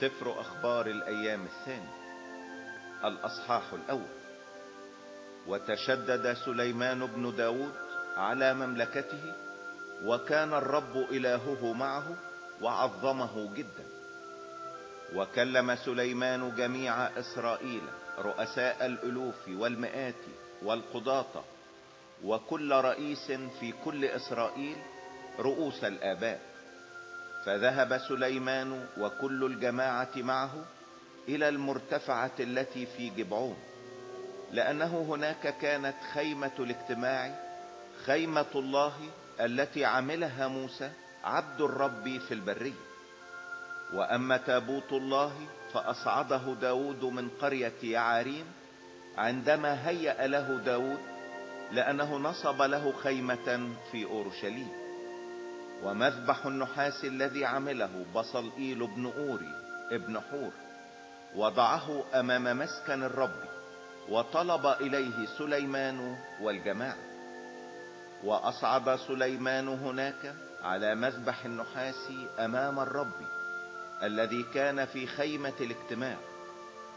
سفر أخبار الأيام الثاني. الأصحاح الأول. وتشدد سليمان بن داود على مملكته وكان الرب إلهه معه وعظمه جدا. وكلم سليمان جميع إسرائيل رؤساء الألوف والمئات والقضاة وكل رئيس في كل إسرائيل رؤوس الآباء. فذهب سليمان وكل الجماعة معه إلى المرتفعة التي في جبعون لأنه هناك كانت خيمة الاجتماع خيمة الله التي عملها موسى عبد الرب في البرية. وأما تابوت الله فأصعده داود من قرية يعاريم عندما هيأ له داود لأنه نصب له خيمة في أورشليم. ومذبح النحاس الذي عمله بصلئيل بن أوري ابن حور. وضعه أمام مسكن الرب وطلب إليه سليمان والجماعة. واصعد سليمان هناك على مذبح النحاس أمام الرب الذي كان في خيمة الاجتماع.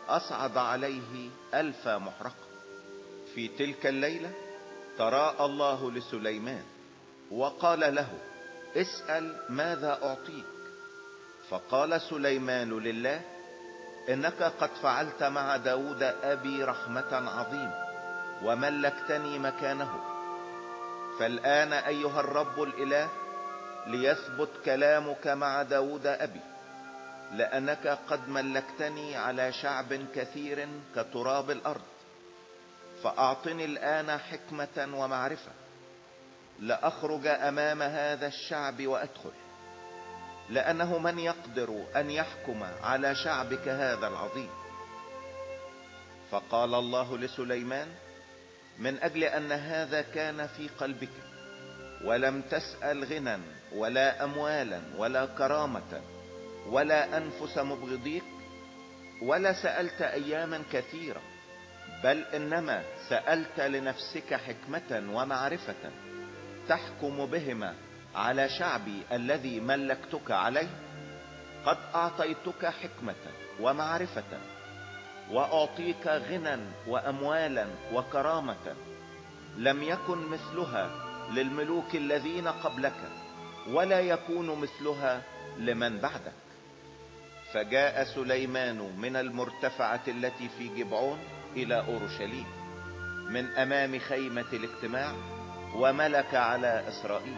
أصعد عليه ألف محرقة في تلك الليلة تراءى الله لسليمان وقال له اسأل ماذا أعطيك. فقال سليمان لله إنك قد فعلت مع داود أبي رحمة عظيمة وملكتني مكانه. فالآن أيها الرب الإله ليثبت كلامك مع داود أبي لأنك قد ملكتني على شعب كثير كتراب الأرض. فأعطني الآن حكمة ومعرفة. لأخرج أمام هذا الشعب وأدخل. لأنه من يقدر أن يحكم على شعبك هذا العظيم. فقال الله لسليمان من أجل أن هذا كان في قلبك ولم تسأل غنى ولا أموالا ولا كرامة ولا أنفس مبغضيك ولا سألت أياما كثيرة بل إنما سألت لنفسك حكمة ومعرفة. تحكم بهما على شعبي الذي ملكتك عليه؟ قد أعطيتك حكمة ومعرفة وأعطيك غنى وأموالا وكرامة لم يكن مثلها للملوك الذين قبلك ولا يكون مثلها لمن بعدك. فجاء سليمان من المرتفعة التي في جبعون إلى أورشليم من أمام خيمة الاجتماع وملك على إسرائيل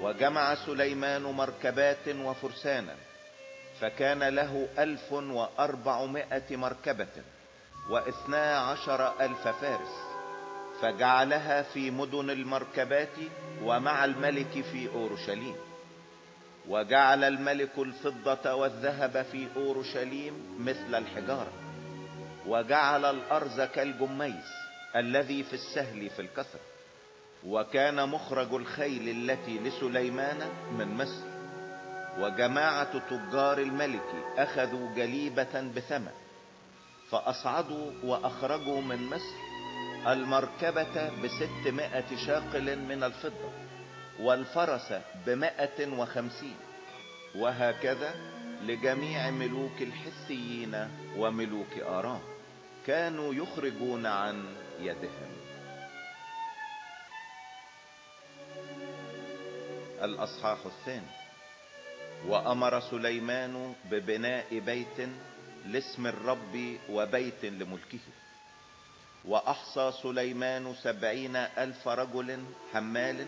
وجمع سليمان مركبات وفرسانا فكان له ألف وأربعمائة مركبة واثنا عشر ألف فارس فجعلها في مدن المركبات ومع الملك في أورشليم وجعل الملك الفضة والذهب في أورشليم مثل الحجارة وجعل الأرز كالجميس الذي في السهل في الكثرة وكان مخرج الخيل التي لسليمان من مصر وجماعة تجار الملك أخذوا جليبة بثمن فأصعدوا وأخرجوا من مصر المركبة بستمائة شاقل من الفضة والفرس بمائة وخمسين وهكذا لجميع ملوك الحسيين وملوك آرام كانوا يخرجون عن يدهم. الأصحاح الثاني. وأمر سليمان ببناء بيت لاسم الرب وبيت لملكه. وأحصى سليمان سبعين ألف رجل حمال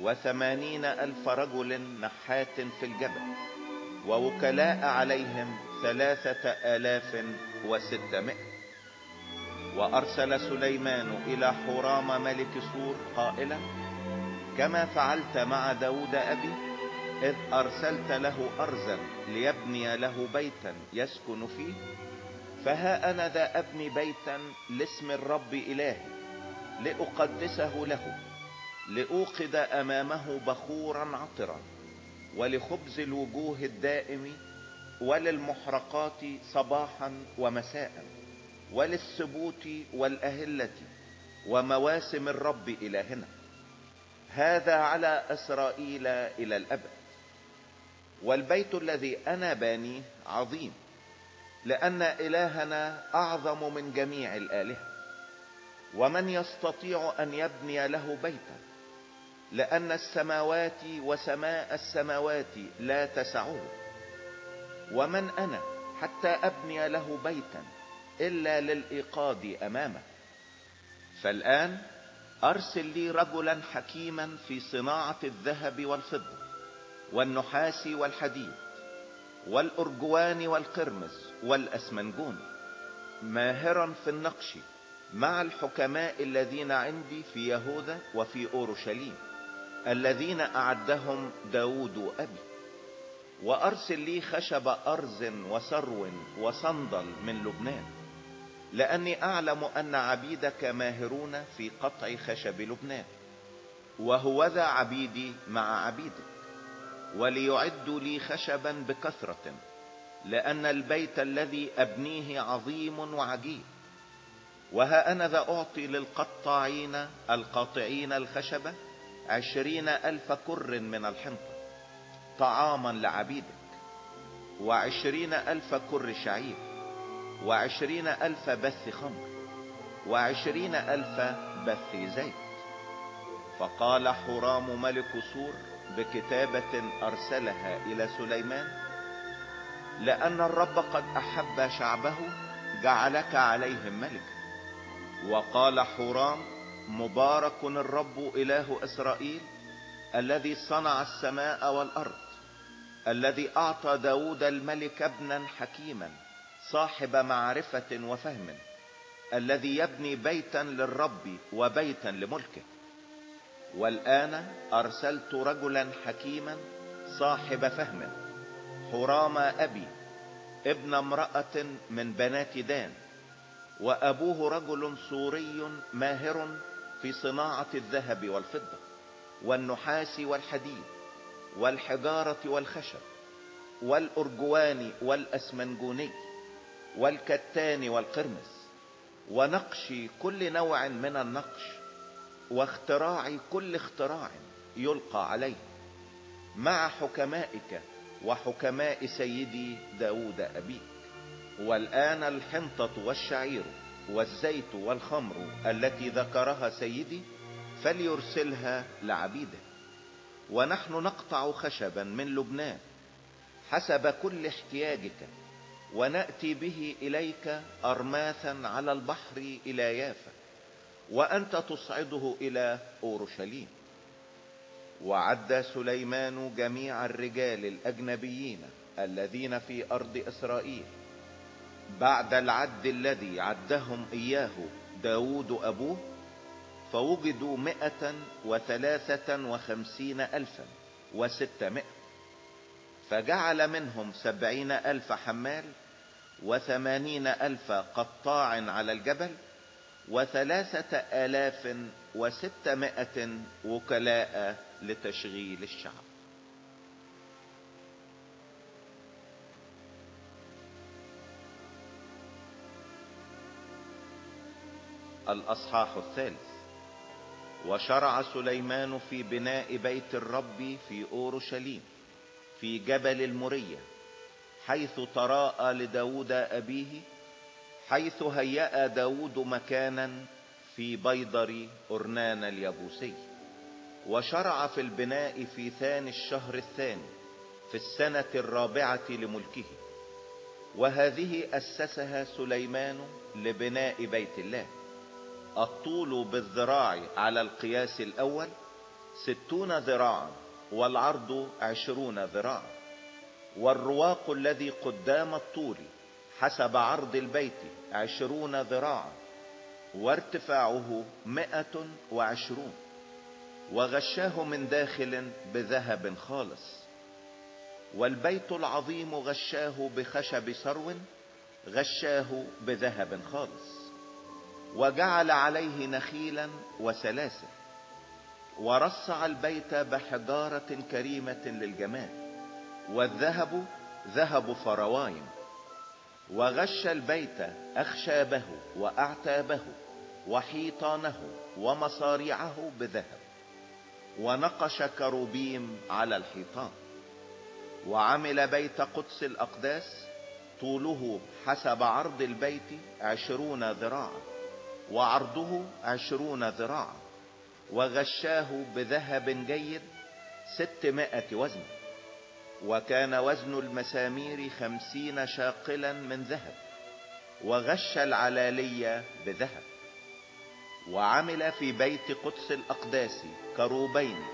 وثمانين ألف رجل نحات في الجبل. ووكلاء عليهم ثلاثة آلاف وستمائة. وأرسل سليمان إلى حرام ملك سور قائلا كما فعلت مع داود أبي إذ أرسلت له أرزا ليبني له بيتا يسكن فيه فها أنا ذا ابني بيتا لاسم الرب إلهي لأقدسه له لأوقد أمامه بخورا عطرا ولخبز الوجوه الدائم وللمحرقات صباحا ومساء وللسبوت والأهلة ومواسم الرب إلهنا. هذا على إسرائيل إلى الأبد. والبيت الذي أنا بانيه عظيم لأن إلهنا أعظم من جميع الآلهة. ومن يستطيع أن يبني له بيتا لأن السماوات وسماء السماوات لا تسعه. ومن أنا حتى أبني له بيتا إلا للإيقاد أمامه. فالآن أرسل لي رجلا حكيما في صناعة الذهب والفضة والنحاس والحديد والأرجوان والقرمز والأسمنجون ماهرا في النقش مع الحكماء الذين عندي في يهوذا وفي أورشليم الذين أعدهم داود أبي. وأرسل لي خشب أرز وسرو وصندل من لبنان. لأني أعلم أن عبيدك ماهرون في قطع خشب لبنان وهوذا عبيدي مع عبيدك وليعدوا لي خشبا بكثرة لأن البيت الذي أبنيه عظيم وعجيب. وها أنا ذا أعطي للقطاعين القاطعين الخشبة عشرين ألف كر من الحنطة طعاما لعبيدك وعشرين ألف كر شعير. وعشرين ألف بث خمر وعشرين ألف بث زيت. فقال حرام ملك سور بكتابة أرسلها إلى سليمان لأن الرب قد أحب شعبه جعلك عليهم ملكا وقال حرام مبارك الرب إله إسرائيل الذي صنع السماء والأرض الذي أعطى داود الملك ابنا حكيما. صاحب معرفة وفهم الذي يبني بيتا للرب وبيتا لملكه. والآن أرسلت رجلا حكيما صاحب فهم حرام أبي ابن امرأة من بنات دان وأبوه رجل سوري ماهر في صناعة الذهب والفضة والنحاس والحديد والحجارة والخشب والأرجوان والأسمنجوني. والكتان والقرمز ونقش كل نوع من النقش واختراع كل اختراع يلقى عليه. مع حكمائك وحكماء سيدي داود أبيك والآن الحنطة والشعير والزيت والخمر التي ذكرها سيدي فليرسلها لعبيده. ونحن نقطع خشبا من لبنان حسب كل احتياجك ونأتي به إليك أرماثا على البحر إلى يافا وأنت تصعده إلى أورشليم. وعد سليمان جميع الرجال الأجنبيين الذين في أرض إسرائيل بعد العد الذي عدهم إياه داود أبوه فوجدوا مئة وثلاثة وخمسين ألفا وستمائة. فجعل منهم سبعين ألف حمال وثمانين ألف قطاع على الجبل وثلاثة آلاف وستمائة وكلاء لتشغيل الشعب. الأصحاح الثالث وشرع سليمان في بناء بيت الرب في أورشليم. في جبل المرية حيث تراءى لداود أبيه حيث هيأ داود مكانا في بيضر أرنان اليبوسي وشرع في البناء في ثاني الشهر الثاني في السنة الرابعة لملكه. وهذه أسسها سليمان لبناء بيت الله. الطول بالذراع على القياس الأول ستون ذراعا. والعرض عشرون ذراعا. والرواق الذي قدام الطول حسب عرض البيت عشرون ذراعا وارتفاعه مئة وعشرون. وغشاه من داخل بذهب خالص. والبيت العظيم غشاه بخشب سرو غشاه بذهب خالص. وجعل عليه نخيلا وسلاسل. ورصع البيت بحجارة كريمة للجمال والذهب ذهب فروايم وغش البيت أخشابه وأعتابه وحيطانه ومصاريعه بذهب ونقش كروبيم على الحيطان وعمل بيت قدس الأقداس طوله حسب عرض البيت عشرون ذراعا وعرضه عشرون ذراعا. وغشاه بذهب جيد ستمائة وزن وكان وزن المسامير خمسين شاقلا من ذهب وغش العلالية بذهب وعمل في بيت قدس الأقداس كروبين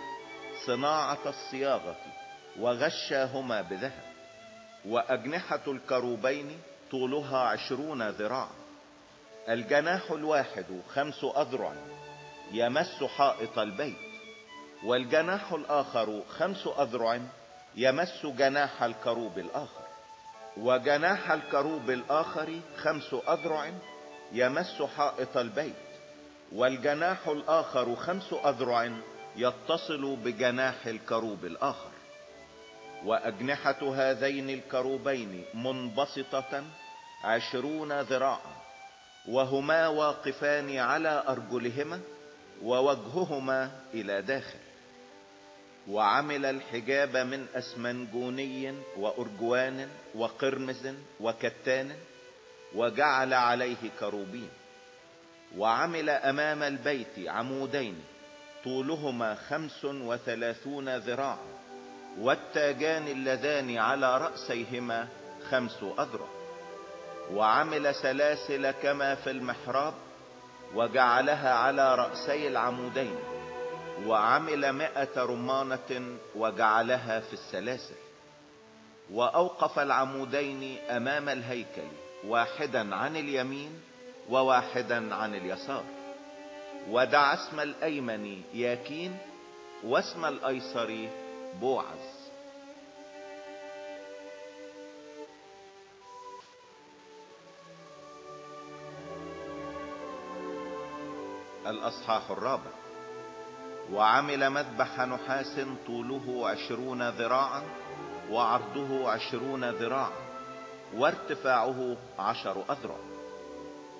صناعة الصياغة وغشاهما بذهب وأجنحة الكروبين طولها عشرون ذراعا الجناح الواحد خمس أذرع يمس حائط البيت والجناح الآخر خمس أذرع يمس جناح الكروب الآخر. وجناح الكروب الآخر خمس أذرع يمس حائط البيت والجناح الآخر خمس أذرع يتصل بجناح الكروب الآخر. وأجنحة هذين الكروبين منبسطة عشرون ذراعا وهما واقفان على أرجلهما ووجههما إلى داخل. وعمل الحجاب من أسمنجوني وأرجوان وقرمز وكتان وجعل عليه كروبين. وعمل أمام البيت عمودين طولهما خمس وثلاثون ذراعا والتاجان اللذان على رأسيهما خمس أذرع. وعمل سلاسل كما في المحراب وجعلها على رأسي العمودين وعمل مائة رمانة وجعلها في السلاسل. وأوقف العمودين أمام الهيكل واحدا عن اليمين وواحدا عن اليسار. ودعا اسم الأيمن ياكين واسم الأيسر بوعز. الأصحاح الرابع. وعمل مذبح نحاس طوله عشرون ذراعا وعرضه عشرون ذراعا وارتفاعه عشر أذرع.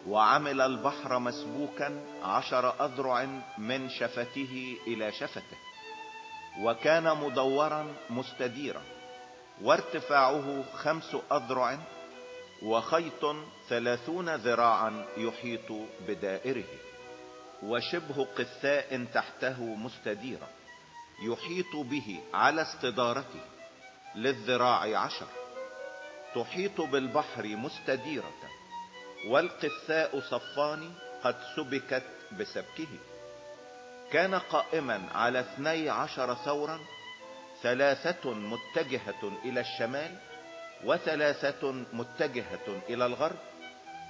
وعمل البحر مسبوكا عشر أذرع من شفته إلى شفته. وكان مدورا مستديرا وارتفاعه خمس أذرع وخيط ثلاثون ذراعا يحيط بدائره. وشبه قثاء تحته مستديرا يحيط به على استدارته للذراع عشر. تحيط بالبحر مستديرة والقثاء صفان قد سبكت بسبكه. كان قائما على اثني عشر ثورا ثلاثة متجهة إلى الشمال وثلاثة متجهة إلى الغرب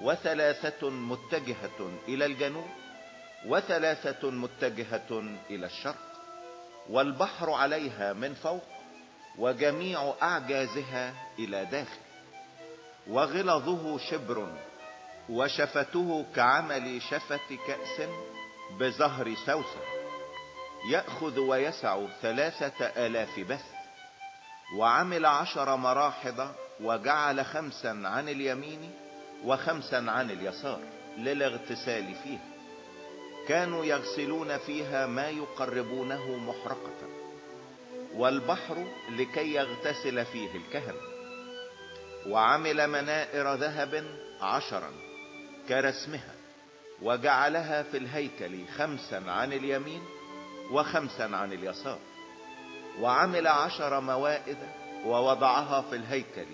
وثلاثة متجهة إلى الجنوب وثلاثة متجهة إلى الشرق والبحر عليها من فوق وجميع أعجازها إلى داخل وغلظه شبر وشفته كعمل شفة كأس بزهر سوسن يأخذ ويسع ثلاثة آلاف بث وعمل عشر مراحض وجعل خمسا عن اليمين وخمسا عن اليسار للاغتسال فيها. كانوا يغسلون فيها ما يقربونه محرقة والبحر لكي يغتسل فيه الكهن. وعمل منائر ذهب عشرا كرسمها وجعلها في الهيكل خمسا عن اليمين وخمسا عن اليسار. وعمل عشر موائد ووضعها في الهيكل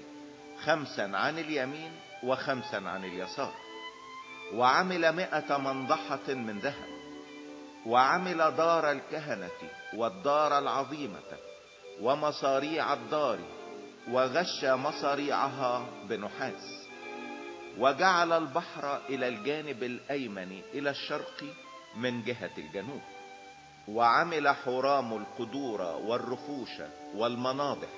خمسا عن اليمين وخمسا عن اليسار. وعمل مئة منضحة من ذهب وعمل دار الكهنة والدار العظيمة ومصاريع الدار وغش مصاريعها بنحاس وجعل البحر إلى الجانب الأيمن إلى الشرق من جهة الجنوب وعمل حرام القدور والرفوش والمناضح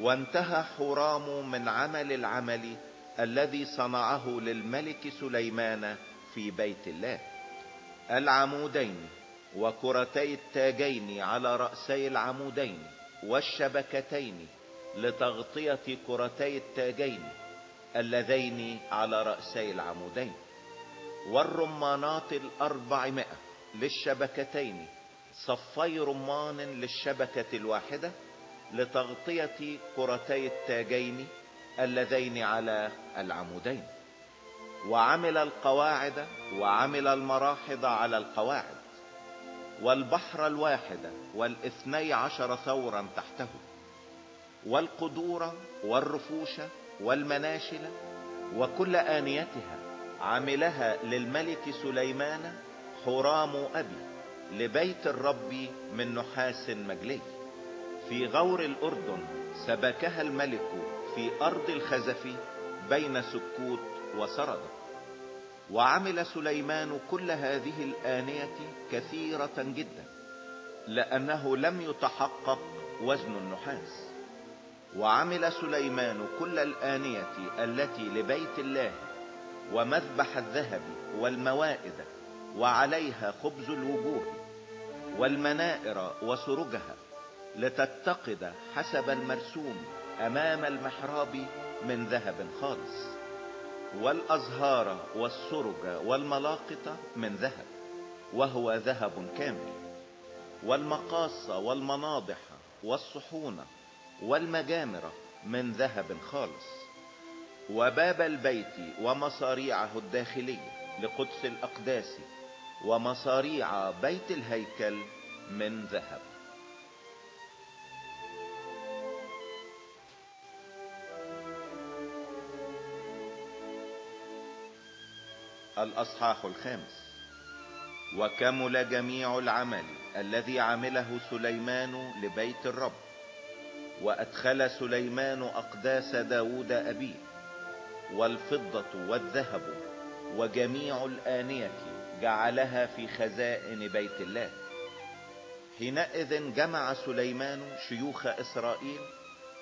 وانتهى حرام من عمل العمل الذي صنعه للملك سليمان في بيت الله. العمودين وكرتي التاجين على رأسي العمودين والشبكتين لتغطية كرتي التاجين اللذين على رأسي العمودين. والرمانات الأربعمائة للشبكتين صفي رمان للشبكة الواحدة لتغطية كرتي التاجين اللذين على العمودين. وعمل القواعد وعمل المراحض على القواعد. والبحر الواحد والإثني عشر ثورا تحته. والقدور والرفوش والمناشل وكل آنيتها عملها للملك سليمان حرام أبي لبيت الرب من نحاس مجلي. في غور الأردن سبكها الملك في أرض الخزف بين سكوت وسردة وعمل سليمان كل هذه الآنية كثيرة جدا لأنه لم يتحقق وزن النحاس. وعمل سليمان كل الآنية التي لبيت الله ومذبح الذهب والموائد وعليها خبز الوجوه والمنائر وسرجها لتتقد حسب المرسوم أمام المحراب من ذهب خالص والأزهار والسرج والملاقط من ذهب وهو ذهب كامل والمقاص والمناضح والصحون والمجامر من ذهب خالص. وباب البيت ومصاريعه الداخلية لقدس الأقداس ومصاريع بيت الهيكل من ذهب. الأصحاح الخامس. وكمل جميع العمل الذي عمله سليمان لبيت الرب. وأدخل سليمان أقداس داود أبيه. والفضة والذهب وجميع الآنية جعلها في خزائن بيت الله. حينئذ جمع سليمان شيوخ إسرائيل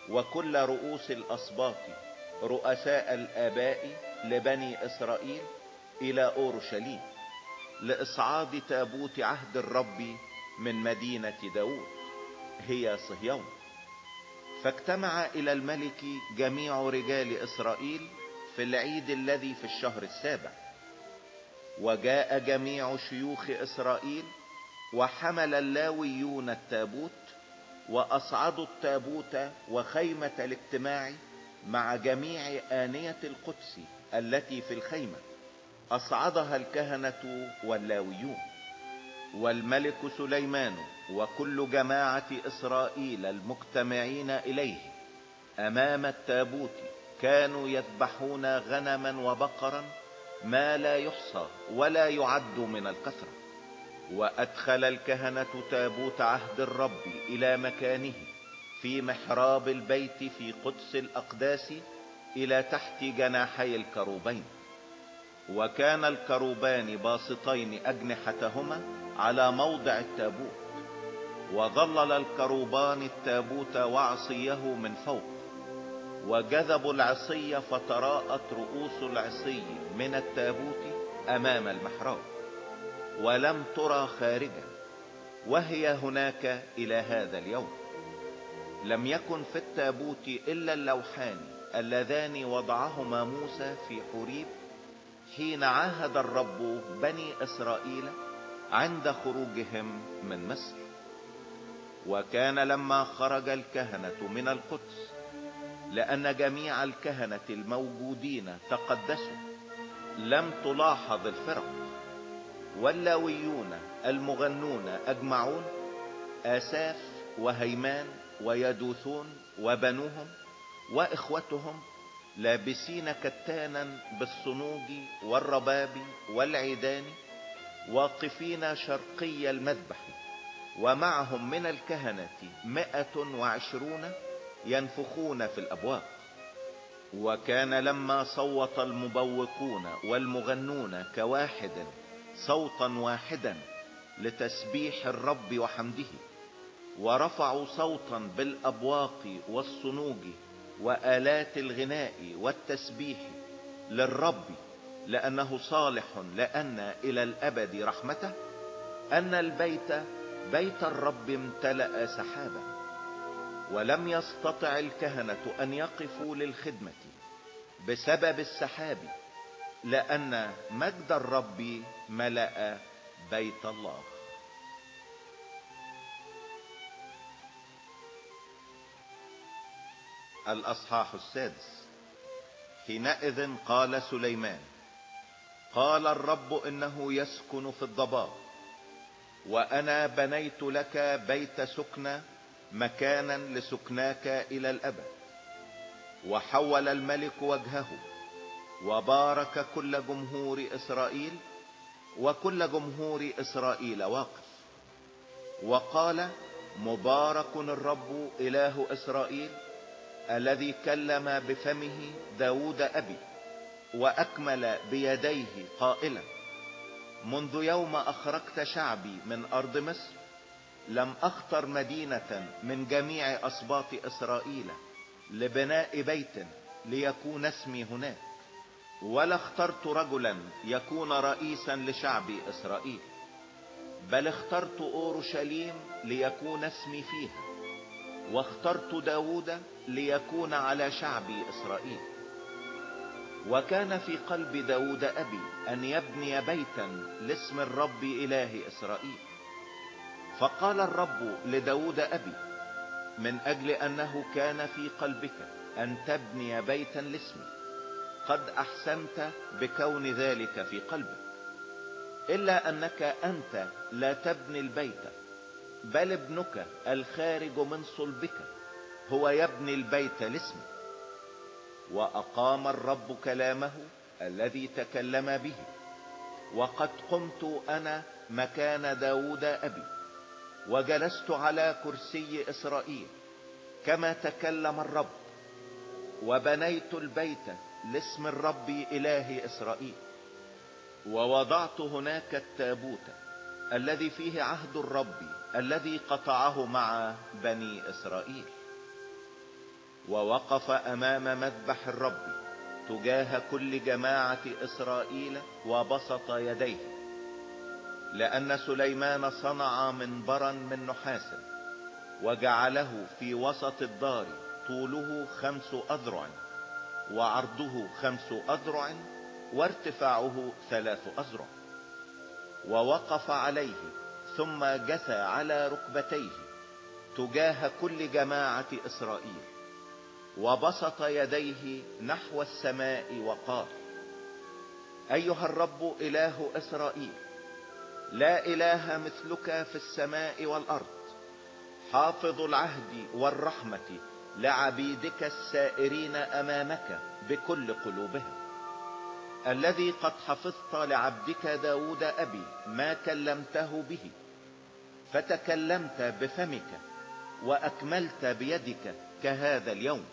وكل رؤوس الأسباط رؤساء الآباء لبني إسرائيل إلى أورشليم لإصعاد تابوت عهد الرب من مدينة داود هي صهيون. فاجتمع إلى الملك جميع رجال إسرائيل في العيد الذي في الشهر السابع. وجاء جميع شيوخ إسرائيل وحمل اللاويون التابوت وأصعدوا التابوت وخيمة الاجتماع مع جميع آنية القدس التي في الخيمة. أصعدها الكهنة واللاويون والملك سليمان وكل جماعة إسرائيل المجتمعين إليه أمام التابوت كانوا يذبحون غنما وبقرا ما لا يحصى ولا يعد من الكثرة. وأدخل الكهنة تابوت عهد الرب إلى مكانه في محراب البيت في قدس الأقداس إلى تحت جناحي الكروبين. وكان الكروبان باسطين أجنحتهما على موضع التابوت وظلل الكروبان التابوت وعصيه من فوق وجذبوا العصي فتراءت رؤوس العصي من التابوت أمام المحراب ولم ترى خارجا وهي هناك إلى هذا اليوم. لم يكن في التابوت إلا اللوحان اللذان وضعهما موسى في حريب حين عاهد الرب بني إسرائيل عند خروجهم من مصر. وكان لما خرج الكهنة من القدس لأن جميع الكهنة الموجودين تقدسوا لم تلاحظ الفرق. واللاويون المغنون أجمعون آساف وهيمان ويدوثون وبنوهم وإخوتهم لابسين كتانا بالصنوج والرباب والعيدان واقفين شرقي المذبح ومعهم من الكهنة مئة وعشرون ينفخون في الأبواق. وكان لما صوت المبوقون والمغنون كواحد صوتا واحدا لتسبيح الرب وحمده ورفعوا صوتا بالأبواق والصنوج وآلات الغناء والتسبيح للرب لأنه صالح لأن إلى الأبد رحمته أن البيت بيت الرب امتلأ سحابا ولم يستطع الكهنة أن يقفوا للخدمة بسبب السحاب لأن مجد الرب ملأ بيت الله. الأصحاح السادس. حينئذ قال سليمان قال الرب إنه يسكن في الضباب وأنا بنيت لك بيت سكنى مكانا لسكناك إلى الأبد وحول الملك وجهه وبارك كل جمهور إسرائيل وكل جمهور إسرائيل واقف. وقال مبارك الرب إله إسرائيل الذي كلم بفمه داود أبي وأكمل بيديه قائلا منذ يوم اخرجت شعبي من أرض مصر لم اختر مدينة من جميع اسباط إسرائيل لبناء بيت ليكون اسمي هناك ولا اخترت رجلا يكون رئيسا لشعب إسرائيل بل اخترت أورشليم ليكون اسمي فيها. واخترت داود ليكون على شعب إسرائيل. وكان في قلب داود أبي أن يبني بيتا لاسم الرب إله إسرائيل. فقال الرب لداود أبي من أجل أنه كان في قلبك أن تبني بيتا لاسمي قد أحسنت بكون ذلك في قلبك. إلا أنك أنت لا تبني البيت بل ابنك الخارج من صلبك هو يبني البيت لاسمي وأقام الرب كلامه الذي تكلم به. وقد قمت أنا مكان داود أبي وجلست على كرسي إسرائيل كما تكلم الرب. وبنيت البيت لاسم الرب إله إسرائيل. ووضعت هناك التابوت الذي فيه عهد الرب الذي قطعه مع بني إسرائيل. ووقف أمام مذبح الرب تجاه كل جماعة إسرائيل وبسط يديه لأن سليمان صنع منبرا من نحاس وجعله في وسط الدار طوله خمس أذرع وعرضه خمس أذرع وارتفاعه ثلاث أذرع ووقف عليه ثم جثى على ركبتيه تجاه كل جماعة إسرائيل وبسط يديه نحو السماء وقال أيها الرب إله إسرائيل لا إله مثلك في السماء والأرض حافظ العهد والرحمة لعبيدك السائرين أمامك بكل قلوبهم. الذي قد حفظت لعبدك داود أبي ما كلمته به فتكلمت بفمك وأكملت بيدك كهذا اليوم.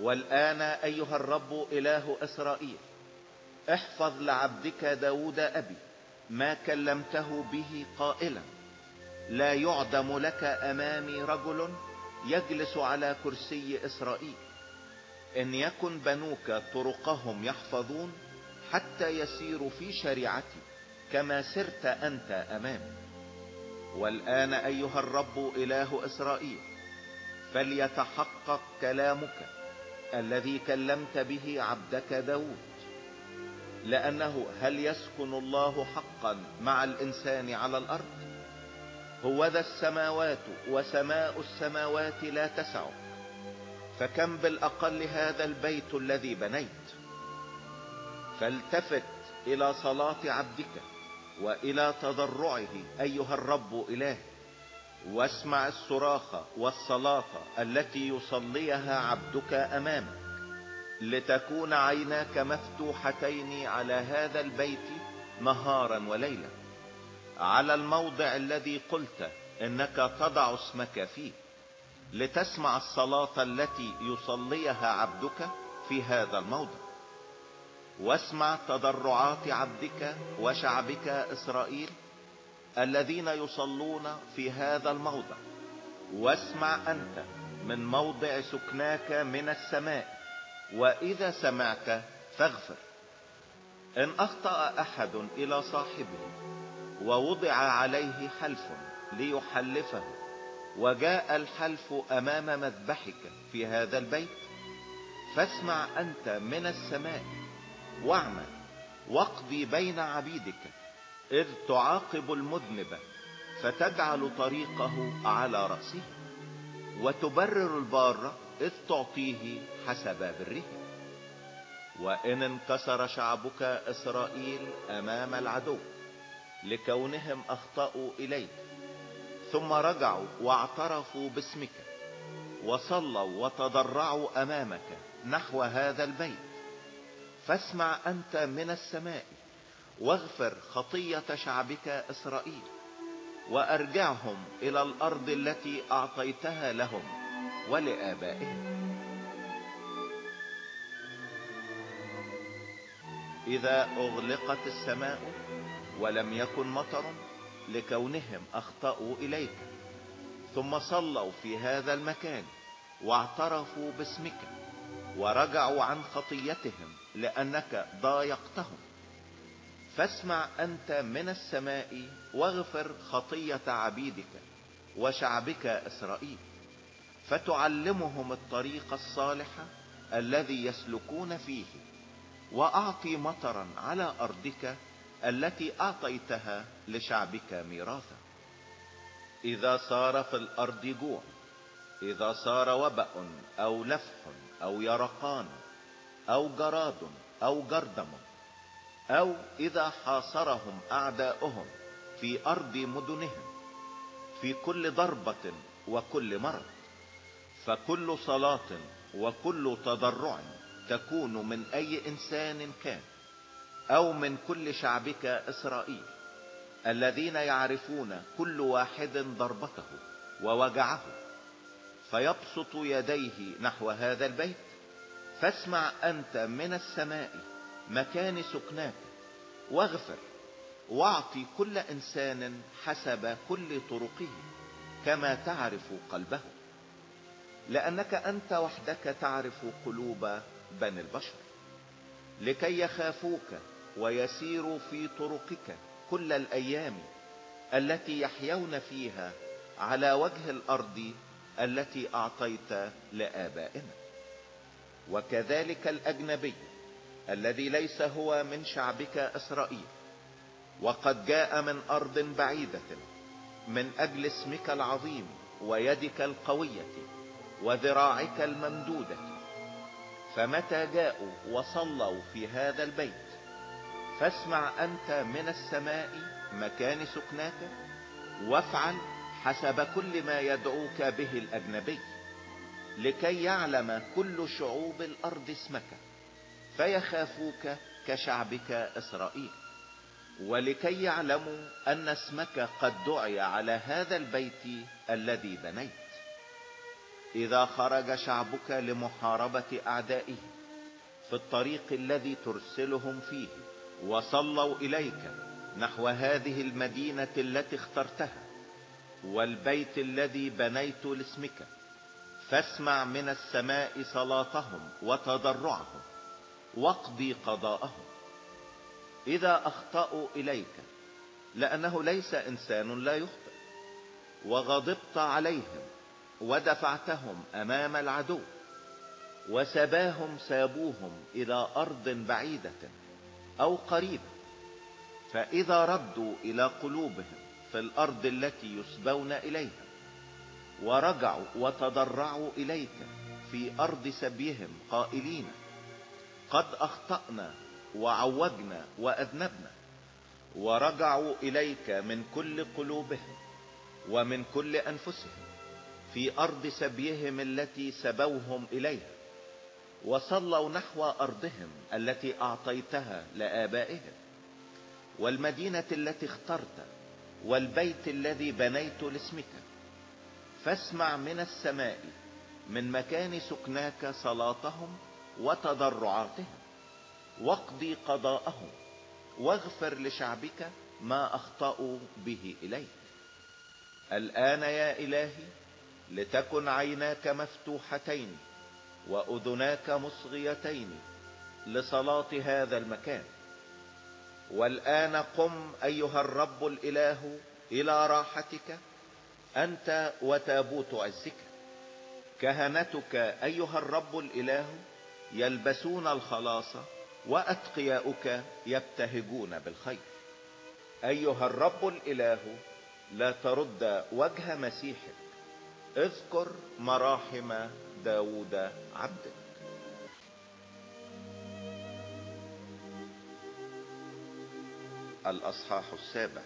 والآن أيها الرب إله إسرائيل احفظ لعبدك داود أبي ما كلمته به قائلا لا يعدم لك أمامي رجل يجلس على كرسي إسرائيل. إن يكن بنوك طرقهم يحفظون حتى يسيروا في شريعتي كما سرت أنت أمامي. والآن أيها الرب إله إسرائيل فليتحقق كلامك الذي كلمت به عبدك داود. لأنه هل يسكن الله حقا مع الإنسان على الأرض؟ هو ذا السماوات وسماء السماوات لا تسع. فكم بالأقل هذا البيت الذي بنيت؟ فالتفت إلى صلاة عبدك. وإلى تضرعه أيها الرب إله واسمع الصراخ والصلاة التي يصليها عبدك أمامك لتكون عيناك مفتوحتين على هذا البيت نهارا وليلا. على الموضع الذي قلت إنك تضع اسمك فيه لتسمع الصلاة التي يصليها عبدك في هذا الموضع. واسمع تضرعات عبدك وشعبك إسرائيل الذين يصلون في هذا الموضع. واسمع أنت من موضع سكناك من السماء وإذا سمعت فاغفر. إن أخطأ أحد إلى صاحبه ووضع عليه حلف ليحلفه وجاء الحلف أمام مذبحك في هذا البيت فاسمع أنت من السماء واعمل واقضي بين عبيدك إذ تعاقب المذنب فتجعل طريقه على رأسه وتبرر البار إذ تعطيه حسب بره. وإن انكسر شعبك إسرائيل أمام العدو لكونهم أخطأوا إليك ثم رجعوا واعترفوا باسمك وصلوا وتضرعوا أمامك نحو هذا البيت. فاسمع أنت من السماء واغفر خطية شعبك إسرائيل وأرجعهم إلى الأرض التي أعطيتها لهم ولآبائهم. إذا أغلقت السماء ولم يكن مطر لكونهم أخطأوا إليك ثم صلوا في هذا المكان واعترفوا باسمك ورجعوا عن خطيتهم لأنك ضايقتهم. فاسمع أنت من السماء واغفر خطية عبيدك وشعبك إسرائيل. فتعلمهم الطريق الصالح الذي يسلكون فيه. وأعطي مطرا على أرضك التي أعطيتها لشعبك ميراثا. إذا صار في الأرض جوع إذا صار وبأ أو لفح أو يرقان أو جراد أو جردم أو إذا حاصرهم أعداؤهم في أرض مدنهم في كل ضربة وكل مرض فكل صلاة وكل تضرع تكون من أي إنسان كان أو من كل شعبك إسرائيل الذين يعرفون كل واحد ضربته ووجعه فيبسط يديه نحو هذا البيت. فاسمع أنت من السماء مكان سكناك واغفر واعطي كل إنسان حسب كل طرقه كما تعرف قلبه لأنك أنت وحدك تعرف قلوب بني البشر لكي يخافوك ويسيروا في طرقك كل الأيام التي يحيون فيها على وجه الأرض التي أعطيت لآبائنا. وكذلك الأجنبي الذي ليس هو من شعبك إسرائيل. وقد جاء من أرض بعيدة من أجل اسمك العظيم ويدك القوية وذراعك الممدودة. فمتى جاءوا وصلوا في هذا البيت؟ فاسمع أنت من السماء مكان سكناك وافعل حسب كل ما يدعوك به الأجنبي. لكي يعلم كل شعوب الأرض اسمك فيخافوك كشعبك إسرائيل. ولكي يعلموا أن اسمك قد دعي على هذا البيت الذي بنيت. إذا خرج شعبك لمحاربة أعدائه في الطريق الذي ترسلهم فيه وصلوا إليك نحو هذه المدينة التي اخترتها والبيت الذي بنيت لاسمك فاسمع من السماء صلاتهم وتضرعهم واقضي قضاءهم. إذا أخطأوا إليك لأنه ليس إنسان لا يخطئ وغضبت عليهم ودفعتهم أمام العدو وسباهم سابوهم إلى أرض بعيدة أو قريبة. فإذا ردوا إلى قلوبهم في الأرض التي يسبون إليها ورجعوا وتضرعوا إليك في أرض سبيهم قائلين قد أخطأنا وعوجنا وأذنبنا ورجعوا إليك من كل قلوبهم ومن كل أنفسهم في أرض سبيهم التي سبوهم إليها وصلوا نحو أرضهم التي أعطيتها لآبائهم والمدينة التي اخترت والبيت الذي بنيت لاسمك فاسمع من السماء من مكان سكناك صلاتهم وتضرعاتهم. واقضي قضاءهم واغفر لشعبك ما أخطأوا به إليك. الآن يا إلهي لتكن عيناك مفتوحتين وأذناك مصغيتين لصلاة هذا المكان. والآن قم أيها الرب الإله إلى راحتك أنت وتابوت عزك كهنتك أيها الرب الإله يلبسون الخلاص وأتقياؤك يبتهجون بالخير. أيها الرب الإله لا ترد وجه مسيحك. اذكر مراحم داود عبدك. الأصحاح السابع.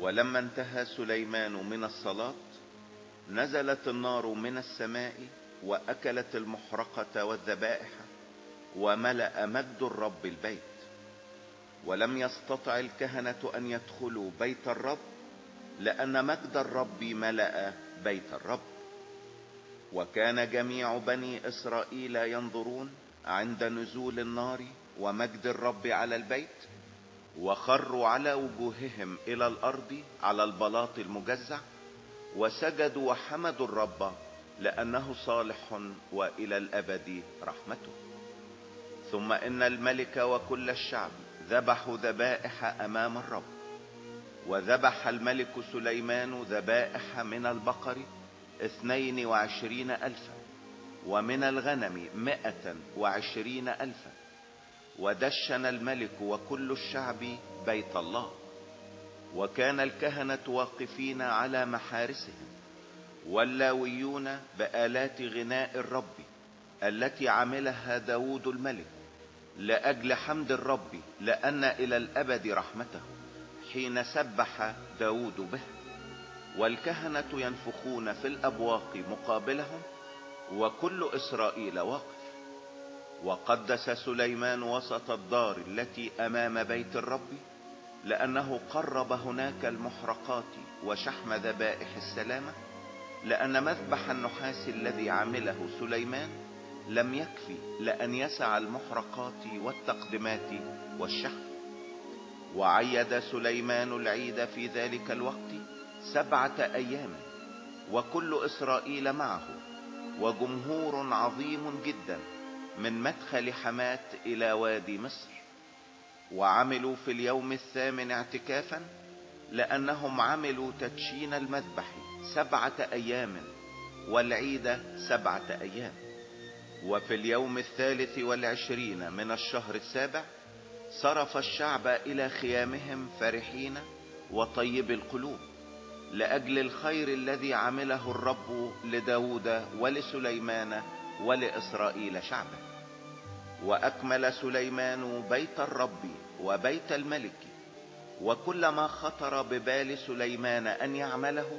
ولما انتهى سليمان من الصلاة نزلت النار من السماء وأكلت المحرقة والذبائح وملأ مجد الرب البيت. ولم يستطع الكهنة أن يدخلوا بيت الرب لأن مجد الرب ملأ بيت الرب. وكان جميع بني إسرائيل ينظرون عند نزول النار ومجد الرب على البيت وخروا على وجوههم إلى الأرض على البلاط المجزع وسجدوا وحمدوا الرب لأنه صالح وإلى الأبد رحمته. ثم إن الملك وكل الشعب ذبحوا ذبائح أمام الرب وذبح الملك سليمان ذبائح من البقر اثنين وعشرين الفا ومن الغنم مائة وعشرين الفا. ودشن الملك وكل الشعب بيت الله. وكان الكهنة واقفين على محارسهم واللاويون بآلات غناء الرب التي عملها داود الملك لأجل حمد الرب لأن إلى الأبد رحمته حين سبح داود به. والكهنة ينفخون في الأبواق مقابلهم وكل إسرائيل واقف. وقدس سليمان وسط الدار التي أمام بيت الرب لأنه قرب هناك المحرقات وشحم ذبائح السلامة لأن مذبح النحاس الذي عمله سليمان لم يكفي لأن يسع المحرقات والتقدمات والشحم. وعيد سليمان العيد في ذلك الوقت سبعة أيام وكل إسرائيل معه وجمهور عظيم جدا. من مدخل حمات إلى وادي مصر وعملوا في اليوم الثامن اعتكافا لأنهم عملوا تدشين المذبح سبعة أيام والعيد سبعة أيام. وفي اليوم الثالث والعشرين من الشهر السابع صرف الشعب إلى خيامهم فرحين وطيب القلوب لأجل الخير الذي عمله الرب لداود ولسليمان ولإسرائيل شعبه. وأكمل سليمان بيت الرب وبيت الملك وكل ما خطر ببال سليمان أن يعمله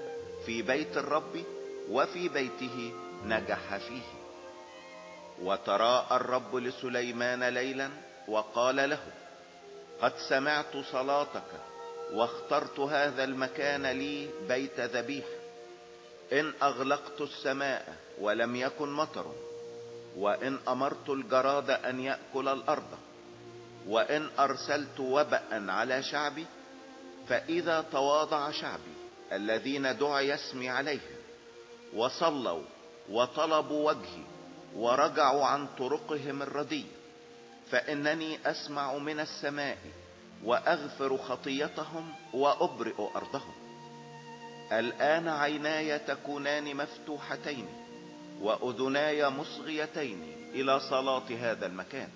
في بيت الرب وفي بيته نجح فيه. وتراءى الرب لسليمان ليلا وقال له قد سمعت صلاتك واخترت هذا المكان لي بيت ذبيح. إن أغلقت السماء ولم يكن مطر وإن أمرت الجراد أن يأكل الأرض وإن أرسلت وبأ على شعبي فإذا تواضع شعبي الذين دعي اسمي عليهم وصلوا وطلبوا وجهي ورجعوا عن طرقهم الردية فإنني أسمع من السماء وأغفر خطيتهم وأبرئ أرضهم. الآن عيناي تكونان مفتوحتين وأذناي مصغيتين إلى صلاة هذا المكان.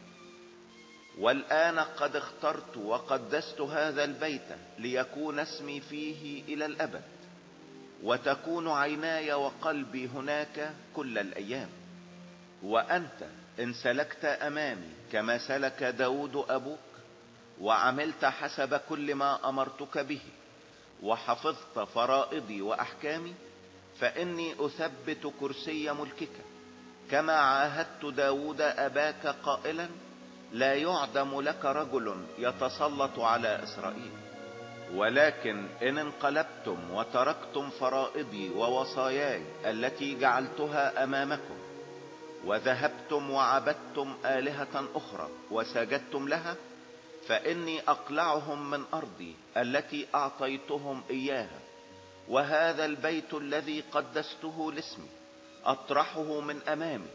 والآن قد اخترت وقدست هذا البيت ليكون اسمي فيه إلى الأبد وتكون عيناي وقلبي هناك كل الأيام. وأنت إن سلكت أمامي كما سلك داود أبوك وعملت حسب كل ما أمرتك به وحفظت فرائضي وأحكامي فإني أثبت كرسي ملكك. كما عاهدت داود أباك قائلا لا يعدم لك رجل يتسلط على إسرائيل. ولكن إن انقلبتم وتركتم فرائضي ووصاياي التي جعلتها أمامكم وذهبتم وعبدتم آلهة أخرى وسجدتم لها فإني أقلعهم من أرضي التي أعطيتهم إياها. وهذا البيت الذي قدسته لاسمي أطرحه من أمامي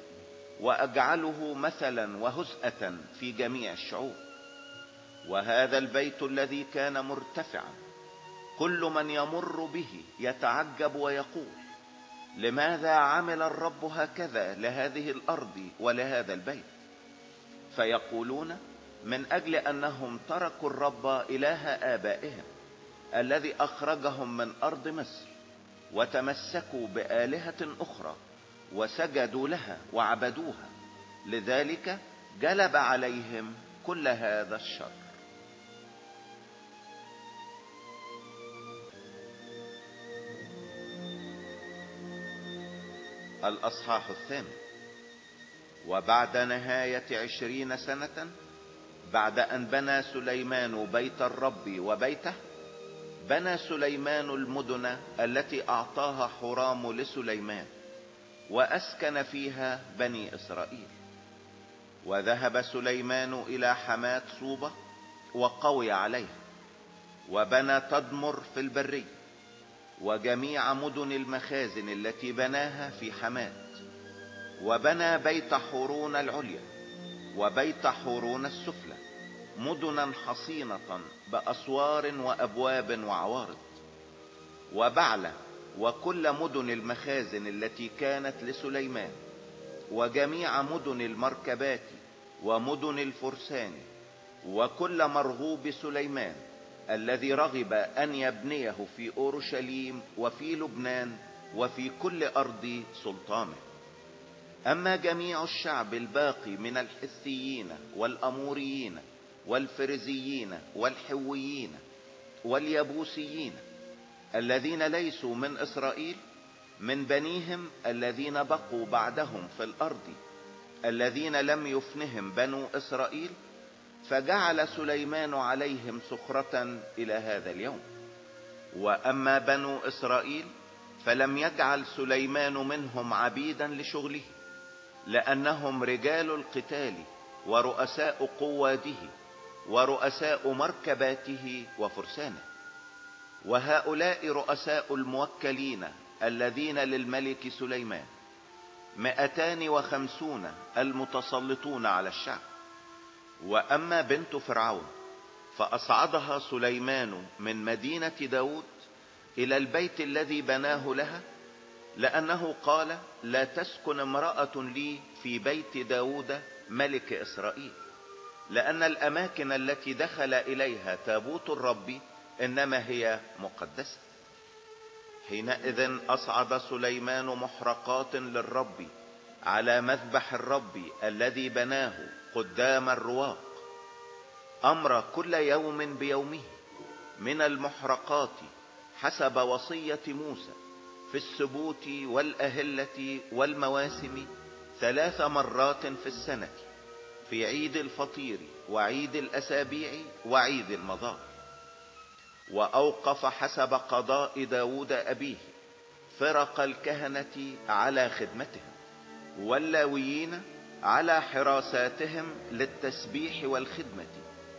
وأجعله مثلا وهزءة في جميع الشعوب. وهذا البيت الذي كان مرتفعا كل من يمر به يتعجب ويقول لماذا عمل الرب هكذا لهذه الأرض ولهذا البيت؟ فيقولون من أجل أنهم تركوا الرب إله آبائهم الذي أخرجهم من أرض مصر وتمسكوا بآلهة أخرى وسجدوا لها وعبدوها. لذلك جلب عليهم كل هذا الشر. الأصحاح الثامن. وبعد نهاية عشرين سنة بعد أن بنى سليمان بيت الرب وبيته بنى سليمان المدن التي أعطاها حرام لسليمان وأسكن فيها بني إسرائيل. وذهب سليمان إلى حماة صوبة وقوي عليها وبنى تدمر في البرية وجميع مدن المخازن التي بناها في حماة وبنى بيت حورون العليا وبيت حورون السفلى. مدنا حصينة بأسوار وأبواب وعوارض وبعلة وكل مدن المخازن التي كانت لسليمان وجميع مدن المركبات ومدن الفرسان وكل مرغوب سليمان الذي رغب أن يبنيه في أورشليم وفي لبنان وفي كل أرض سلطانه. أما جميع الشعب الباقي من الحثيين والأموريين والفرزيين والحويين واليبوسيين الذين ليسوا من إسرائيل من بنيهم الذين بقوا بعدهم في الأرض الذين لم يفنهم بنو إسرائيل فجعل سليمان عليهم سخرة إلى هذا اليوم. وأما بنو إسرائيل فلم يجعل سليمان منهم عبيدا لشغله لأنهم رجال القتال ورؤساء قواده. ورؤساء مركباته وفرسانه. وهؤلاء رؤساء الموكلين الذين للملك سليمان مئتان وخمسون المتسلطون على الشعب. وأما بنت فرعون فأصعدها سليمان من مدينة داود إلى البيت الذي بناه لها لأنه قال لا تسكن امرأة لي في بيت داود ملك إسرائيل. لأن الأماكن التي دخل إليها تابوت الرب إنما هي مقدسة. حينئذ أصعد سليمان محرقات للرب على مذبح الرب الذي بناه قدام الرواق. أمر كل يوم بيومه من المحرقات حسب وصية موسى في السبوت والأهلة والمواسم ثلاث مرات في السنة. في عيد الفطير وعيد الأسابيع وعيد المضار وأوقف حسب قضاء داود أبيه فرق الكهنة على خدمتهم واللاويين على حراساتهم للتسبيح والخدمة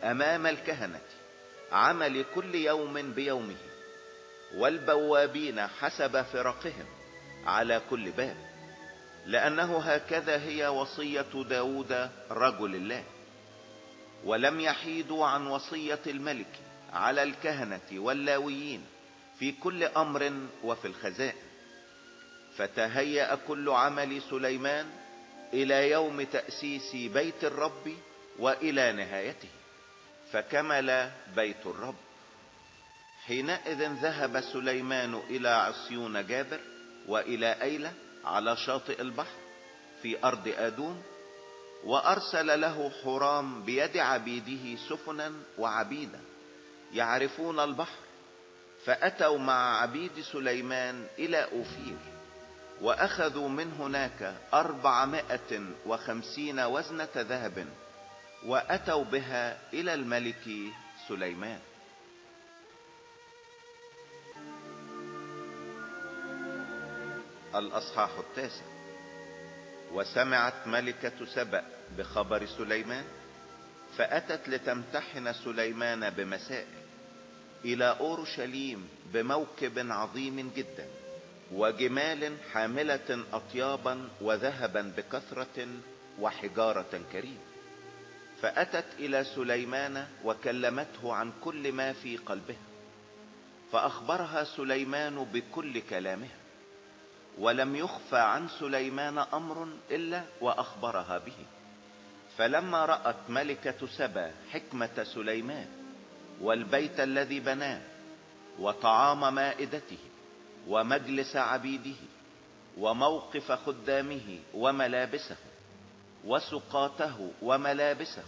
أمام الكهنة عمل كل يوم بيومه والبوابين حسب فرقهم على كل باب. لأنه هكذا هي وصية داود رجل الله ولم يحيدوا عن وصية الملك على الكهنة واللاويين في كل أمر وفي الخزائن. فتهيأ كل عمل سليمان إلى يوم تأسيس بيت الرب وإلى نهايته فكمل بيت الرب. حينئذ ذهب سليمان إلى عصيون جابر وإلى أيلة على شاطئ البحر في أرض ادوم وأرسل له حرام بيد عبيده سفنا وعبيدا يعرفون البحر فأتوا مع عبيد سليمان إلى أوفير وأخذوا من هناك أربعمائة وخمسين وزنة ذهب وأتوا بها إلى الملك سليمان. الأصحاح التاسع. وسمعت ملكة سبأ بخبر سليمان فأتت لتمتحن سليمان بمسائل إلى أورشليم بموكب عظيم جدا وجمال حاملة اطيابا وذهبا بكثرة وحجارة كريم فأتت إلى سليمان وكلمته عن كل ما في قلبها فأخبرها سليمان بكل كلامها. ولم يخفى عن سليمان أمر إلا وأخبرها به. فلما رأت ملكة سبا حكمة سليمان والبيت الذي بناه وطعام مائدته ومجلس عبيده وموقف خدامه وملابسه وسقاته وملابسه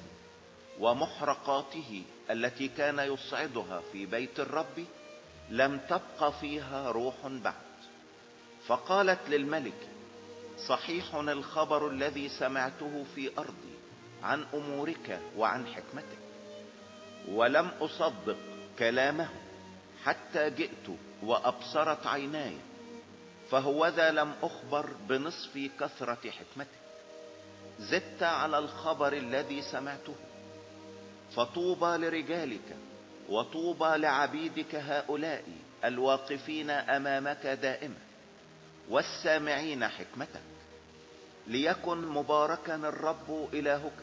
ومحرقاته التي كان يصعدها في بيت الرب لم تبق فيها روح بعد. فقالت للملك صحيح الخبر الذي سمعته في أرضي عن أمورك وعن حكمتك ولم أصدق كلامه حتى جئت وأبصرت عيناي فهوذا لم أخبر بنصف كثرة حكمتك. زدت على الخبر الذي سمعته فطوبى لرجالك وطوبى لعبيدك هؤلاء الواقفين أمامك دائما والسامعين حكمتك ليكن مباركا الرب إلهك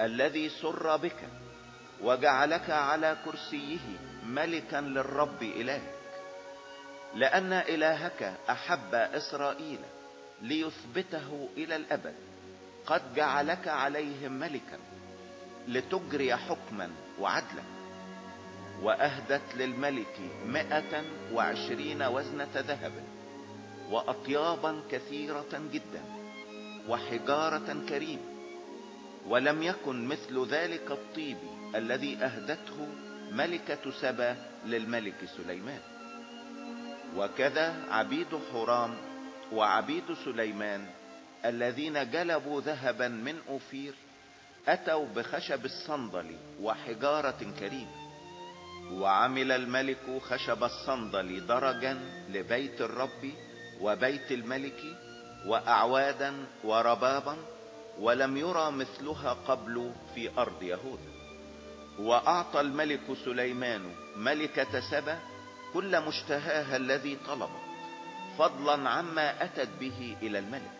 الذي سر بك وجعلك على كرسيه ملكا للرب إلهك. لأن إلهك أحب إسرائيل ليثبته إلى الأبد قد جعلك عليهم ملكا لتجري حكما وعدلا وأهدت للملك مئة وعشرين وزنة ذهب. واطيابا كثيرة جدا وحجارة كريمة ولم يكن مثل ذلك الطيب الذي أهدته ملكة سبا للملك سليمان. وكذا عبيد حرام وعبيد سليمان الذين جلبوا ذهبا من أوفير أتوا بخشب الصندل وحجارة كريمة وعمل الملك خشب الصندل درجا لبيت الرب وبيت الملك وأعوادا وربابا ولم يرى مثلها قبل في أرض يهوذا وأعطى الملك سليمان ملكة سبأ كل مشتهاها الذي طلبت فضلا عما أتت به إلى الملك.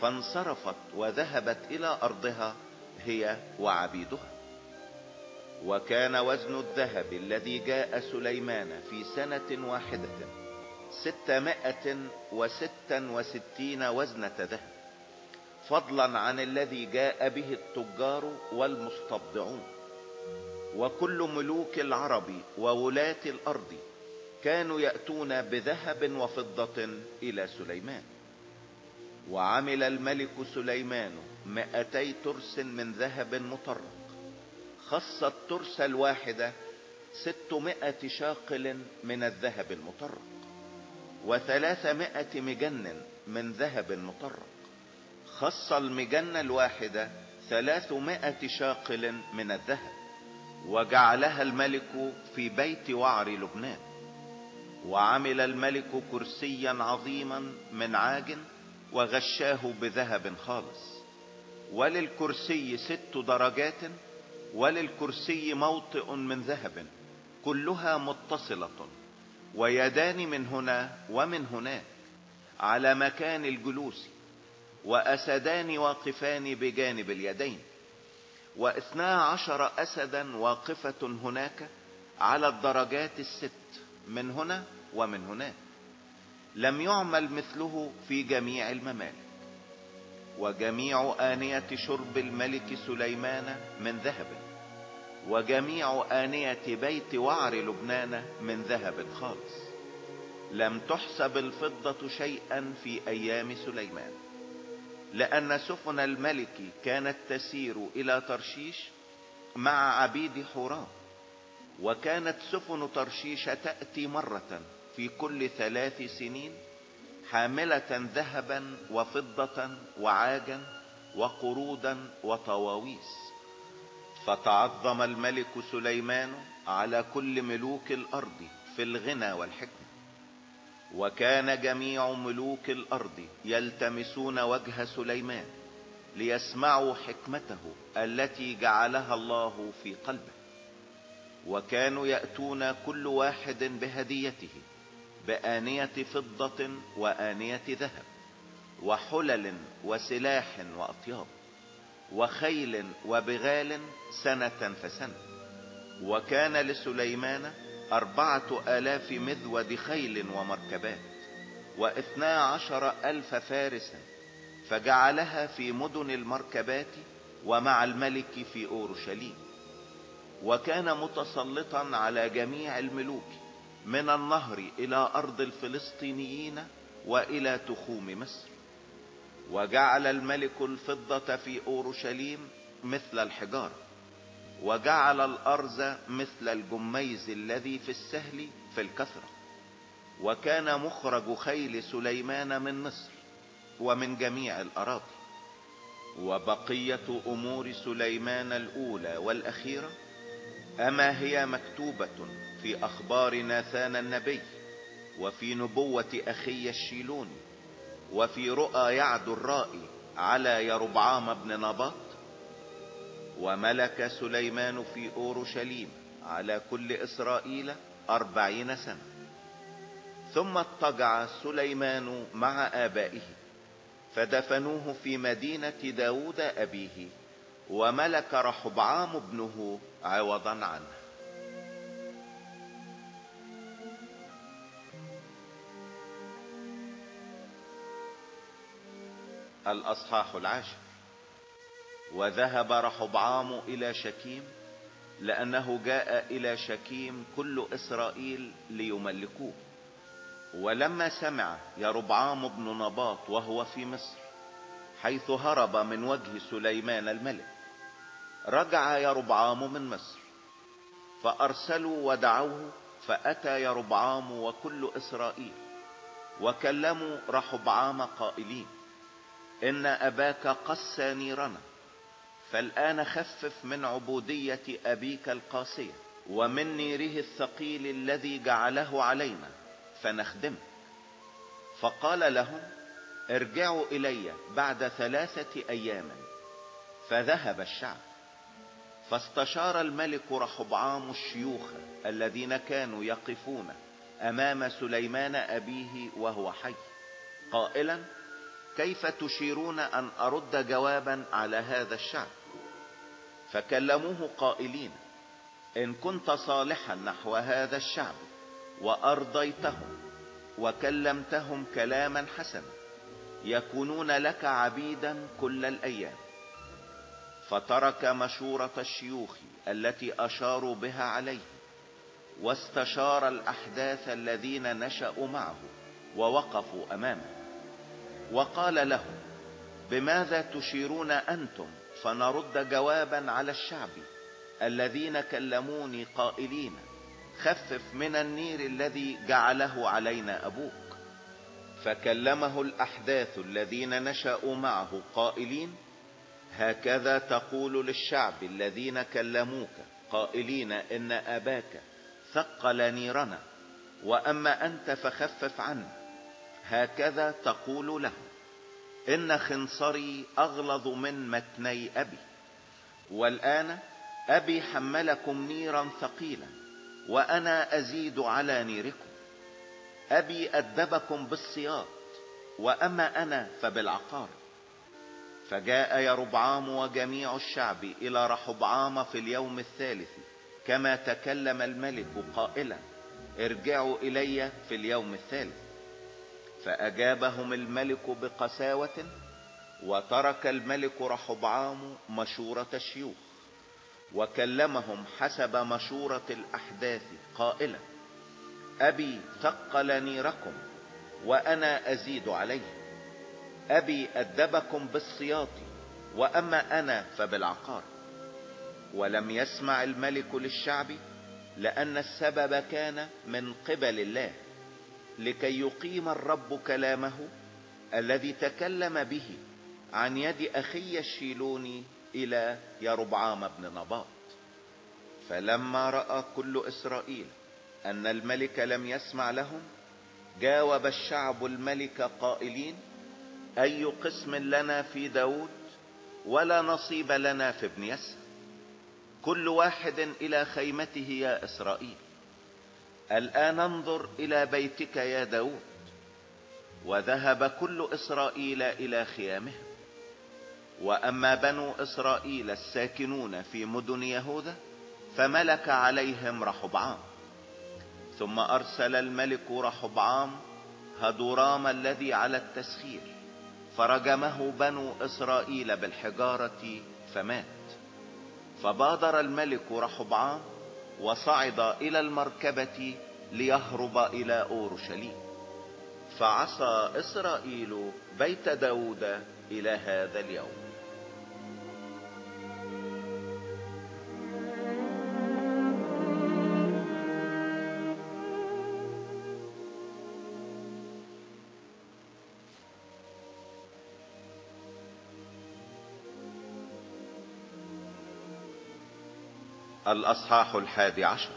فانصرفت وذهبت إلى أرضها هي وعبيدها. وكان وزن الذهب الذي جاء سليمان في سنة واحدة ستمائة وستا وستين وزنة ذهب فضلا عن الذي جاء به التجار والمستبضعون. وكل ملوك العرب وولاة الأرض كانوا يأتون بذهب وفضة إلى سليمان. وعمل الملك سليمان مائتي ترس من ذهب مطرق. خص الترس الواحدة ستمائة شاقل من الذهب المطرق. وثلاثمائة مجن من ذهب مطرق. خص المجن الواحدة ثلاثمائة شاقل من الذهب وجعلها الملك في بيت وعر لبنان. وعمل الملك كرسيا عظيما من عاج وغشاه بذهب خالص. وللكرسي ست درجات وللكرسي موطئ من ذهب كلها متصلة. ويدان من هنا ومن هناك على مكان الجلوس وأسدان واقفان بجانب اليدين واثنا عشر اسدا واقفة هناك على الدرجات الست من هنا ومن هناك. لم يعمل مثله في جميع الممالك. وجميع آنية شرب الملك سليمان من ذهب. وجميع آنية بيت وعر لبنان من ذهب خالص. لم تحسب الفضة شيئا في أيام سليمان لأن سفن الملك كانت تسير إلى ترشيش مع عبيد حورام وكانت سفن ترشيش تأتي مرة في كل ثلاث سنين حاملة ذهبا وفضة وعاجا وقرودا وطواويس. فتعظم الملك سليمان على كل ملوك الأرض في الغنى والحكمة. وكان جميع ملوك الأرض يلتمسون وجه سليمان ليسمعوا حكمته التي جعلها الله في قلبه. وكانوا يأتون كل واحد بهديته بآنية فضة وآنية ذهب وحلل وسلاح وأطياب. وخيل وبغال سنة فسنة. وكان لسليمان أربعة آلاف مذود خيل ومركبات واثنا عشر ألف فارس فجعلها في مدن المركبات ومع الملك في أورشليم. وكان متسلطا على جميع الملوك من النهر إلى أرض الفلسطينيين وإلى تخوم مصر. وجعل الملك الفضة في أورشليم مثل الحجارة وجعل الارز مثل الجميز الذي في السهل في الكثرة وكان مخرج خيل سليمان من مصر ومن جميع الأراضي وبقية أمور سليمان الأولى والأخيرة أما هي مكتوبة في أخبار ناثان النبي وفي نبوة أخي الشيلوني. وفي رؤى يعد الرائي على يربعام بن نباط وملك سليمان في أورشليم على كل إسرائيل أربعين سنة. ثم اضطجع سليمان مع آبائه فدفنوه في مدينة داود أبيه وملك رحبعام ابنه عوضا عنه. الأصحاح العاشر. وذهب رحبعام إلى شكيم لأنه جاء إلى شكيم كل إسرائيل ليملكوه. ولما سمع يربعام بن نباط وهو في مصر حيث هرب من وجه سليمان الملك رجع يربعام من مصر. فأرسلوا ودعوه فأتى يربعام وكل إسرائيل وكلموا رحبعام قائلين. إن أباك قسى نيرنا فالآن خفف من عبودية أبيك القاسية ومن نيره الثقيل الذي جعله علينا فنخدمه فقال لهم ارجعوا إلي بعد ثلاثة أيام فذهب الشعب. فاستشار الملك رحبعام الشيوخ الذين كانوا يقفون أمام سليمان أبيه وهو حي قائلا كيف تشيرون أن أرد جوابا على هذا الشعب؟ فكلموه قائلين إن كنت صالحا نحو هذا الشعب وأرضيتهم وكلمتهم كلاما حسنا يكونون لك عبيدا كل الأيام. فترك مشورة الشيوخ التي أشاروا بها عليه واستشار الأحداث الذين نشأوا معه ووقفوا أمامه. وقال لهم بماذا تشيرون أنتم فنرد جوابا على الشعب؟ الذين كلموني قائلين خفف من النير الذي جعله علينا أبوك. فكلمه الأحداث الذين نشأوا معه قائلين هكذا تقول للشعب الذين كلموك قائلين إن أباك ثقل نيرنا وأما أنت فخفف عنه. هكذا تقول له إن خنصري أغلظ من متني أبي والآن أبي حملكم نيرا ثقيلا وأنا أزيد على نيركم. أبي أدبكم بالصياط وأما أنا فبالعقار. فجاء يربعام وجميع الشعب إلى رحبعام في اليوم الثالث كما تكلم الملك قائلا ارجعوا إلي في اليوم الثالث. فأجابهم الملك بقساوة وترك الملك رحبعام مشورة الشيوخ وكلمهم حسب مشورة الأحداث قائلا أبي ثقل نيركم وأنا أزيد عليه أبي أدبكم بالسياط وأما أنا فبالعقار. ولم يسمع الملك للشعب لأن السبب كان من قبل الله. لكي يقيم الرب كلامه الذي تكلم به عن يد أخي الشيلوني إلى يربعام بن نباط. فلما رأى كل إسرائيل أن الملك لم يسمع لهم جاوب الشعب الملك قائلين أي قسم لنا في داود ولا نصيب لنا في ابن يسى كل واحد إلى خيمته يا إسرائيل. الآن انظر إلى بيتك يا داود. وذهب كل إسرائيل إلى خيامهم وأما بنو إسرائيل الساكنون في مدن يهوذا فملك عليهم رحبعام ثم أرسل الملك رحبعام هدورام الذي على التسخير. فرجمه بنو إسرائيل بالحجارة فمات. فبادر الملك رحبعام وصعد إلى المركبة ليهرب إلى أورشليم. فعصى إسرائيل بيت داود إلى هذا اليوم. الأصحاح الحادي عشر.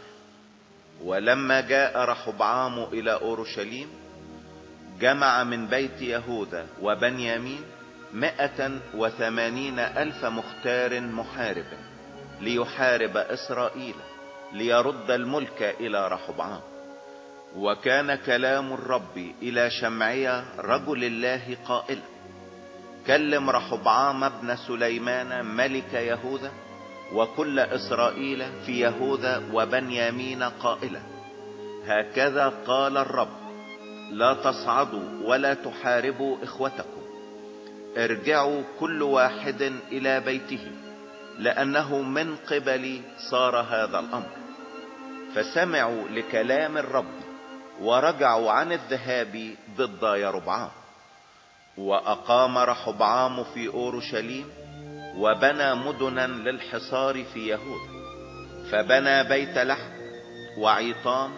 ولما جاء رحبعام إلى أورشليم جمع من بيت يهوذا وبنيامين مائة وثمانين ألف مختار محارب ليحارب إسرائيل ليرد الملك إلى رحبعام. وكان كلام الرب إلى شمعية رجل الله قائلا كلم رحبعام ابن سليمان ملك يهوذا وكل إسرائيل في يهوذا وبنيامين قائلا هكذا قال الرب لا تصعدوا ولا تحاربوا إخوتكم. ارجعوا كل واحد إلى بيته لأنه من قبلي صار هذا الأمر. فسمعوا لكلام الرب ورجعوا عن الذهاب ضد يربعام وأقام رحبعام في أورشليم وبنى مدنا للحصار في يهوذا فبنى بيت لحم وعيطام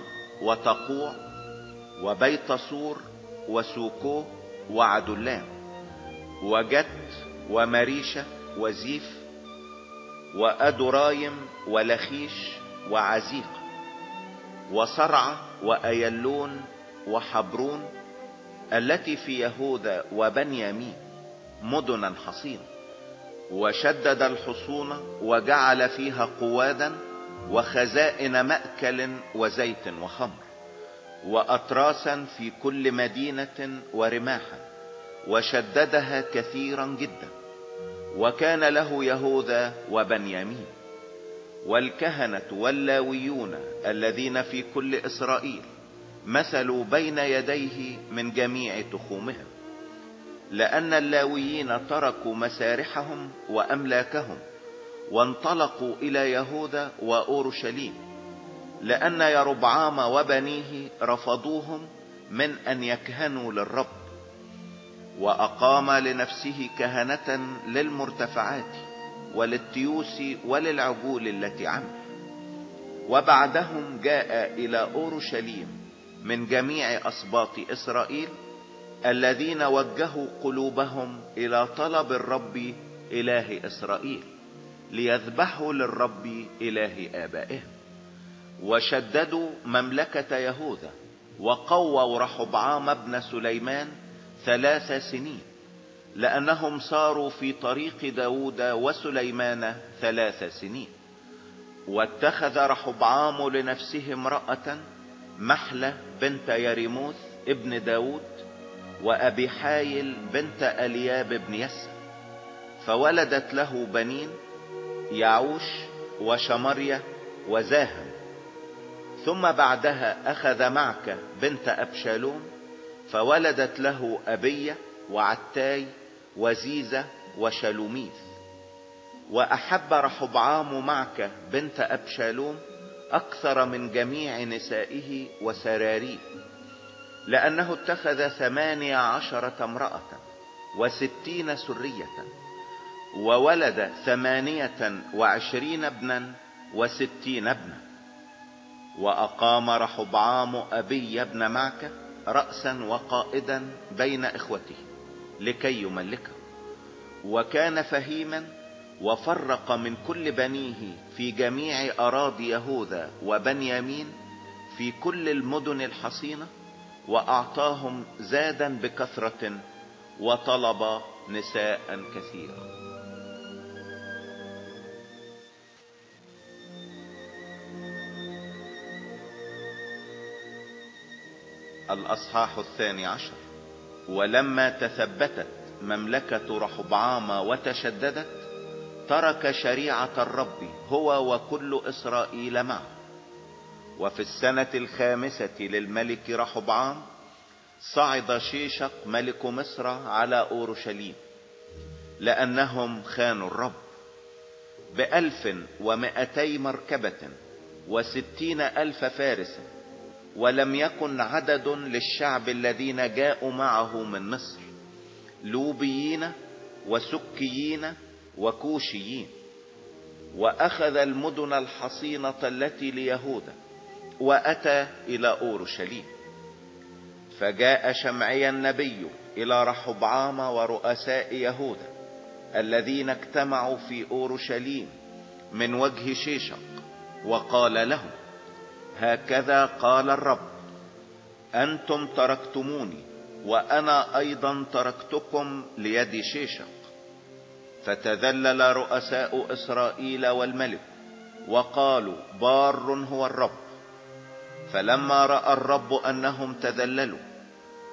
وتقوع وبيت صور وسوكوه وعدلام وجت ومريشة وزيف وأدرايم ولخيش وعزيق وصرعة وأيلون وحبرون التي في يهوذا وبنيامين مدنا حصينه وشدد الحصون وجعل فيها قوادا وخزائن مأكل وزيت وخمر وأطراسا في كل مدينة ورماحا وشددها كثيرا جدا وكان له يهوذا وبنيامين والكهنة واللاويون الذين في كل إسرائيل مثلوا بين يديه من جميع تخومهم لأن اللاويين تركوا مسارحهم وأملاكهم وانطلقوا إلى يهوذا وأورشليم لأن يربعام وبنيه رفضوهم من أن يكهنوا للرب وأقام لنفسه كهنة للمرتفعات وللتيوس وللعجول التي عمل. وبعدهم جاء إلى أورشليم من جميع أسباط إسرائيل الذين وجهوا قلوبهم إلى طلب الرب إله إسرائيل ليذبحوا للرب إله آبائهم. وشددوا مملكة يهوذا وقووا رحبعام ابن سليمان ثلاث سنين لأنهم صاروا في طريق داود وسليمان ثلاث سنين. واتخذ رحبعام لنفسه امرأة محلة بنت يريموث ابن داود وأبي حايل بنت ألياب بن يسر فولدت له بنين يعوش وشمرية وزاهم. ثم بعدها أخذ معك بنت أبشالوم فولدت له أبية وعتاي وزيزة وشلوميث. وأحب رحبعام معك بنت أبشالوم أكثر من جميع نسائه وسراريه. لأنه اتخذ ثمانية عشرة امرأة وستين سرية وولد ثمانية وعشرين ابنا وستين ابنا. وأقام رحبعام أبي ابن معك رأسا وقائدا بين إخوته لكي يملكه. وكان فهيما وفرق من كل بنيه في جميع أراضي يهوذا وبنيامين في كل المدن الحصينة وأعطاهم زادا بكثرة وطلب نساء كثيرة الأصحاح الثاني عشر. ولما تثبتت مملكة رحبعام وتشددت ترك شريعة الرب هو وكل إسرائيل معه. وفي السنة الخامسة للملك رحبعام صعد شيشق ملك مصر على أورشليم لأنهم خانوا الرب بألف ومائتي مركبة وستين ألف فارس ولم يكن عدد للشعب الذين جاءوا معه من مصر لوبيين وسكيين وكوشيين وأخذ المدن الحصينة التي ليهوذا وأتى إلى أورشليم. فجاء شمعي النبي إلى رحبعام ورؤساء يهوذا الذين اجتمعوا في أورشليم من وجه شيشق وقال لهم هكذا قال الرب أنتم تركتموني وأنا أيضا تركتكم ليد شيشق. فتذلل رؤساء إسرائيل والملك وقالوا بار هو الرب. فلما رأى الرب أنهم تذللوا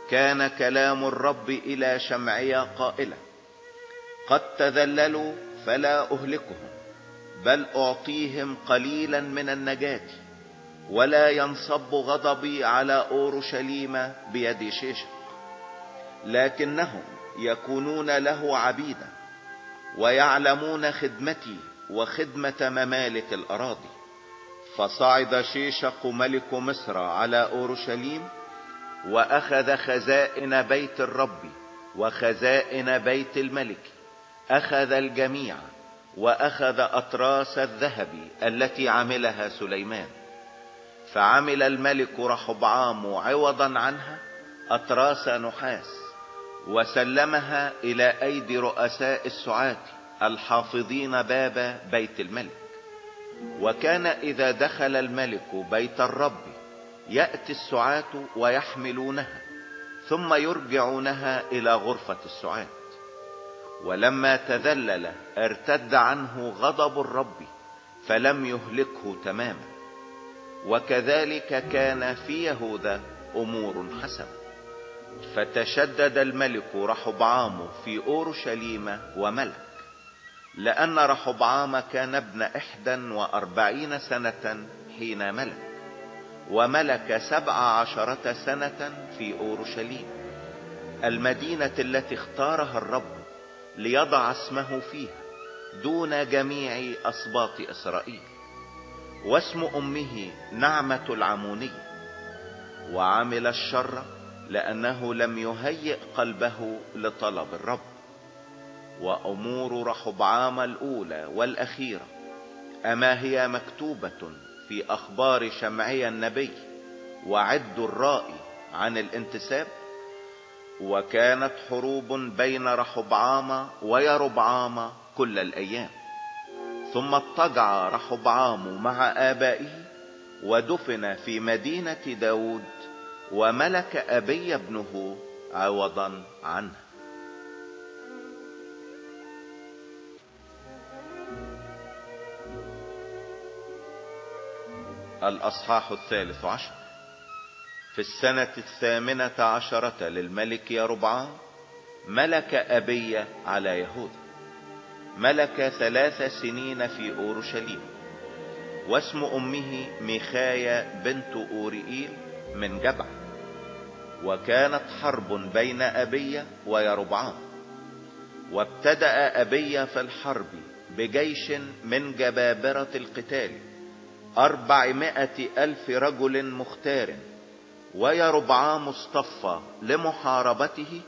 كان كلام الرب إلى شمعيا قائلا قد تذللوا فلا أهلكهم بل أعطيهم قليلا من النجاة ولا ينصب غضبي على أورشليم بيد شيشق. لكنهم يكونون له عبيدا ويعلمون خدمتي وخدمة ممالك الأراضي. فصعد شيشق ملك مصر على أورشليم وأخذ خزائن بيت الرب وخزائن بيت الملك. أخذ الجميع وأخذ أطراس الذهب التي عملها سليمان. فعمل الملك رحبعام عوضا عنها أطراس نحاس وسلمها إلى أيدي رؤساء السعاة الحافظين باب بيت الملك. وكان إذا دخل الملك بيت الرب يأتي السعاة ويحملونها ثم يرجعونها إلى غرفة السعاة. ولما تذلل ارتد عنه غضب الرب فلم يهلكه تماما. وكذلك كان في يهوذا أمور حسنة. فتشدد الملك رحبعام في أورشليم وملك لأن رحبعام كان ابن إحدى وأربعين سنة حين ملك وملك سبع عشرة سنة في أورشليم المدينة التي اختارها الرب ليضع اسمه فيها دون جميع أسباط إسرائيل واسم أمه نعمة العموني وعمل الشر لأنه لم يهيئ قلبه لطلب الرب. وأمور رحبعام الأولى والأخيرة. أما هي مكتوبة في أخبار شمعي النبي وعد الرائي عن الانتساب وكانت حروب بين رحبعام ويربعام كل الأيام. ثم اضطجع رحبعام مع آبائه ودفن في مدينة داود وملك أبي ابنه عوضا عنه. الأصحاح الثالث عشر. في السنة الثامنة عشرة للملك يربعام ملك أبي على يهوذا ملك ثلاث سنين في أورشليم واسم أمه ميخايا بنت أورئيل من جبع وكانت حرب بين أبي ويربعام وابتدأ أبي في الحرب بجيش من جبابرة القتال. أربعمائة ألف رجل مختار ويربعام اصطفى لمحاربته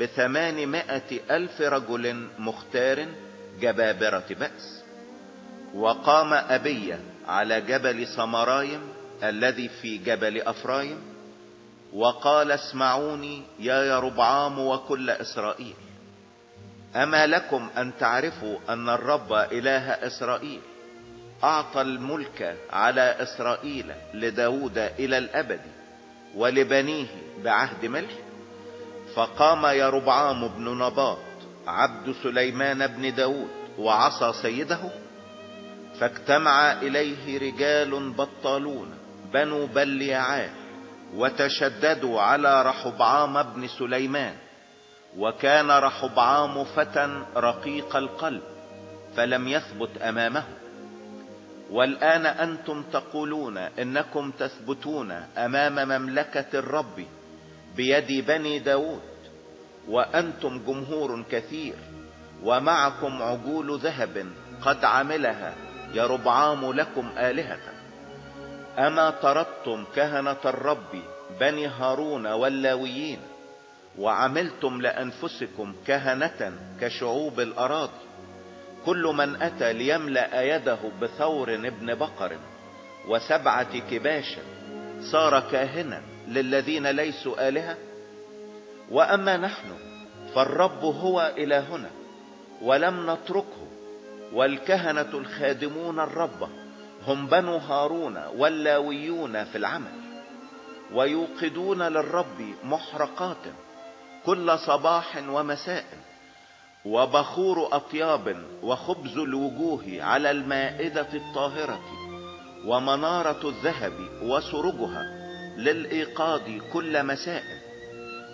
بثمانمائة ألف رجل مختار جبابرة بأس. وقام أبي على جبل سمرايم الذي في جبل أفرايم وقال اسمعوني يا يربعام وكل إسرائيل أما لكم أن تعرفوا أن الرب إله إسرائيل أعطى الملك على إسرائيل لداود إلى الأبد ولبنيه بعهد ملك فقام يربعام بن نباط عبد سليمان بن داود وعصى سيده فاجتمع إليه رجال بطالون بنو بليعال وتشددوا على رحبعام بن سليمان وكان رحبعام فتى رقيق القلب فلم يثبت أمامه. والآن أنتم تقولون إنكم تثبتون أمام مملكة الرب بيد بني داود وأنتم جمهور كثير ومعكم عجول ذهب قد عملها يربعام لكم آلهة. أما طردتم كهنة الرب بني هارون واللاويين وعملتم لأنفسكم كهنة كشعوب الأراضي كل من أتى ليملأ يده بثور ابن بقر وسبعة كباش صار كاهنا للذين ليسوا آلهة؟ وأما نحن فالرب هو إلهنا ولم نتركه والكهنة الخادمون الرب هم بنو هارون واللاويون في العمل ويوقدون للرب محرقات كل صباح ومساء. وبخور أطياب وخبز الوجوه على المائدة الطاهرة ومنارة الذهب وسرجها للإيقاظ كل مساء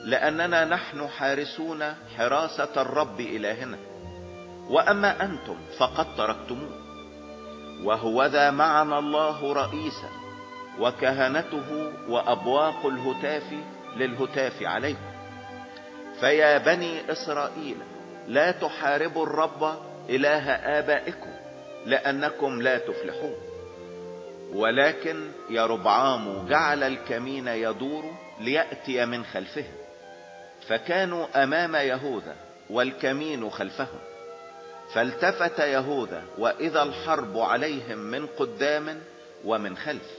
لأننا نحن حارسون حراسة الرب إلهنا. وأما أنتم فقد تركتموه وهو ذا معنا الله رئيسا وكهنته وأبواق الهتاف للهتاف عليكم فيا بني إسرائيل لا تحاربوا الرب إله آبائكم لأنكم لا تفلحون. ولكن يربعام جعل الكمين يدور ليأتي من خلفهم. فكانوا أمام يهوذا والكمين خلفهم. فالتفت يهوذا وإذا الحرب عليهم من قدام ومن خلف.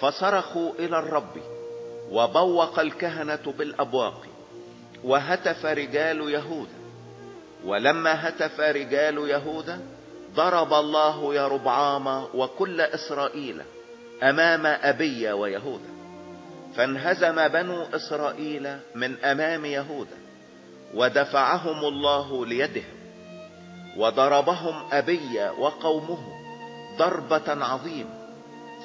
فصرخوا إلى الرب وبوق الكهنة بالأبواق. وهتف رجال يهوذا ولما هتف رجال يهوذا ضرب الله يربعام وكل إسرائيل أمام أبي ويهوذا. فانهزم بنو إسرائيل من أمام يهوذا ودفعهم الله ليدهم وضربهم أبي وقومه ضربة عظيمة.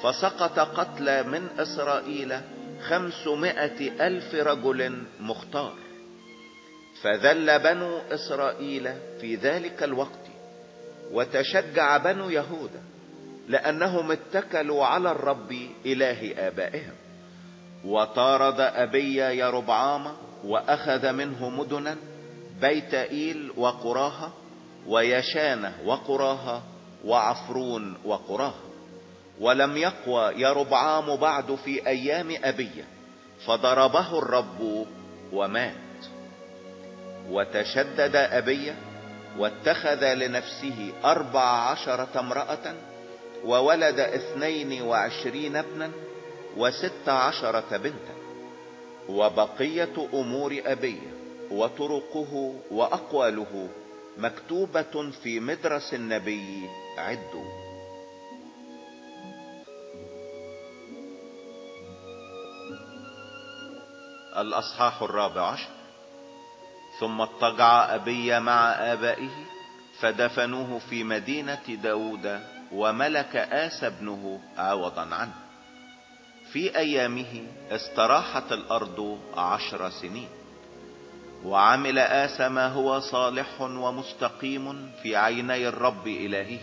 فسقط قتلى من إسرائيل خمسمائة ألف رجل مختار. فذل بنو إسرائيل في ذلك الوقت وتشجع بنو يهوذا لأنهم اتكلوا على الرب إله آبائهم. وطارد أبي يربعام وأخذ منه مدنا بيت إيل وقراها ويشانة وقراها وعفرون وقراها. ولم يقوى يربعام بعد في أيام ابيه فضربه الرب ومات. وتشدد أبيه واتخذ لنفسه أربع عشرة امرأة وولد اثنين وعشرين ابنا وست عشرة بنتا. وبقية أمور أبيه وطرقه وأقواله مكتوبة في مدرس النبي عدوا الأصحاح الرابع عشر. ثم اضطجع أبي مع آبائه فدفنوه في مدينة داود وملك آس ابنه عوضا عنه. في أيامه استراحت الأرض عشر سنين. وعمل آس ما هو صالح ومستقيم في عيني الرب إلهه.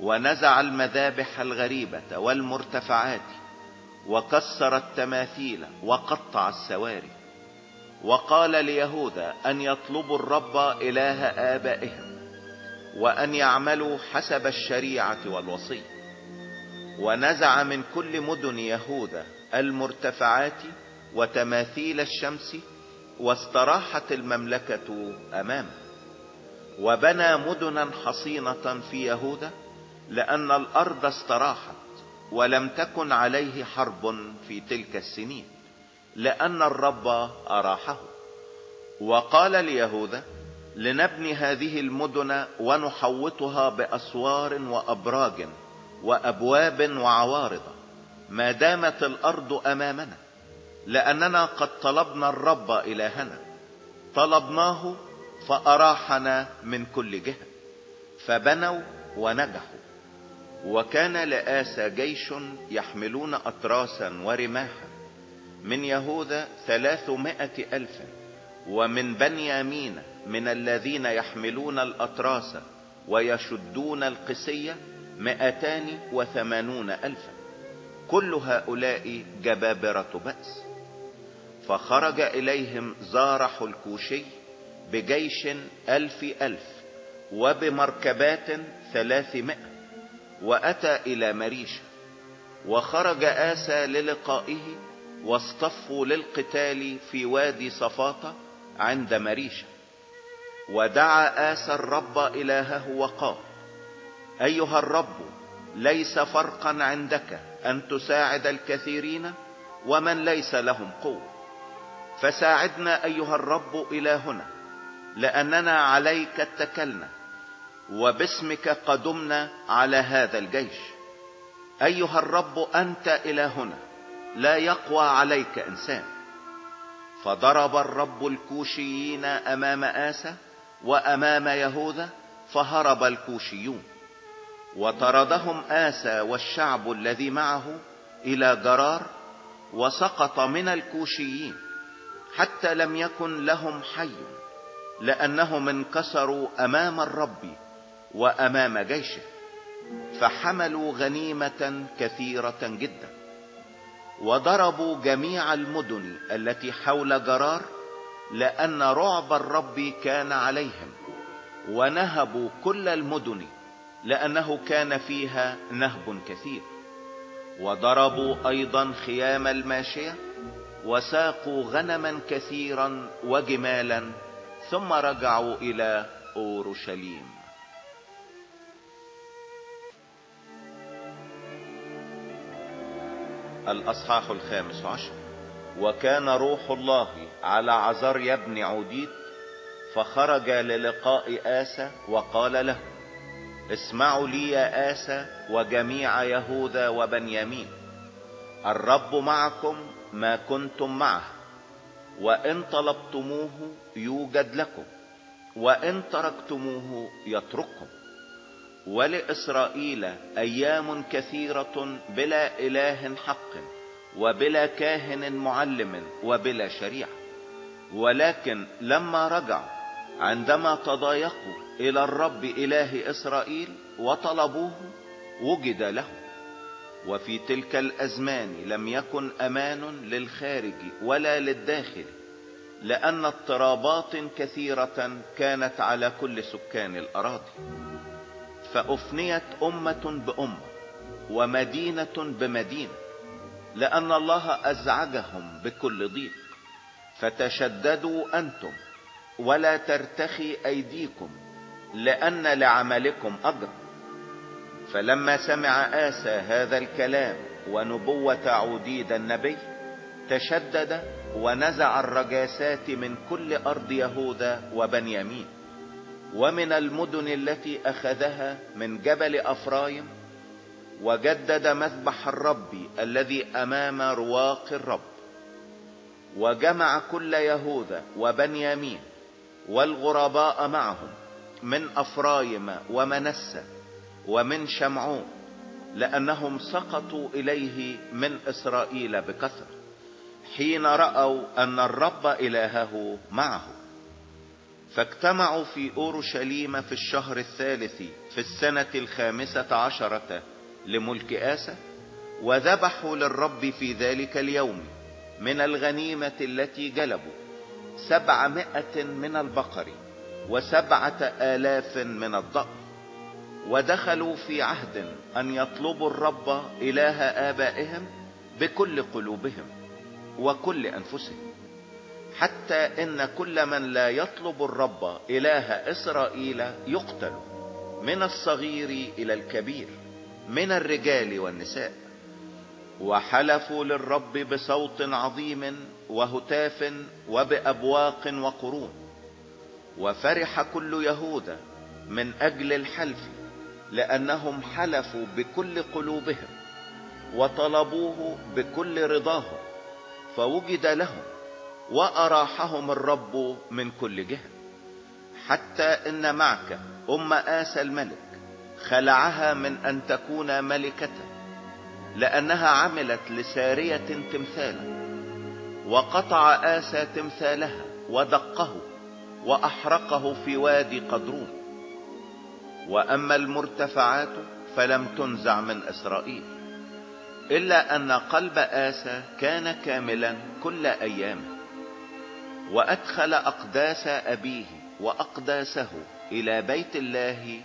ونزع المذابح الغريبة والمرتفعات وكسر التماثيل وقطع السواري. وقال ليهوذا أن يطلبوا الرب إله آبائهم وأن يعملوا حسب الشريعة والوصي. ونزع من كل مدن يهوذا المرتفعات وتماثيل الشمس واستراحت المملكة أمامه. وبنى مدنا حصينة في يهوذا لأن الأرض استراحت ولم تكن عليه حرب في تلك السنين. لأن الرب أراحه. وقال ليهوذا لنبني هذه المدن ونحوطها بأسوار وأبراج وأبواب وعوارض. ما دامت الأرض أمامنا لأننا قد طلبنا الرب إلهنا. طلبناه فأراحنا من كل جهة. فبنوا ونجحوا. وكان لآسى جيش يحملون أطراسا ورماحا. من يهوذا ثلاثمائة ألف ومن بنيامين من الذين يحملون الأطراس ويشدون القسية مئتان وثمانون ألفا كل هؤلاء جبابرة بأس. فخرج إليهم زارح الكوشي بجيش ألف ألف وبمركبات ثلاثمائة وأتى إلى مريشة وخرج آسى للقائه واصطفوا للقتال في وادي صفاطة عند مريشة. ودعا آسى الرب إلهه وقال أيها الرب ليس فرقا عندك أن تساعد الكثيرين ومن ليس لهم قوة. فساعدنا أيها الرب إلهنا لأننا عليك اتكلنا وباسمك قدمنا على هذا الجيش. أيها الرب أنت إلهنا لا يقوى عليك إنسان. فضرب الرب الكوشيين أمام آسى وأمام يهوذا فهرب الكوشيون. وطردهم آسى والشعب الذي معه إلى جرار وسقط من الكوشيين حتى لم يكن لهم حي لأنهم انكسروا أمام الرب وأمام جيشه فحملوا غنيمة كثيرة جدا. وضربوا جميع المدن التي حول جرار لأن رعب الرب كان عليهم ونهبوا كل المدن لأنه كان فيها نهب كثير. وضربوا أيضا خيام الماشية وساقوا غنما كثيرا وجمالا ثم رجعوا إلى أورشليم. الأصحاح الخامس عشر. وكان روح الله على عزر بن عوديد فخرج للقاء آسى وقال له اسمعوا لي يا آسى وجميع يهوذا وبنيامين الرب معكم ما كنتم معه وإن طلبتموه يوجد لكم وإن تركتموه يترككم. ولإسرائيل أيام كثيرة بلا إله حق وبلا كاهن معلم وبلا شريعة. ولكن لما رجعوا عندما تضايقوا إلى الرب إله إسرائيل وطلبوه وجد له. وفي تلك الأزمان لم يكن أمان للخارج ولا للداخل لأن اضطرابات كثيرة كانت على كل سكان الأراضي. فأفنيت أمة بأمة ومدينة بمدينة لأن الله أزعجهم بكل ضيق. فتشددوا أنتم ولا ترتخي أيديكم لأن لعملكم أجر. فلما سمع آسى هذا الكلام ونبوة عوديد النبي تشدد ونزع الرجاسات من كل أرض يهوذا وبنيامين. ومن المدن التي أخذها من جبل أفرايم وجدد مذبح الرب الذي أمام رواق الرب وجمع كل يهوذا وبنيامين والغرباء معهم من أفرايم ومنسى ومن شمعون لأنهم سقطوا إليه من إسرائيل بكثرة حين رأوا أن الرب إلهه معه. فاجتمعوا في أورشليم في الشهر الثالث في السنة الخامسة عشرة لملك آسى وذبحوا للرب في ذلك اليوم من الغنيمة التي جلبوا سبعمائة من البقر وسبعة آلاف من الضأن ودخلوا في عهد أن يطلبوا الرب إله آبائهم بكل قلوبهم وكل أنفسهم. حتى إن كل من لا يطلب الرب إله إسرائيل يقتل من الصغير إلى الكبير من الرجال والنساء. وحلفوا للرب بصوت عظيم وهتاف وبأبواق وقرون. وفرح كل يهوذا من أجل الحلف لأنهم حلفوا بكل قلوبهم وطلبوه بكل رضاهم فوجد لهم وأراحهم الرب من كل جهة. حتى إن معك أم آسى الملك خلعها من أن تكون ملكة لأنها عملت لسارية تمثالا وقطع آسى تمثالها ودقه وأحرقه في وادي قدرون. وأما المرتفعات فلم تنزع من إسرائيل إلا أن قلب آسى كان كاملا كل أيامه. وأدخل أقداس أبيه وأقداسه إلى بيت الله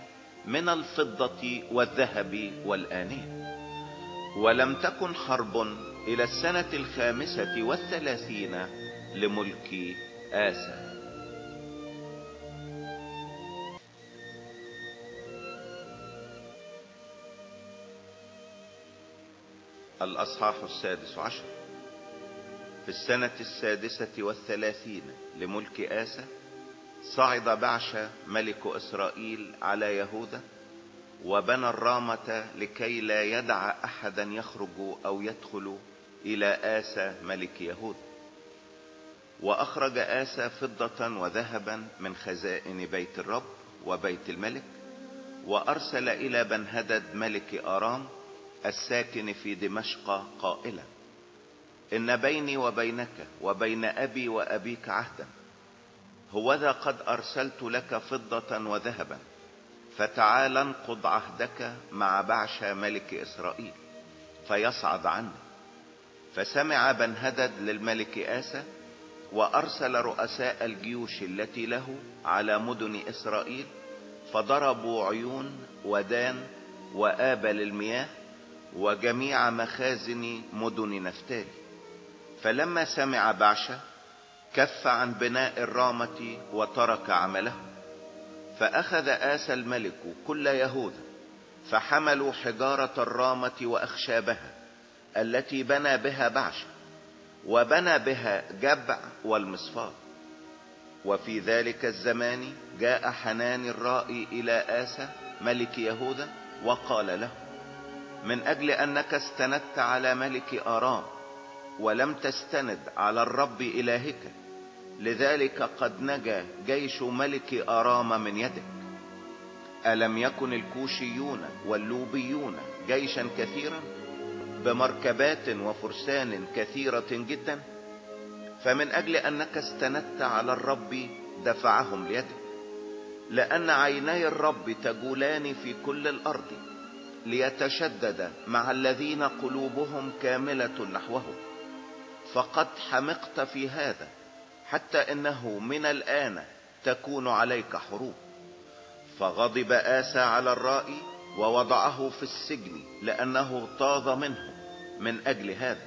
من الفضة والذهب والآنية. ولم تكن حرب إلى السنة الخامسة والثلاثين لملك آسى الأصحاح السادس عشر. السنة السادسة والثلاثين لملك آسى صعد بعشا ملك إسرائيل على يهوذا وبنى الرامة لكي لا يدع أحدا يخرج أو يدخل إلى آسى ملك يهوذا وأخرج آسى فضة وذهبا من خزائن بيت الرب وبيت الملك وأرسل إلى بنهدد ملك أرام الساكن في دمشق قائلا. إن بيني وبينك وبين أبي وأبيك عهدا. هوذا قد أرسلت لك فضة وذهبا. فتعال انقض عهدك مع بعشا ملك إسرائيل فيصعد عنك فسمع بنهدد للملك آسى وأرسل رؤساء الجيوش التي له على مدن إسرائيل فضربوا عيون ودان وآبل المياه وجميع مخازن مدن نفتالي. فلما سمع بعشا كف عن بناء الرامة وترك عمله فأخذ آسى الملك كل يهوذا فحملوا حجارة الرامة وأخشابها التي بنى بها بعشا وبنى بها جبع والمصفار وفي ذلك الزمان جاء حنان الرائي إلى آسى ملك يهوذا وقال له من أجل أنك استندت على ملك أرام ولم تستند على الرب إلهك. لذلك قد نجا جيش ملك أرام من يدك. ألم يكن الكوشيون واللوبيون جيشا كثيرا بمركبات وفرسان كثيرة جدا؟ فمن أجل أنك استندت على الرب دفعهم ليدك. لأن عيني الرب تجولان في كل الأرض ليتشدد مع الذين قلوبهم كاملة نحوه فقد حمقت في هذا حتى إنه من الآن تكون عليك حروب. فغضب آسى على الرائي ووضعه في السجن لأنه اغتاظ منه من أجل هذا.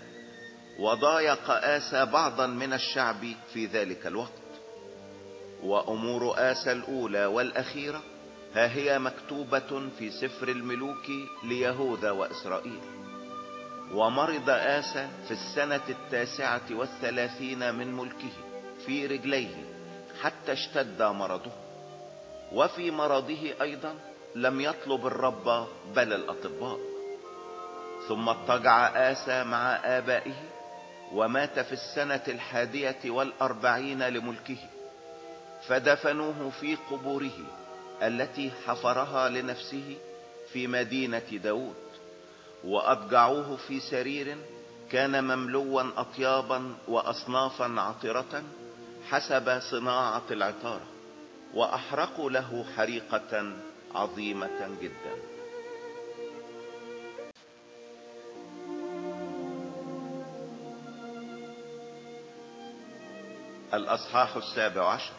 وضايق آسى بعضا من الشعب في ذلك الوقت. وأمور آسى الأولى والأخيرة ها هي مكتوبة في سفر الملوك ليهوذا وإسرائيل. ومرض آسى في السنة التاسعة والثلاثين من ملكه في رجليه حتى اشتد مرضه. وفي مرضه أيضا لم يطلب الرب بل الأطباء. ثم اضطجع آسى مع آبائه ومات في السنة الحادية والأربعين لملكه. فدفنوه في قبوره التي حفرها لنفسه في مدينة داود. وأضجعوه في سرير كان مملوا أطيابا وأصنافا عطرة حسب صناعة العطارة وأحرقوا له حريقة عظيمة جدا. الأصحاح السابع عشر.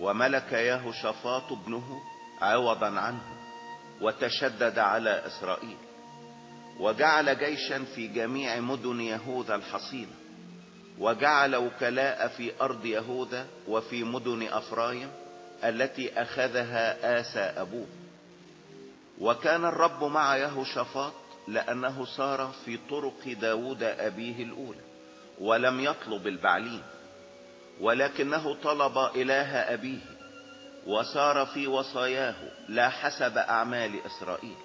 وملك يهوشافاط ابنه عوضا عنه وتشدد على إسرائيل. وجعل جيشا في جميع مدن يهوذا الحصينة وجعل وكلاء في أرض يهوذا وفي مدن أفرايم التي أخذها آسى أبوه. وكان الرب مع يهوشافاط لأنه سار في طرق داود أبيه الأولى ولم يطلب البعلين ولكنه طلب إله أبيه وسار في وصاياه لا حسب أعمال إسرائيل.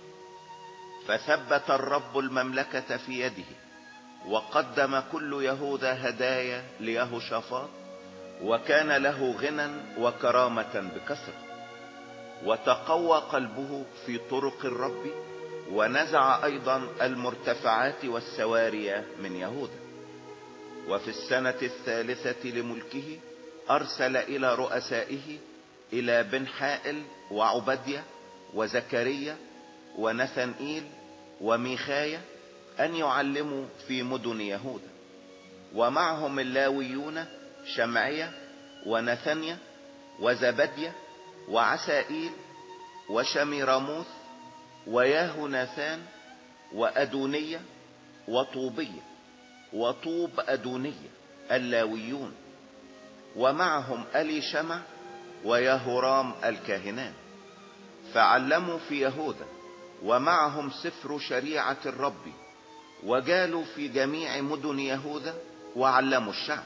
فثبت الرب المملكة في يده وقدم كل يهوذا هدايا ليهوشافاط وكان له غنى وكرامة بكثرة وتقوى قلبه في طرق الرب ونزع أيضا المرتفعات والسواري من يهوذا وفي السنة الثالثة لملكه أرسل إلى رؤسائه إلى بن حائل وعبدية وزكريا ونثنئيل وميخايا أن يعلموا في مدن يهوذا ومعهم اللاويون شمعية ونثنيا وزبدية وعسائيل وشميراموث وياهو ناثان وأدونية وطوبية وطوب أدونية اللاويون ومعهم ألي شمع ويهرام الكاهنان. فعلموا في يهوذا ومعهم سفر شريعة الرب وجالوا في جميع مدن يهوذا وعلموا الشعب.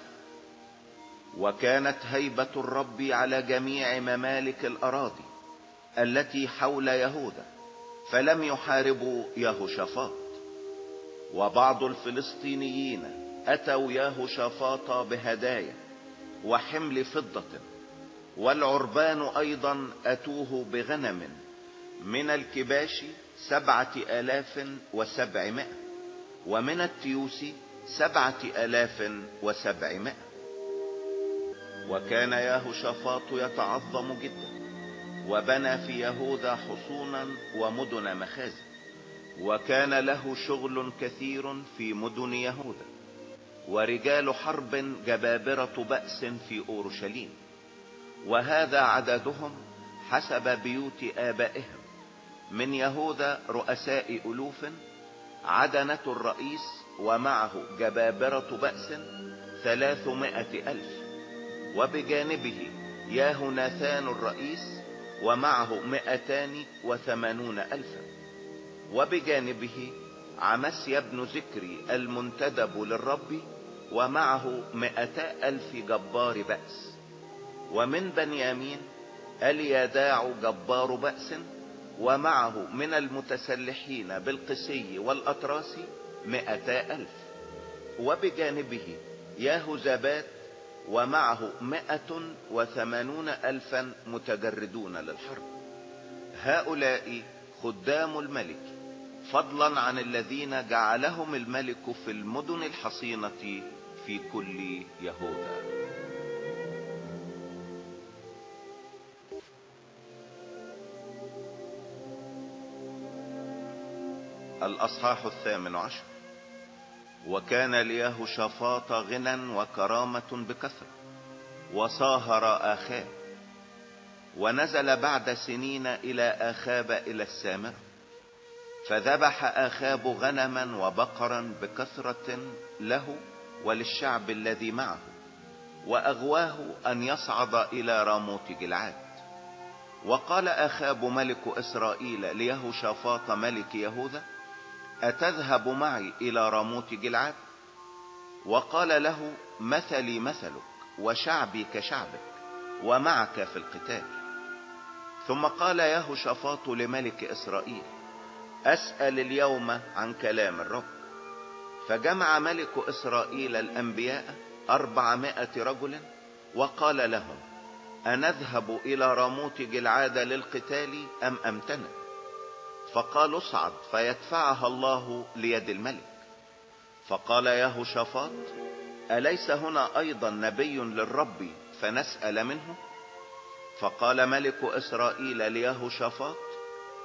وكانت هيبة الرب على جميع ممالك الأراضي التي حول يهوذا فلم يحاربوا يهوشافاط. وبعض الفلسطينيين أتوا يهوشافاط بهدايا وحمل فضة والعربان أيضا أتوه بغنم من الكباش سبعة آلاف وسبعمائة ومن التيوس سبعة آلاف وسبعمائة. وكان يهوشافاط يتعظم جدا وبنى في يهوذا حصونا ومدن مخازن وكان له شغل كثير في مدن يهوذا ورجال حرب جبابرة بأس في أورشليم. وهذا عددهم حسب بيوت آبائهم. من يهوذا رؤساء ألوف عدنة الرئيس ومعه جبابرة بأس ثلاثمائة ألف وبجانبه ياهناثان الرئيس ومعه مئتان وثمانون ألفا وبجانبه عمسيا بن ذكري المنتدب للرب ومعه مئتا ألف جبار بأس ومن بنيامين اليداع جبار بأس ومعه من المتسلحين بالقسي والأطراس مئتا ألف. وبجانبه ياهزبات ومعه مئة وثمانون ألفا متجردون للحرب. هؤلاء خدام الملك فضلا عن الذين جعلهم الملك في المدن الحصينة في كل يهوذا. الأصحاح الثامن عشر. وكان لياه شفاط غنى وكرامة بكثرة وصاهر آخاب ونزل بعد سنين إلى آخاب إلى السامرة فذبح آخاب غنما وبقرا بكثرة له وللشعب الذي معه وأغواه أن يصعد إلى راموت جلعاد. وقال آخاب ملك إسرائيل ليهوشافاط ملك يهوذا أتذهب معي إلى راموت جلعاد؟ وقال له مثلي مثلك وشعبي كشعبك ومعك في القتال. ثم قال يهوشافاط لملك إسرائيل أسأل اليوم عن كلام الرب. فجمع ملك إسرائيل الأنبياء أربعمائة رجل وقال لهم أنذهب إلى راموت جلعاد للقتال أم أمتنع؟ فقال اصعد فيدفعها الله ليد الملك. فقال يهوشافاط أليس هنا أيضا نبي للرب فنسأل منه؟ فقال ملك إسرائيل ليهوشافاط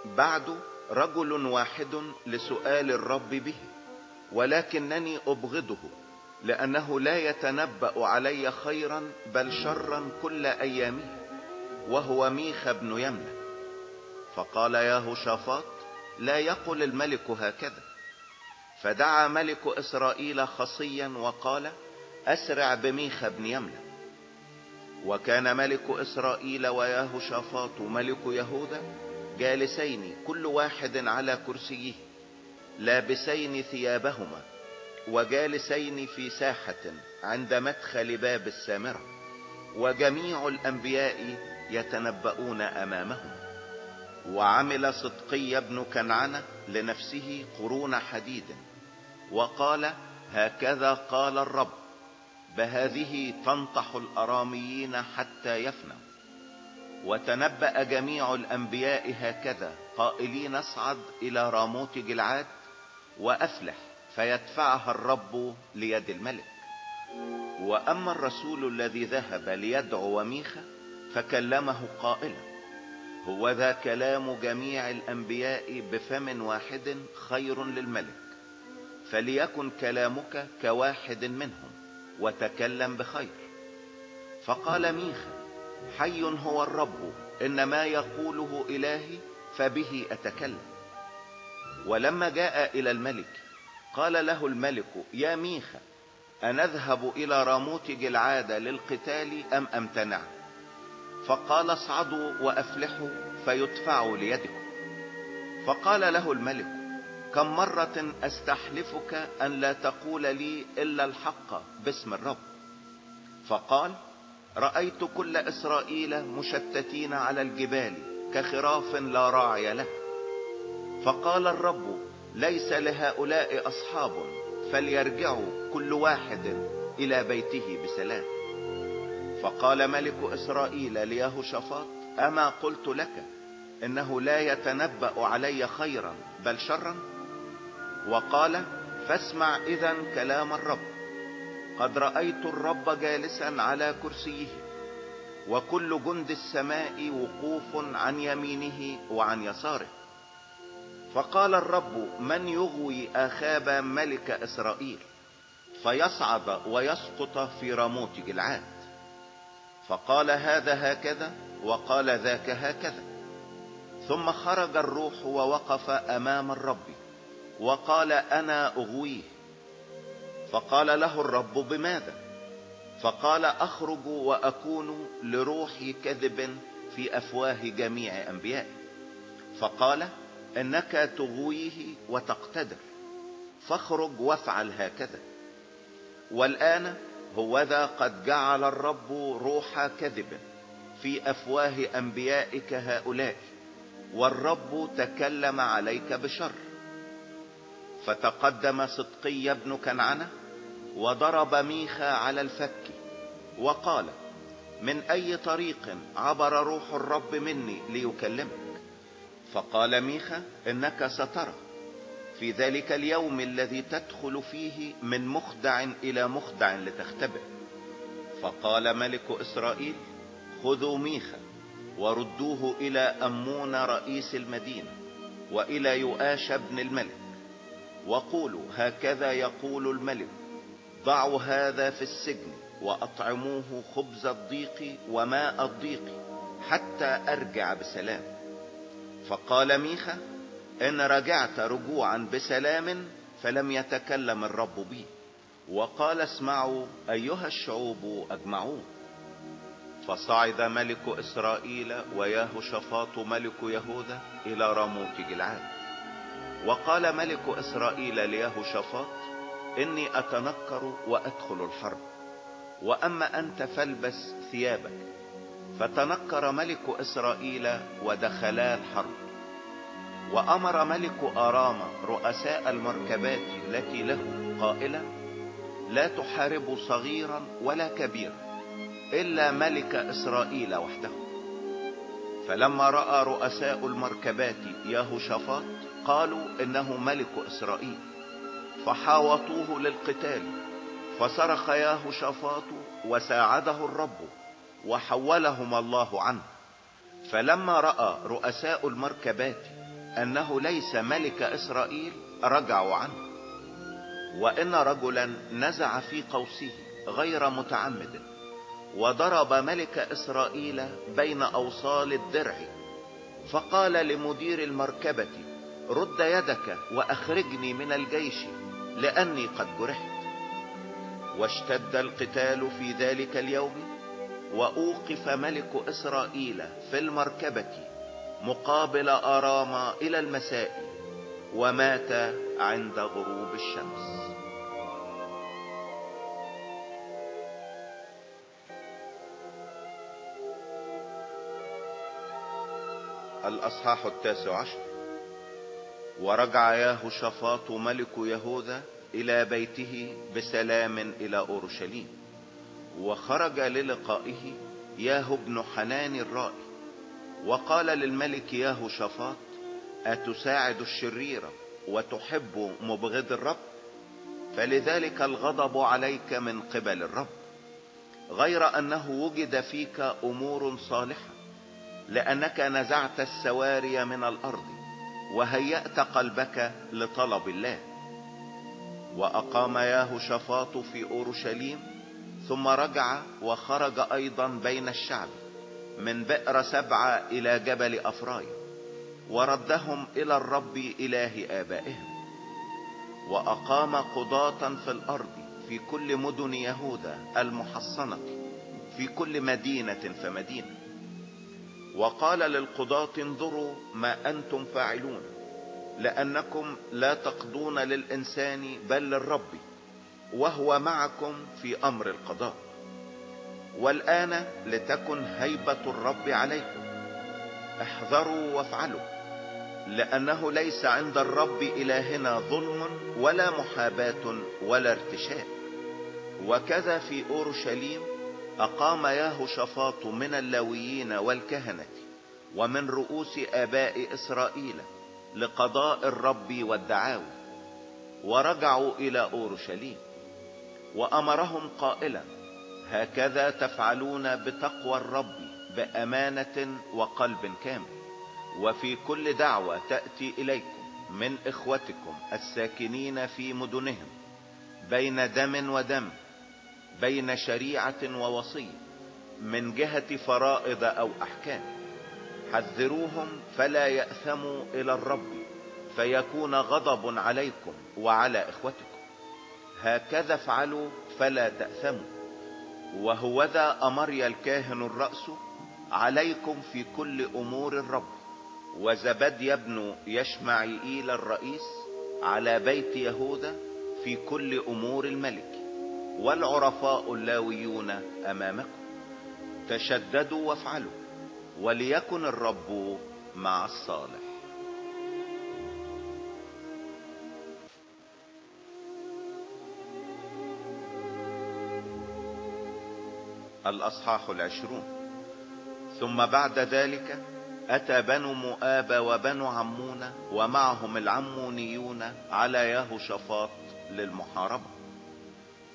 بعد رجل واحد لسؤال الرب به ولكنني أبغضه لأنه لا يتنبأ علي خيرا بل شرا كل أيامه وهو ميخ بن يمنة. فقال يا شافاط لا يقل الملك هكذا. فدعا ملك إسرائيل خصيا وقال أسرع بميخ بن يمنة وكان ملك إسرائيل وياهوشافاط ملك يهوذا جالسين كل واحد على كرسيه لابسين ثيابهما وجالسين في ساحة عند مدخل باب السامرة. وجميع الأنبياء يتنبؤون أمامهم. وعمل صدقي بن كنعنة لنفسه قرون حديد. وقال هكذا قال الرب بهذه تنطح الأراميين حتى يفنوا. وتنبأ جميع الأنبياء هكذا قائلين اصعد إلى راموت جلعاد وأفلح فيدفعها الرب ليد الملك. وأما الرسول الذي ذهب ليدعو ميخا فكلمه قائلا هو ذا كلام جميع الأنبياء بفم واحد خير للملك فليكن كلامك كواحد منهم وتكلم بخير. فقال ميخا حي هو الرب إن ما يقوله إلهي فبه أتكلم. ولما جاء إلى الملك قال له الملك يا ميخا أنذهب إلى راموت جلعاد للقتال أم أمتنع فقال اصعدوا وأفلحوا فيدفعوا ليدكم. فقال له الملك كم مرة أستحلفك أن لا تقول لي إلا الحق باسم الرب؟ فقال رأيت كل إسرائيل مشتتين على الجبال كخراف لا راعي له. فقال الرب ليس لهؤلاء أصحاب فليرجعوا كل واحد إلى بيته بسلام. فقال ملك إسرائيل ليهوشافاط أما قلت لك إنه لا يتنبأ علي خيرا بل شرا؟ وقال فاسمع إذا كلام الرب قد رأيت الرب جالسا على كرسيه وكل جند السماء وقوف عن يمينه وعن يساره. فقال الرب من يغوي آخاب ملك إسرائيل؟ فيصعد ويسقط في راموت جلعاد. فقال هذا هكذا وقال ذاك هكذا. ثم خرج الروح ووقف أمام الرب وقال أنا أغويه. فقال له الرب بماذا؟ فقال أخرج وأكون لروحي كذب في أفواه جميع انبيائي فقال إنك تغويه وتقتدر. فاخرج وافعل هكذا. والآن هوذا قد جعل الرب روح كذب في أفواه أنبيائك هؤلاء والرب تكلم عليك بشر. فتقدم صدقي ابن كنعنة وضرب ميخا على الفك وقال من أي طريق عبر روح الرب مني ليكلمك؟ فقال ميخا إنك سترى. في ذلك اليوم الذي تدخل فيه من مخدع إلى مخدع لتختبئ. فقال ملك إسرائيل خذوا ميخا وردوه إلى أمون رئيس المدينة وإلى يؤاش ابن الملك وقولوا هكذا يقول الملك ضعوا هذا في السجن وأطعموه خبز الضيق وماء الضيق حتى أرجع بسلام. فقال ميخا إن رجعت رجوعا بسلام فلم يتكلم الرب بي. وقال اسمعوا أيها الشعوب اجمعون فصعد ملك إسرائيل وياه شفاط ملك يهوذا إلى راموت جلعاد وقال ملك إسرائيل لياه شفاط إني أتنكر وأدخل الحرب. وأما أنت فالبس ثيابك. فتنكر ملك إسرائيل ودخلا الحرب. وأمر ملك ارام رؤساء المركبات التي له قائلا لا تحاربوا صغيرا ولا كبيرا إلا ملك إسرائيل وحده. فلما رأى رؤساء المركبات يهوشافاط قالوا إنه ملك إسرائيل. فحاوطوه للقتال. فصرخ يهوشافاط وساعده الرب وحولهم الله عنه. فلما رأى رؤساء المركبات أنه ليس ملك إسرائيل رجعوا عنه وإن رجلا نزع في قوسه غير متعمد وضرب ملك إسرائيل بين أوصال الدرع فقال لمدير المركبة رد يدك وأخرجني من الجيش لأني قد جرحت. واشتد القتال في ذلك اليوم وأوقف ملك إسرائيل في المركبة. مقابل ارام إلى المساء ومات عند غروب الشمس. الأصحاح التاسع عشر. ورجع ياهوشافاط ملك يهوذا إلى بيته بسلام إلى أورشليم وخرج للقائه ياهو بن حنان الرائي. وقال للملك ياهوشافاط أتساعد الشرير وتحب مبغض الرب؟ فلذلك الغضب عليك من قبل الرب غير أنه وجد فيك أمور صالحة لأنك نزعت السواري من الأرض وهيأت قلبك لطلب الله. وأقام ياهوشافاط في أورشليم ثم رجع وخرج أيضا بين الشعب. من بئر سبعة إلى جبل أفرايم وردهم إلى الرب إله آبائهم وأقام قضاة في الأرض في كل مدن يهوذا المحصنة في كل مدينة فمدينة. وقال للقضاة انظروا ما أنتم فاعلون لأنكم لا تقضون للإنسان بل للرب وهو معكم في أمر القضاء. والآن لتكن هيبة الرب عليكم. احذروا وافعلوا لأنه ليس عند الرب إلهنا ظلم ولا محاباة ولا ارتشاء وكذا في أورشليم أقام ياهو شفاط من اللاويين والكهنة ومن رؤوس آباء إسرائيل لقضاء الرب والدعاوى ورجعوا إلى أورشليم وأمرهم قائلا هكذا تفعلون بتقوى الرب بأمانة وقلب كامل. وفي كل دعوة تأتي إليكم من إخوتكم الساكنين في مدنهم بين دم ودم بين شريعة ووصية من جهة فرائض أو أحكام. حذروهم فلا يأثموا إلى الرب فيكون غضب عليكم وعلى إخوتكم. هكذا افعلوا فلا تأثموا. وهوذا أمري الكاهن الرأس عليكم في كل أمور الرب. وزبدي ابن يشمعيل الرئيس على بيت يهوذا في كل أمور الملك. والعرفاء اللاويون أمامكم. تشددوا وافعلوا وليكن الرب مع الصالح. الأصحاح العشرون. ثم بعد ذلك أتى بنو مؤاب وبنو عمون ومعهم العمونيون على ياهو شفاط للمحاربة.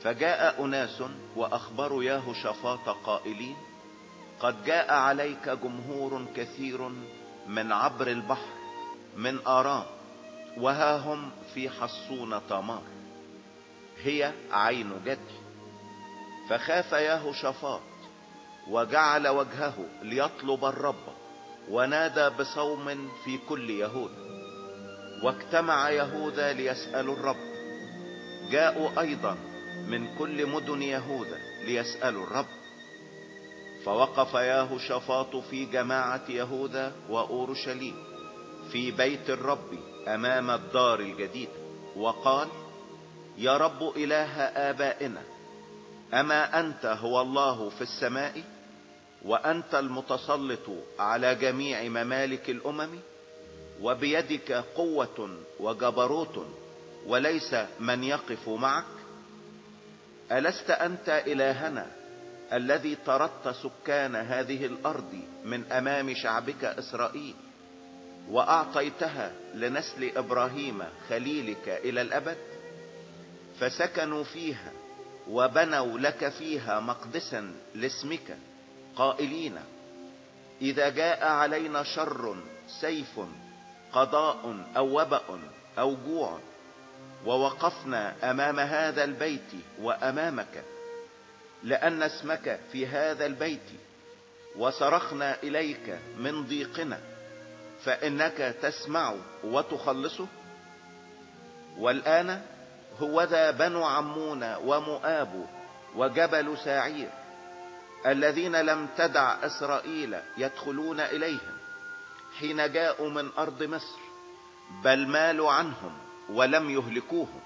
فجاء أناس وأخبروا ياهو شفاط قائلين قد جاء عليك جمهور كثير من عبر البحر من آرام وها هم في حصون تمار هي عين جدي. فخاف ياهو شفاط وجعل وجهه ليطلب الرب ونادى بصوم في كل يهوذا واجتمع يهوذا ليسألوا الرب. جاءوا أيضا من كل مدن يهوذا ليسألوا الرب. فوقف ياهو شفاط في جماعة يهوذا وأورشليم في بيت الرب أمام الدار الجديدة وقال يا رب إله آبائنا أما أنت هو الله في السماء وأنت المتسلط على جميع ممالك الأمم وبيدك قوة وجبروت وليس من يقف معك؟ ألست أنت إلهنا الذي طردت سكان هذه الأرض من أمام شعبك إسرائيل وأعطيتها لنسل إبراهيم خليلك إلى الأبد؟ فسكنوا فيها وبنوا لك فيها مقدسا لاسمك قائلين إذا جاء علينا شر سيف قضاء أو وبأ أو جوع ووقفنا أمام هذا البيت وأمامك لأن اسمك في هذا البيت وصرخنا إليك من ضيقنا فإنك تسمع وتخلصه؟ والآن هوذا بنو عمون ومؤاب وجبل ساعير الذين لم تدع إسرائيل يدخلون إليهم حين جاءوا من أرض مصر بل مالوا عنهم ولم يهلكوهم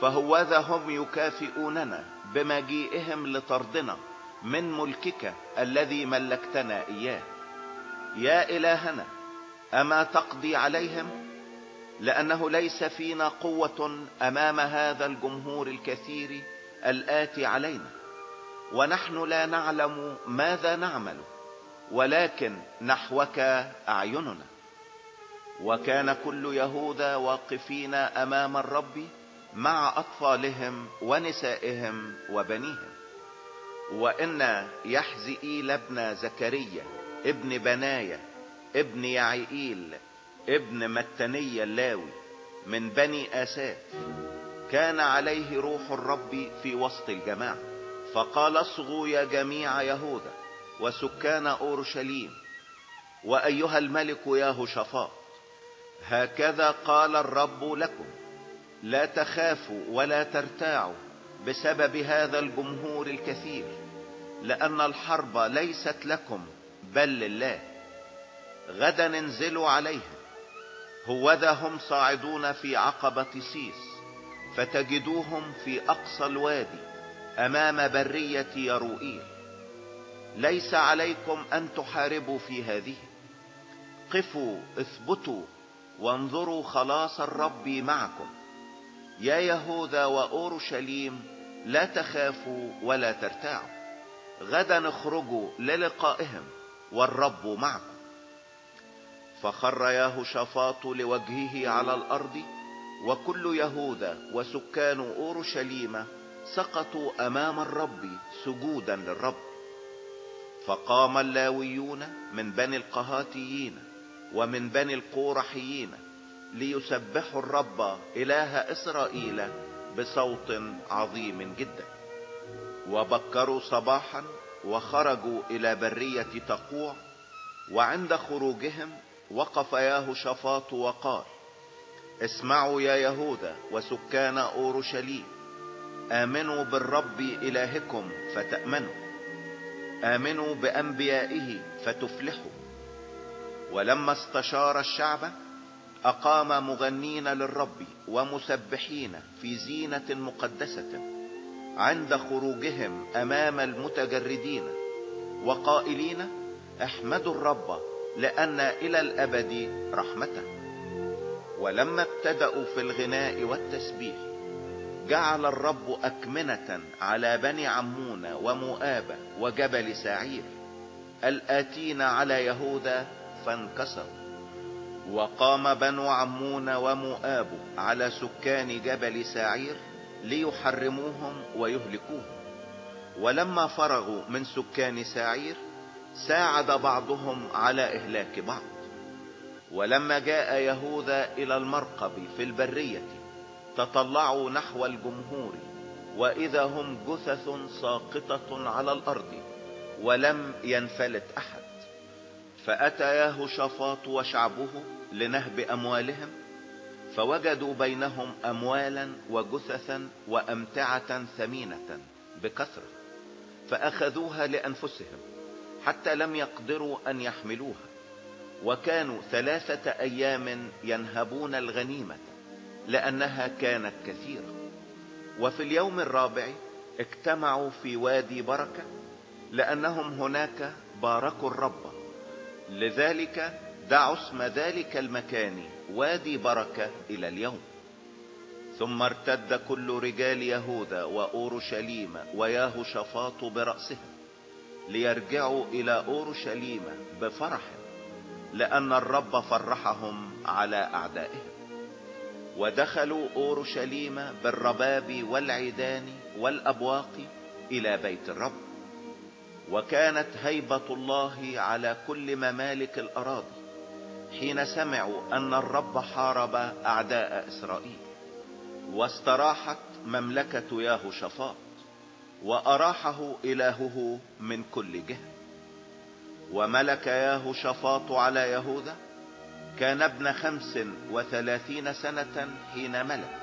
فهوذا هم يكافئوننا بمجيئهم لطردنا من ملكك الذي ملكتنا إياه. يا إلهنا أما تقضي عليهم؟ لأنه ليس فينا قوة أمام هذا الجمهور الكثير الآتي علينا. ونحن لا نعلم ماذا نعمل ولكن نحوك أعيننا. وكان كل يهوذا واقفين أمام الرب مع أطفالهم ونسائهم وبنيهم. وإن يحزئيل ابن زكريا ابن بنايا ابن يعيئيل ابن متني اللاوي من بني اساف كان عليه روح الرب في وسط الجماعة. فقال اصغوا يا جميع يهوذا وسكان أورشليم وأيها الملك ياهوشافاط هكذا قال الرب لكم لا تخافوا ولا ترتاعوا بسبب هذا الجمهور الكثير لأن الحرب ليست لكم بل لله. غدا انزلوا عليها. هوذا هم صاعدون في عقبة سيس فتجدوهم في أقصى الوادي أمام برية يروئيل. ليس عليكم أن تحاربوا في هذه. قفوا اثبتوا وانظروا خلاص الرب معكم. يا يهوذا وأورشليم لا تخافوا ولا ترتاعوا. غدا اخرجوا للقائهم والرب معكم. فخر ياهوشافاط لوجهه على الأرض وكل يهوذا وسكان أورشليم سقطوا أمام الرب سجودا للرب. فقام اللاويون من بني القهاتيين ومن بني القورحيين ليسبحوا الرب إله إسرائيل بصوت عظيم جدا. وبكروا صباحا وخرجوا إلى برية تقوع وعند خروجهم وقف ياهو شفاط وقال اسمعوا يا يهوذا وسكان أورشليم آمنوا بالرب إلهكم فتأمنوا آمنوا بأنبيائه فتفلحوا. ولما استشار الشعب أقام مغنين للرب ومسبحين في زينة مقدسة عند خروجهم أمام المتجردين وقائلين أحمدوا الرب لأن إلى الأبد رحمته. ولما ابتدأوا في الغناء والتسبيح جعل الرب أكمنة على بني عمون ومؤاب وجبل سعير الآتين على يهوذا فانكسروا. وقام بنو عمون ومؤاب على سكان جبل سعير ليحرموهم ويهلكوهم. ولما فرغوا من سكان سعير ساعد بعضهم على إهلاك بعض. ولما جاء يهوذا إلى المرقب في البرية تطلعوا نحو الجمهور وإذا هم جثث ساقطة على الأرض ولم ينفلت أحد. فاتى شفاط وشعبه لنهب أموالهم فوجدوا بينهم أموالا وجثثا وأمتعة ثمينة بكثرة فأخذوها لأنفسهم. حتى لم يقدروا أن يحملوها. وكانوا ثلاثة أيام ينهبون الغنيمة لأنها كانت كثيرة. وفي اليوم الرابع اجتمعوا في وادي بركة لأنهم هناك باركوا الرب. لذلك دعوا اسم ذلك المكان وادي بركة إلى اليوم. ثم ارتد كل رجال يهوذا وأورشليم وياهو شفاط برأسهم. ليرجعوا إلى أورشليم بفرح لأن الرب فرحهم على أعدائهم. ودخلوا أورشليم بالرباب والعيدان والأبواق إلى بيت الرب. وكانت هيبة الله على كل ممالك الأراضي حين سمعوا أن الرب حارب أعداء إسرائيل. واستراحت مملكة ياهو شفاط وأراحه إلهه من كل جهة. وملك ياهو شفاط على يهوذا كان ابن خمس وثلاثين سنة حين ملك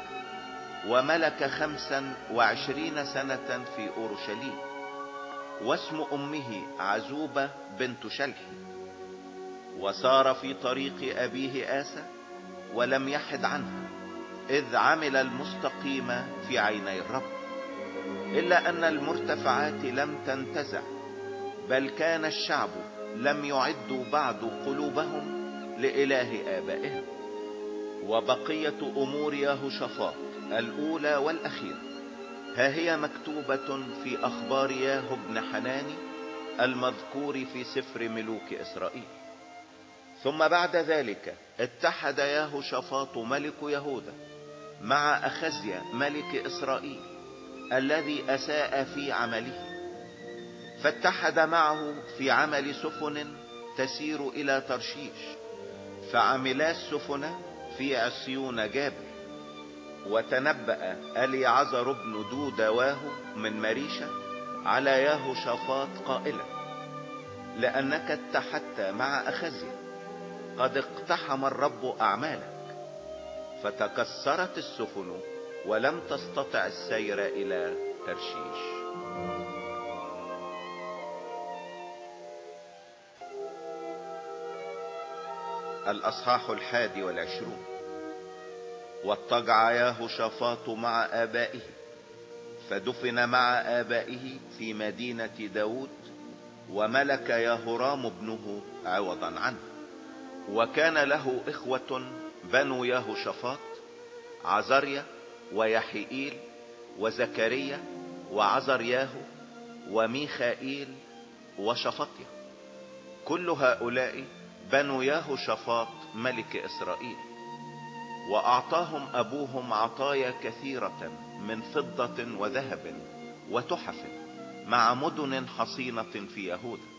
وملك خمسا وعشرين سنة في أورشليم واسم أمه عزوبة بنت شلح. وسار في طريق أبيه آسى ولم يحد عنها إذ عمل المستقيم في عيني الرب. إلا أن المرتفعات لم تنتزع بل كان الشعب لم يعدوا بعد قلوبهم لإله آبائهم. وبقية أمور يهوشافاط الأولى والأخيرة ها هي مكتوبة في أخبار ياهو بن حناني المذكور في سفر ملوك إسرائيل. ثم بعد ذلك اتحد يهوشافاط ملك يهوذا مع أخزيا ملك إسرائيل. الذي أساء في عمله فاتحد معه في عمل سفن تسير إلى ترشيش فعملا السفن في عصيون جابر وتنبأ أليعزر بن دودواه من مريشة على ياهو شافاط قائلا لأنك اتحدت مع أخزيا قد اقتحم الرب أعمالك فتكسرت السفن ولم تستطع السير إلى ترشيش. الأصحاح الحادي والعشرون. واضطجع ياهوشافاط مع آبائه فدفن مع آبائه في مدينة داود وملك ياهورام ابنه عوضا عنه. وكان له إخوة بنو ياهوشافاط عزريا ويحيئيل وزكريا وعزرياه وميخائيل وشفطيا كل هؤلاء بنو ياهوشافاط ملك إسرائيل وأعطاهم أبوهم عطايا كثيرة من فضة وذهب وتحف مع مدن حصينة في يهوذا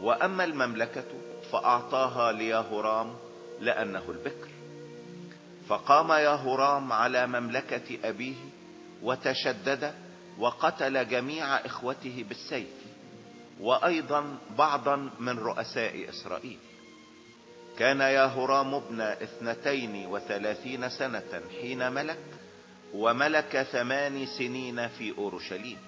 وأما المملكة فأعطاها ليهورام لأنه البكر. فقام يهورام على مملكة أبيه وتشدد وقتل جميع إخوته بالسيف وأيضا بعضا من رؤساء إسرائيل. كان يهورام ابن اثنتين وثلاثين سنة حين ملك وملك ثمان سنين في أورشليم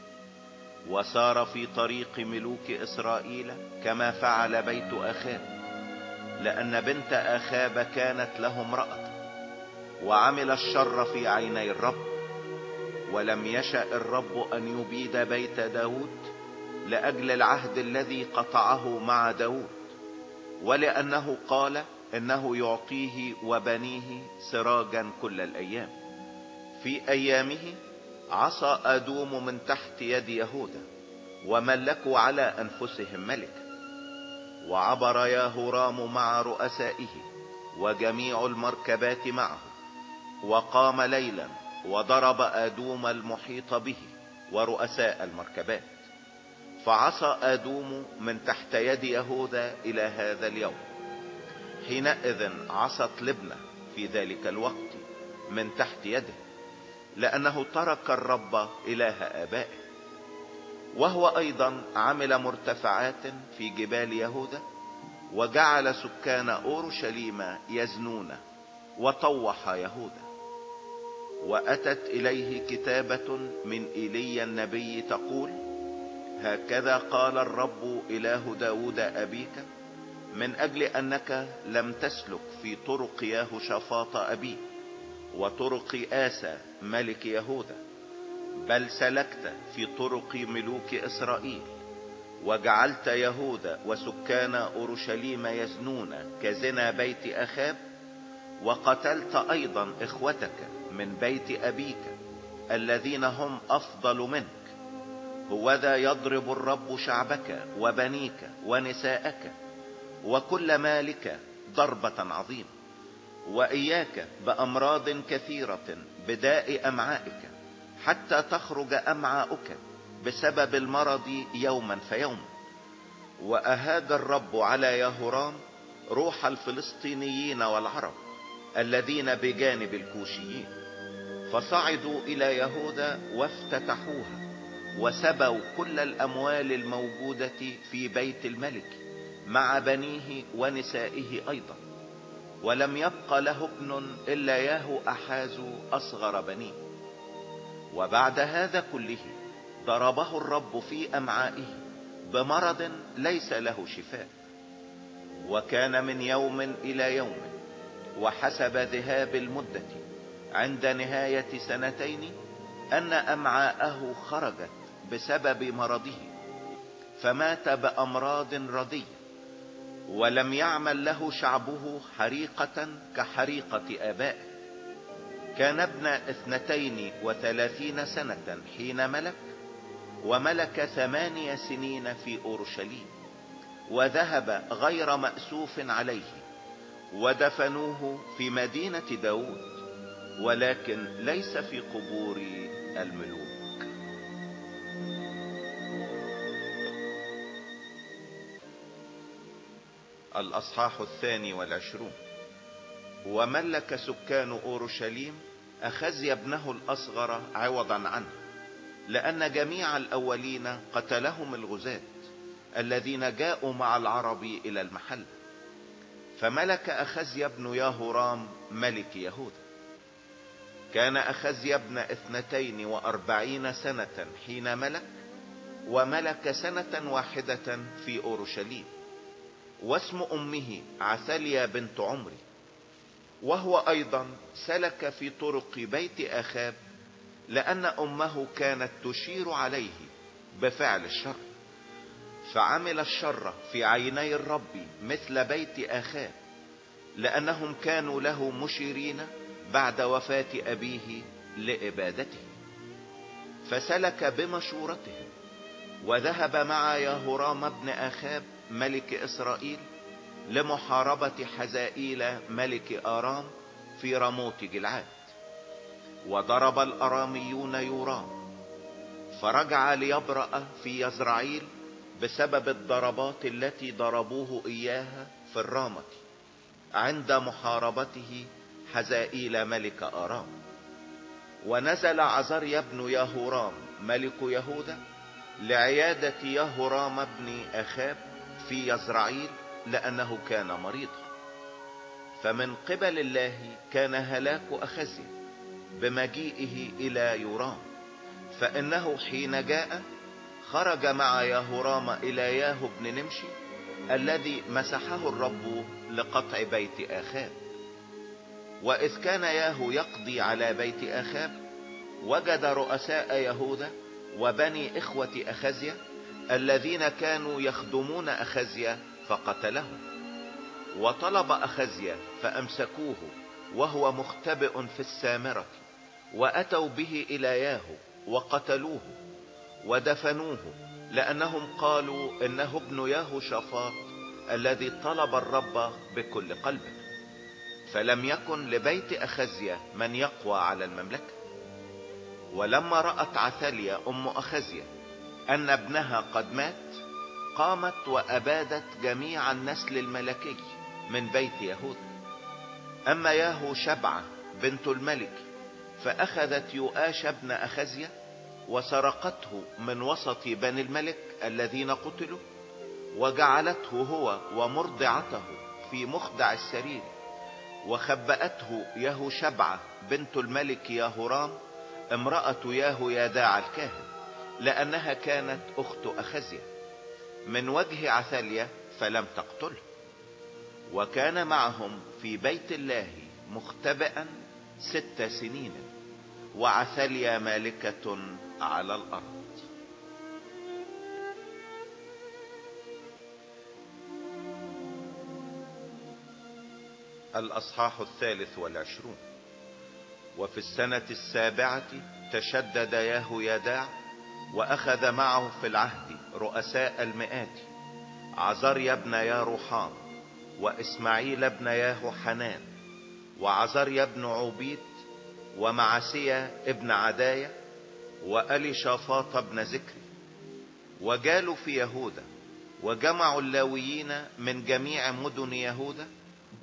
وسار في طريق ملوك إسرائيل كما فعل بيت أخاب لأن بنت أخاب كانت له امرأة. وعمل الشر في عيني الرب. ولم يشأ الرب أن يبيد بيت داود لأجل العهد الذي قطعه مع داود ولأنه قال إنه يعطيه وبنيه سراجا كل الأيام. في أيامه عصى أدوم من تحت يد يهوذا وملكوا على أنفسهم ملكا وعبر ياهورام مع رؤسائه وجميع المركبات معه. وقام ليلا وضرب أدوم المحيط به ورؤساء المركبات. فعصى أدوم من تحت يد يهوذا إلى هذا اليوم. حينئذ عصت لبنى في ذلك الوقت من تحت يده لأنه ترك الرب إله آبائه. وهو أيضا عمل مرتفعات في جبال يهوذا وجعل سكان أورشليم يزنون وطوح يهوذا. وأتت إليه كتابة من إيليا النبي تقول هكذا قال الرب إله داود أبيك من أجل أنك لم تسلك في طرق ياهوشافاط أبيك وطرق آسى ملك يهوذا بل سلكت في طرق ملوك إسرائيل وجعلت يهوذا وسكان أورشليم يزنون كزنا بيت أخاب وقتلت أيضا إخوتك من بيت أبيك الذين هم أفضل منك. هوذا يضرب الرب شعبك وبنيك ونساءك وكل مالك ضربة عظيمة. وإياك بأمراض كثيرة بداء أمعائك حتى تخرج أمعاؤك بسبب المرض يوما فيوما. وأهاج الرب على يهورام روح الفلسطينيين والعرب الذين بجانب الكوشيين فصعدوا إلى يهوذا وافتتحوها وسبوا كل الأموال الموجودة في بيت الملك مع بنيه ونسائه أيضا. ولم يبق له ابن إلا ياهو أحاز أصغر بنيه. وبعد هذا كله ضربه الرب في أمعائه بمرض ليس له شفاء. وكان من يوم إلى يوم وحسب ذهاب المدة عند نهاية سنتين أن أمعاءه خرجت بسبب مرضه فمات بأمراض ردية ولم يعمل له شعبه حريقة كحريقة آبائه. كان ابن اثنتين وثلاثين سنة حين ملك وملك ثمانية سنين في أورشليم وذهب غير مأسوف عليه. ودفنوه في مدينة داود ولكن ليس في قبور الملوك. الأصحاح الثاني والعشرون. وملك سكان أورشليم أخزي ابنه الأصغر عوضا عنه لأن جميع الأولين قتلهم الغزاة الذين جاءوا مع العرب إلى المحل. فملك أخزي بن يهورام ملك يهوذا كان أخزي ابن اثنتين وأربعين سنة حين ملك وملك سنة واحدة في أورشليم. واسم أمه عثليا بنت عمري وهو أيضا سلك في طرق بيت اخاب لأن أمه كانت تشير عليه بفعل الشر. فعمل الشر في عيني الرب مثل بيت اخاب لأنهم كانوا له مشيرين بعد وفاة أبيه لابادته فسلك بمشورتهم وذهب مع يهورام ابن آخاب ملك إسرائيل لمحاربة حزائيل ملك آرام في رموت جلعاد. وضرب الأراميون يورام فرجع ليبرأ في يزرعيل بسبب الضربات التي ضربوه إياها في الرامة عند محاربته حزائيل ملك أرام. ونزل عزريا بن يهورام ملك يهوذا لعيادة يهورام بن أخاب في يزرعيل لأنه كان مريضا. فمن قبل الله كان هلاك أخزي بمجيئه إلى يورام فإنه حين جاء خرج مع يهورام إلى ياهو بن نمشي الذي مسحه الرب لقطع بيت آخاب. وإذ كان ياهو يقضي على بيت آخاب وجد رؤساء يهوذا وبني إخوة اخزيا الذين كانوا يخدمون اخزيا فقتلهم. وطلب اخزيا فأمسكوه وهو مختبئ في السامرة وأتوا به إلى ياهو وقتلوه. ودفنوه لأنهم قالوا إنه ابن ياهو شفاط الذي طلب الرب بكل قلبه فلم يكن لبيت اخزيا من يقوى على المملكة. ولما رأت عثاليا أم اخزيا أن ابنها قد مات قامت وأبادت جميع النسل الملكي من بيت يهوذا أما ياهو شبعة بنت الملك فأخذت يؤاش ابن اخزيا وسرقته من وسط بني الملك الذين قتلوا وجعلته هو ومرضعته في مخدع السرير وخبأته يهو شبعة بنت الملك ياهورام امرأة ياهو يداع الكاهن لأنها كانت أخت اخزيا من وجه عثاليا فلم تقتله. وكان معهم في بيت الله مختبئا ست سنين. وعثاليا مالكة على الأرض. الأصحاح الثالث والعشرون. وفي السنة السابعة تشدد ياهو يداع وأخذ معه في العهد رؤساء المئات عزريا بن ياروحام وإسماعيل بن ياهو حنان وعزريا بن عوبيد ومعسيا ابن عدايا وألي شافاط بن ذكري وجالوا في يهوذا وجمعوا اللاويين من جميع مدن يهوذا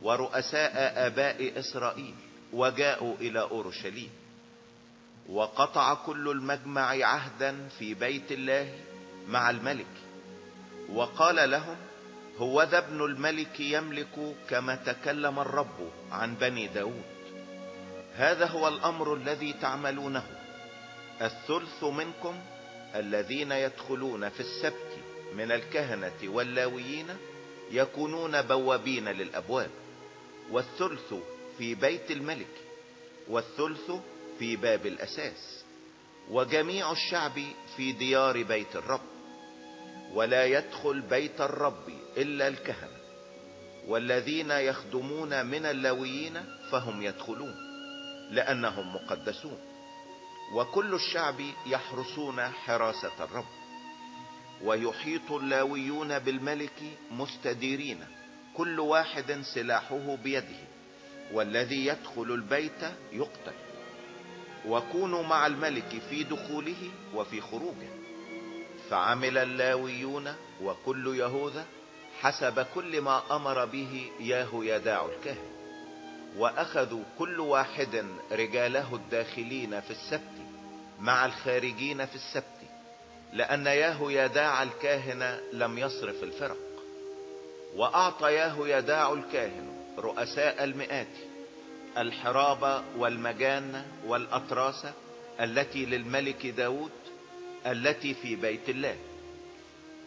ورؤساء آباء إسرائيل وجاءوا إلى أورشليم وقطع كل المجمع عهدا في بيت الله مع الملك وقال لهم هو ذا ابن الملك يملك كما تكلم الرب عن بني داود. هذا هو الأمر الذي تعملونه. الثلث منكم الذين يدخلون في السبت من الكهنة واللاويين يكونون بوابين للأبواب والثلث في بيت الملك والثلث في باب الأساس وجميع الشعب في ديار بيت الرب. ولا يدخل بيت الرب إلا الكهنة. والذين يخدمون من اللويين فهم يدخلون لأنهم مقدسون. وكل الشعب يحرسون حراسة الرب. ويحيط اللاويون بالملك مستديرين كل واحد سلاحه بيده والذي يدخل البيت يقتل. وكونوا مع الملك في دخوله وفي خروجه. فعمل اللاويون وكل يهوذا حسب كل ما أمر به ياهو يداع الكاهن وأخذوا كل واحد رجاله الداخلين في السبت مع الخارجين في السبت لأن ياهو يداع الكاهن لم يصرف الفرق. واعطى ياهو يداع الكاهن رؤساء المئات الحرابة والمجان والأطراس التي للملك داود التي في بيت الله.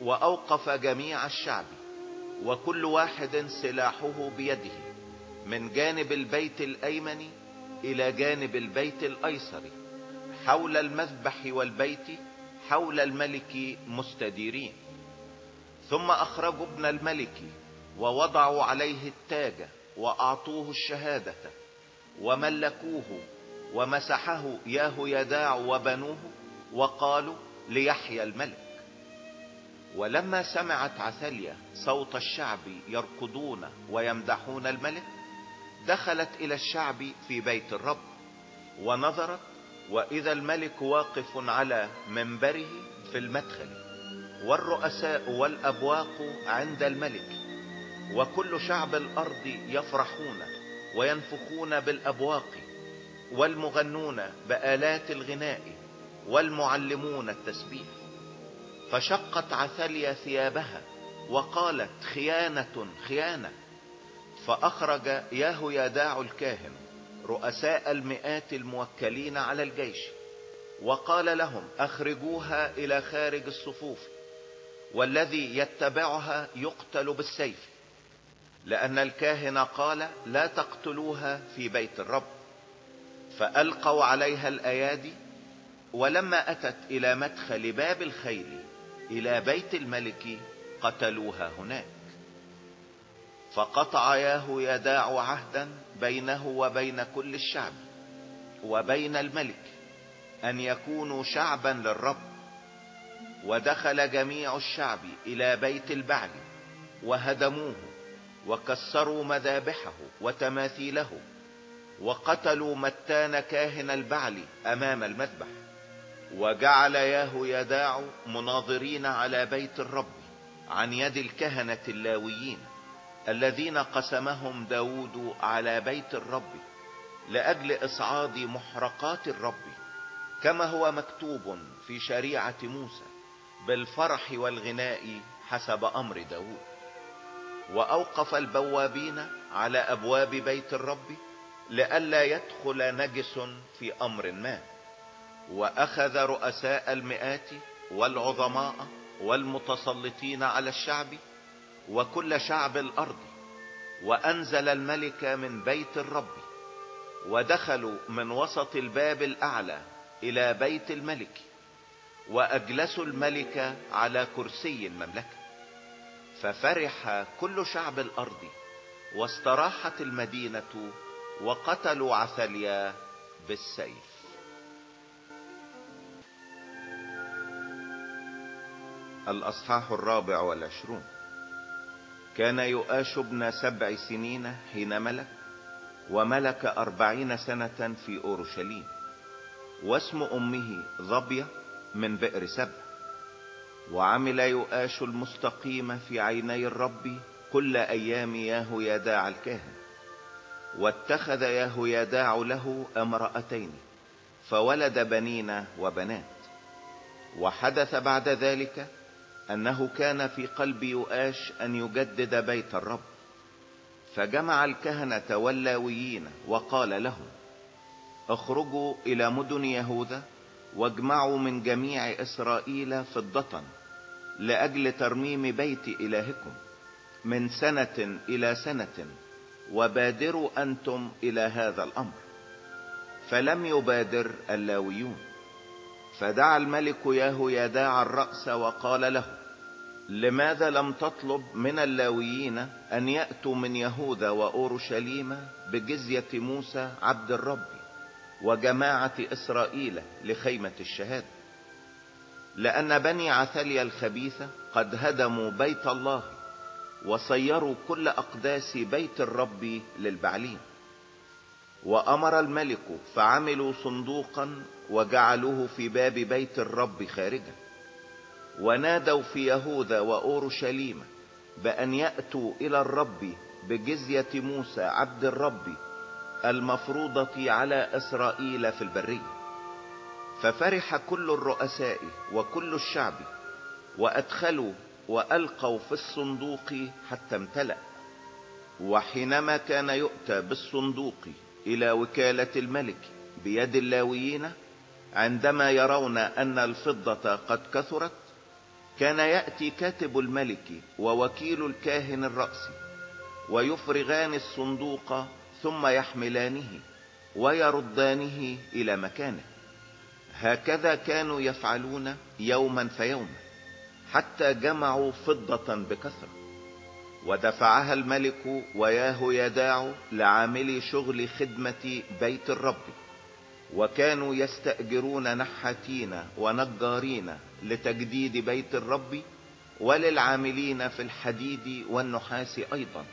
وأوقف جميع الشعب وكل واحد سلاحه بيده. من جانب البيت الأيمن إلى جانب البيت الأيسر حول المذبح والبيت حول الملك مستديرين. ثم اخرجوا ابن الملك ووضعوا عليه التاج وأعطوه الشهادة وملكوه ومسحه ياه يداع وبنوه وقالوا ليحيى الملك. ولما سمعت عثاليا صوت الشعب يركضون ويمدحون الملك دخلت إلى الشعب في بيت الرب ونظرت وإذا الملك واقف على منبره في المدخل والرؤساء والأبواق عند الملك وكل شعب الأرض يفرحون وينفخون بالأبواق والمغنون بآلات الغناء والمعلمون التسبيح. فشقت عثاليا ثيابها وقالت خيانة خيانة. فأخرج ياهو يداع الكاهن رؤساء المئات الموكلين على الجيش وقال لهم أخرجوها إلى خارج الصفوف والذي يتبعها يقتل بالسيف. لأن الكاهن قال لا تقتلوها في بيت الرب. فألقوا عليها الأيادي ولما أتت إلى مدخل باب الخيل إلى بيت الملك قتلوها هناك. فقطع ياه يداع عهدا بينه وبين كل الشعب وبين الملك أن يكونوا شعبا للرب. ودخل جميع الشعب إلى بيت البعل وهدموه وكسروا مذابحه وتماثيله وقتلوا متان كاهن البعل أمام المذبح. وجعل ياه يداع مناظرين على بيت الرب عن يد الكهنة اللاويين. الذين قسمهم داود على بيت الرب لأجل إصعاد محرقات الرب كما هو مكتوب في شريعة موسى بالفرح والغناء حسب أمر داود. وأوقف البوابين على أبواب بيت الرب لئلا يدخل نجس في أمر ما. وأخذ رؤساء المئات والعظماء والمتسلطين على الشعب وكل شعب الأرض وأنزل الملك من بيت الرب ودخلوا من وسط الباب الأعلى إلى بيت الملك وأجلسوا الملك على كرسي المملكة. ففرح كل شعب الأرض واستراحت المدينة وقتلوا عثليا بالسيف. الأصحاح الرابع والعشرون. كان يؤاش ابن سبع سنين حين ملك وملك أربعين سنة في أورشليم واسم أمه ظبية من بئر سبع. وعمل يؤاش المستقيم في عيني الرب كل أيام ياهو يداع الكاهن واتخذ ياهو يداع له امرأتين فولد بنين وبنات. وحدث بعد ذلك أنه كان في قلب يؤاش أن يجدد بيت الرب. فجمع الكهنة واللاويين وقال لهم اخرجوا إلى مدن يهوذا واجمعوا من جميع إسرائيل فضة لأجل ترميم بيت إلهكم من سنة إلى سنة وبادروا أنتم إلى هذا الأمر. فلم يبادر اللاويون. فدعا الملك ياهو يداع الرأس وقال له لماذا لم تطلب من اللاويين أن يأتوا من يهوذا وأورشليم بجزية موسى عبد الرب وجماعة إسرائيل لخيمة الشهادة؟ لأن بني عثليا الخبيثة قد هدموا بيت الله وصيروا كل أقداس بيت الرب للبعلين. وأمر الملك فعملوا صندوقا وجعلوه في باب بيت الرب خارجا. ونادوا في يهوذا وأورشليم بأن يأتوا إلى الرب بجزية موسى عبد الرب المفروضة على إسرائيل في البرية. ففرح كل الرؤساء وكل الشعب وأدخلوا وألقوا في الصندوق حتى امتلأ. وحينما كان يؤتى بالصندوق إلى وكالة الملك بيد اللاويين عندما يرون أن الفضة قد كثرت كان يأتي كاتب الملك ووكيل الكاهن الرأس ويفرغان الصندوق ثم يحملانه ويردانه إلى مكانه. هكذا كانوا يفعلون يوما فيوما حتى جمعوا فضة بكثرة. ودفعها الملك وياه يداع لعاملي شغل خدمة بيت الرب. وكانوا يستأجرون نحاتين ونجارين لتجديد بيت الرب وللعاملين في الحديد والنحاس أيضا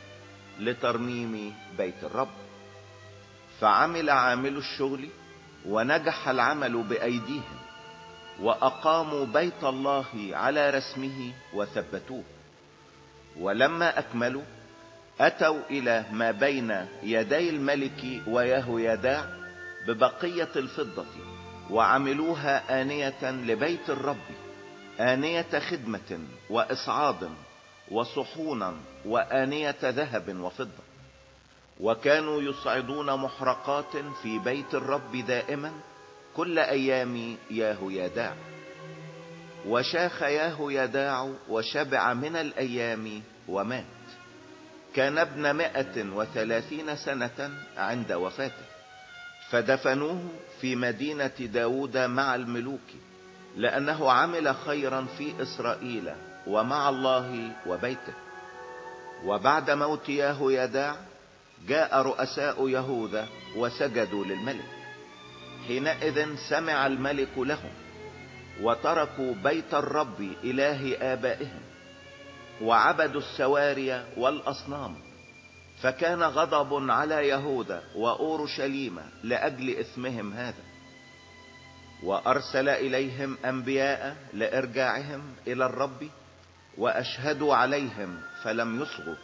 لترميم بيت الرب. فعمل عامل الشغل ونجح العمل بأيديهم وأقاموا بيت الله على رسمه وثبتوه. ولما أكملوا أتوا إلى ما بين يدي الملك ويهويداع ببقية الفضة وعملوها آنية لبيت الرب آنية خدمة وإصعاد وصحونا وآنية ذهب وفضة. وكانوا يصعدون محرقات في بيت الرب دائما كل أيام ياهو يداع وشاخ ياهو يداع وشبع من الأيام ومات. كان ابن مائة وثلاثين سنة عند وفاته. فدفنوه في مدينة داود مع الملوك لأنه عمل خيرا في إسرائيل ومع الله وبيته. وبعد موت ياهو يداع جاء رؤساء يهوذا وسجدوا للملك. حينئذ سمع الملك لهم. وتركوا بيت الرب إله آبائهم وعبدوا السواري والأصنام فكان غضب على يهوذا وأورشليم لأجل اثمهم هذا. وأرسل إليهم أنبياء لإرجاعهم إلى الرب وأشهدوا عليهم فلم يصغوا.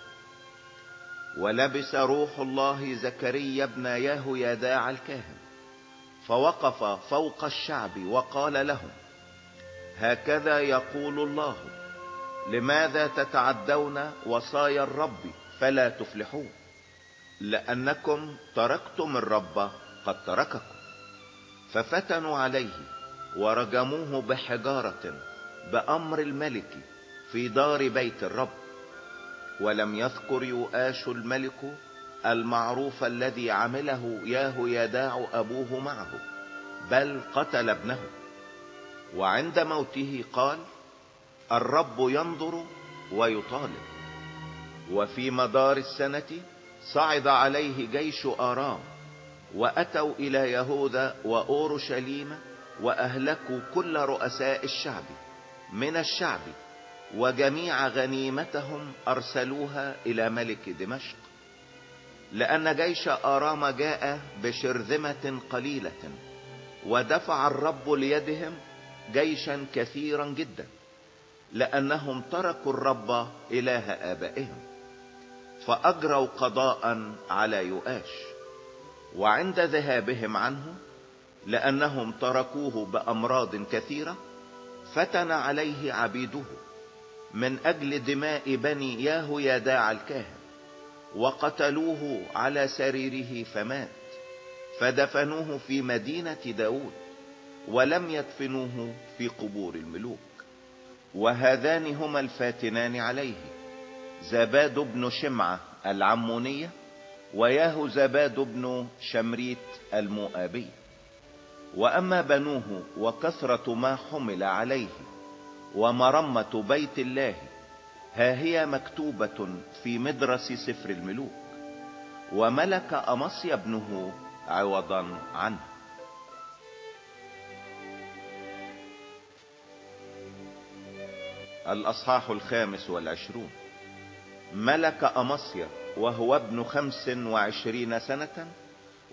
ولبس روح الله زكريا ابن يهويداع الكاهن فوقف فوق الشعب وقال لهم هكذا يقول الله لماذا تتعدون وصايا الرب فلا تفلحون؟ لأنكم تركتم الرب قد ترككم. ففتنوا عليه ورجموه بحجارة بأمر الملك في دار بيت الرب. ولم يذكر يؤاش الملك المعروف الذي عمله ياه يداع أبوه معه بل قتل ابنه. وعند موته قال الرب ينظر ويطالب. وفي مدار السنة صعد عليه جيش آرام وأتوا إلى يهوذا وأورشليم وأهلكوا كل رؤساء الشعب من الشعب وجميع غنيمتهم أرسلوها إلى ملك دمشق. لأن جيش آرام جاء بشرذمة قليلة ودفع الرب ليدهم جيشا كثيرا جدا لأنهم تركوا الرب إله آبائهم فأجروا قضاء على يؤاش وعند ذهابهم عنه لأنهم تركوه بأمراض كثيرة فتن عليه عبيده من أجل دماء بني ياهو يداع الكاهن وقتلوه على سريره فمات فدفنوه في مدينة داود. ولم يدفنوه في قبور الملوك. وهذان هما الفاتنان عليه زباد بن شمعة العمونية وياه زباد بن شمريت المؤابي. وأما بنوه وكثرة ما حمل عليه ومرمة بيت الله ها هي مكتوبة في مدرس سفر الملوك. وملك أمصي ابنه عوضا عنه. الأصحاح الخامس والعشرون. ملك أمصيا وهو ابن خمس وعشرين سنة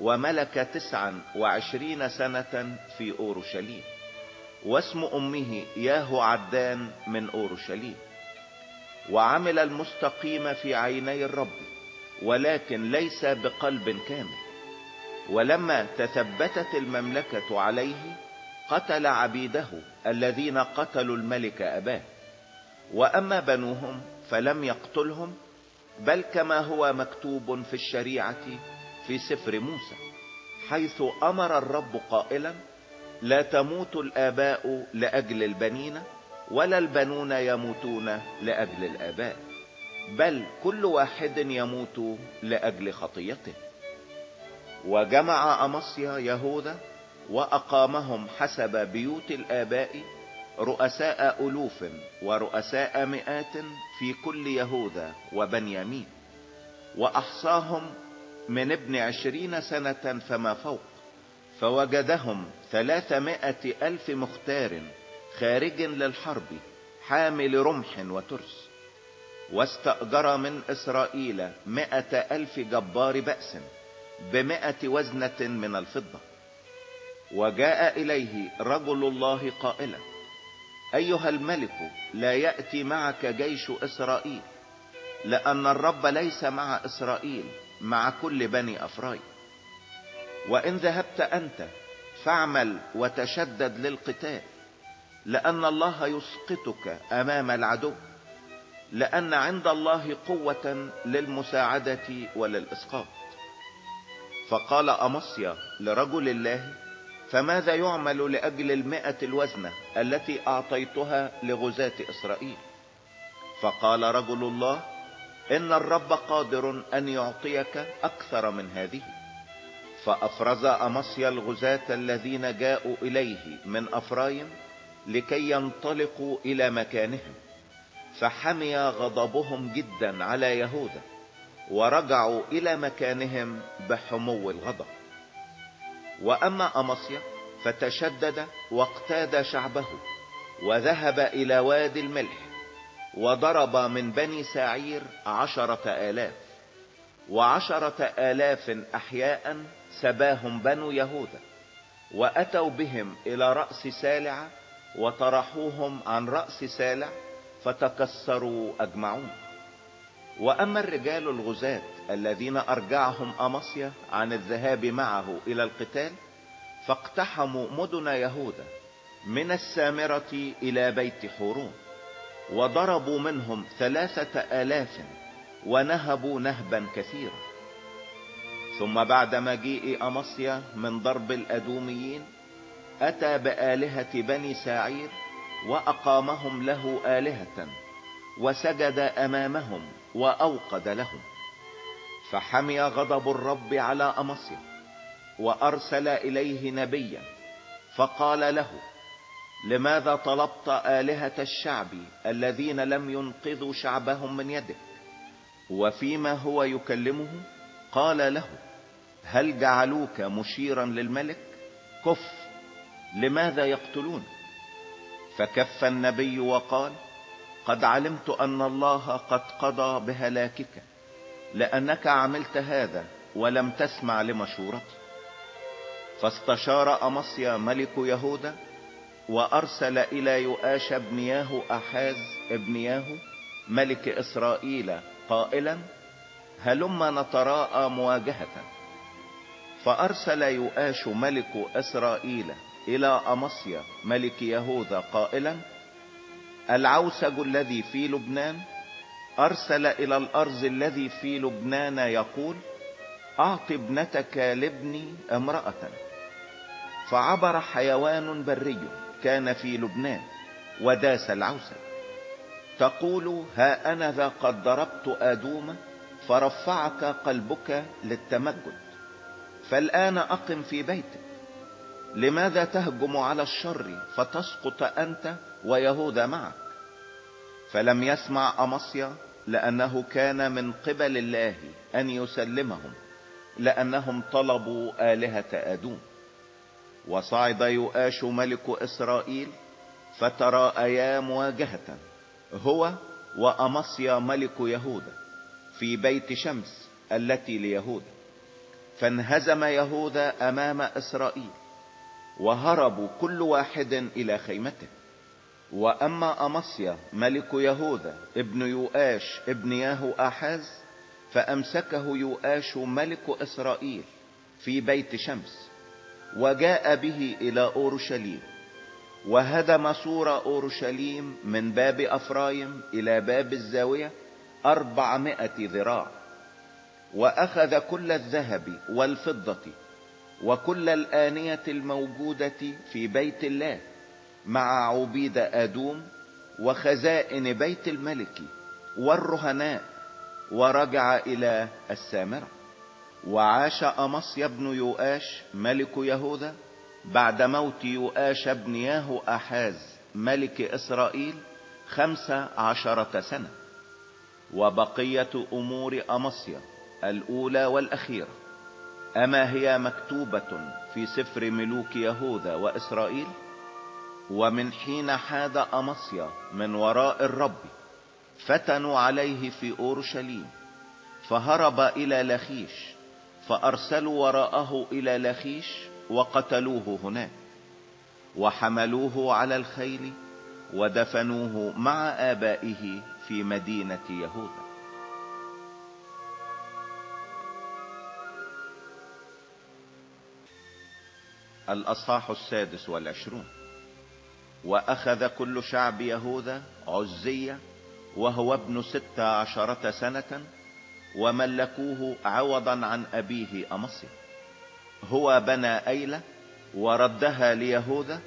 وملك تسعا وعشرين سنة في أورشليم. واسم أمه ياهو عدان من أورشليم. وعمل المستقيم في عيني الرب ولكن ليس بقلب كامل. ولما تثبتت المملكة عليه قتل عبيده الذين قتلوا الملك أباه. وأما بنوهم فلم يقتلهم بل كما هو مكتوب في الشريعة في سفر موسى حيث أمر الرب قائلا لا تموت الآباء لأجل البنين ولا البنون يموتون لأجل الآباء بل كل واحد يموت لأجل خطيته. وجمع أمصيا يهوذا وأقامهم حسب بيوت الآباء رؤساء ألوف ورؤساء مئات في كل يهوذا وبنيامين وأحصاهم من ابن عشرين سنة فما فوق فوجدهم ثلاثمائة ألف مختار خارج للحرب حامل رمح وترس واستأجر من إسرائيل مائة ألف جبار بأس بمائة وزنة من الفضة وجاء إليه رجل الله قائلا أيها الملك لا يأتي معك جيش إسرائيل لأن الرب ليس مع إسرائيل مع كل بني أفراي. وإن ذهبت أنت فاعمل وتشدد للقتال لأن الله يسقطك أمام العدو لأن عند الله قوة للمساعدة وللإسقاط. فقال أمصيا لرجل الله فماذا يعمل لأجل المئة الوزنة التي أعطيتها لغزاة إسرائيل؟ فقال رجل الله إن الرب قادر أن يعطيك أكثر من هذه. فأفرز امصيا الغزاة الذين جاءوا إليه من أفرايم لكي ينطلقوا إلى مكانهم. فحمي غضبهم جدا على يهوذا ورجعوا إلى مكانهم بحمو الغضب. وأما امصيا فتشدد واقتاد شعبه وذهب إلى وادي الملح وضرب من بني سعير عشرة آلاف وعشرة آلاف أحياء سباهم بنو يهوذا وأتوا بهم إلى رأس سالع وطرحوهم عن رأس سالع فتكسروا أجمعون. وأما الرجال الغزاة الذين أرجعهم أمصيا عن الذهاب معه إلى القتال فاقتحموا مدن يهوذا من السامرة إلى بيت حورون وضربوا منهم ثلاثة آلاف ونهبوا نهبا كثيرا. ثم بعد مجيء أمصيا من ضرب الأدوميين أتى بآلهة بني ساعير وأقامهم له آلهة وسجد أمامهم وأوقد لهم. فحمي غضب الرب على امصيا وأرسل إليه نبيا فقال له لماذا طلبت آلهة الشعب الذين لم ينقذوا شعبهم من يدك؟ وفيما هو يكلمه؟ قال له هل جعلوك مشيرا للملك؟ كف لماذا يقتلون؟ فكف النبي وقال قد علمت أن الله قد قضى بهلاكك. لأنك عملت هذا ولم تسمع لمشورتي. فاستشار أمصيا ملك يهوذا وأرسل إلى يؤاش ابن ياهو أحاز ابن ياهو ملك إسرائيل قائلا هلما نتراءى مواجهة. فأرسل يؤاش ملك إسرائيل إلى أمصيا ملك يهوذا قائلا العوسج الذي في لبنان أرسل إلى الارز الذي في لبنان يقول أعط ابنتك لابني امرأة. فعبر حيوان بري كان في لبنان وداس العوسج تقول ها أنا ذا قد ضربت آدوم فرفعك قلبك للتمجد. فالآن أقم في بيتك. لماذا تهجم على الشر فتسقط أنت ويهوذا معك؟ فلم يسمع أمصيا لأنه كان من قبل الله أن يسلمهم لأنهم طلبوا آلهة آدوم. وصعد يؤاش ملك إسرائيل فتراءيا مواجهة هو وأمصيا ملك يهوذا في بيت شمس التي ليهوذا فانهزم يهوذا أمام إسرائيل وهربوا كل واحد إلى خيمته. وأما أمصيا ملك يهوذا ابن يؤاش ابن ياهو أحاز فأمسكه يؤاش ملك إسرائيل في بيت شمس وجاء به إلى أورشليم وهدم سور أورشليم من باب أفرايم إلى باب الزاوية أربعمائة ذراع وأخذ كل الذهب والفضة وكل الآنية الموجودة في بيت الله. مع عبيد آدوم وخزائن بيت الملك والرهناء ورجع إلى السامرة. وعاش أمصيا بن يؤاش ملك يهوذا بعد موت يؤاش بن ياهو أحاز ملك إسرائيل خمس عشرة سنة. وبقية أمور أمصيا الأولى والأخيرة. أما هي مكتوبة في سفر ملوك يهوذا وإسرائيل ومن حين حاد أمصيا من وراء الرب فتنوا عليه في أورشليم فهرب إلى لخيش فأرسلوا وراءه إلى لخيش وقتلوه هناك وحملوه على الخيل ودفنوه مع آبائه في مدينة يهوذا. الأصحاح السادس والعشرون. وأخذ كل شعب يهوذا عزية وهو ابن ست عشرة سنة وملكوه عوضا عن أبيه أمصي. هو بنى أيلة وردها ليهوذا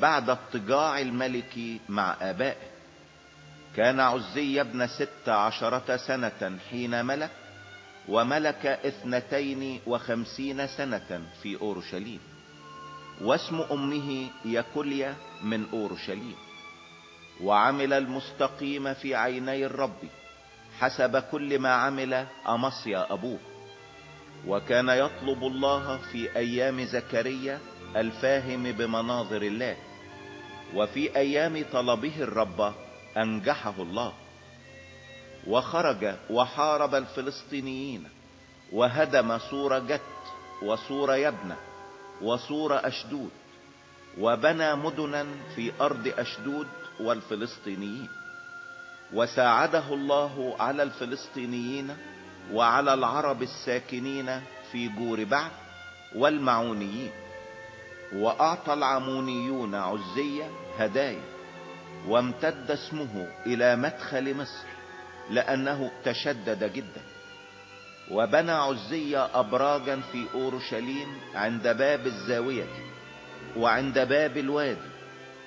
بعد اضطجاع الملك مع آبائه. كان عزي ابن ست عشرة سنة حين ملك وملك اثنتين وخمسين سنة في أورشليم. واسم أمه يكوليا من أورشليم. وعمل المستقيم في عيني الرب حسب كل ما عمل امصيا أبوه. وكان يطلب الله في أيام زكريا الفاهم بمناظر الله. وفي أيام طلبه الرب أنجحه الله. وخرج وحارب الفلسطينيين وهدم سور جت وسور يبنى. وسور أشدود وبنى مدنا في أرض أشدود والفلسطينيين. وساعده الله على الفلسطينيين وعلى العرب الساكنين في جور بعث والمعونيين. وأعطى العمونيون عزية هدايا وامتد اسمه إلى مدخل مصر لأنه تشدد جدا. وبنى عزية ابراجا في أورشليم عند باب الزاوية وعند باب الوادي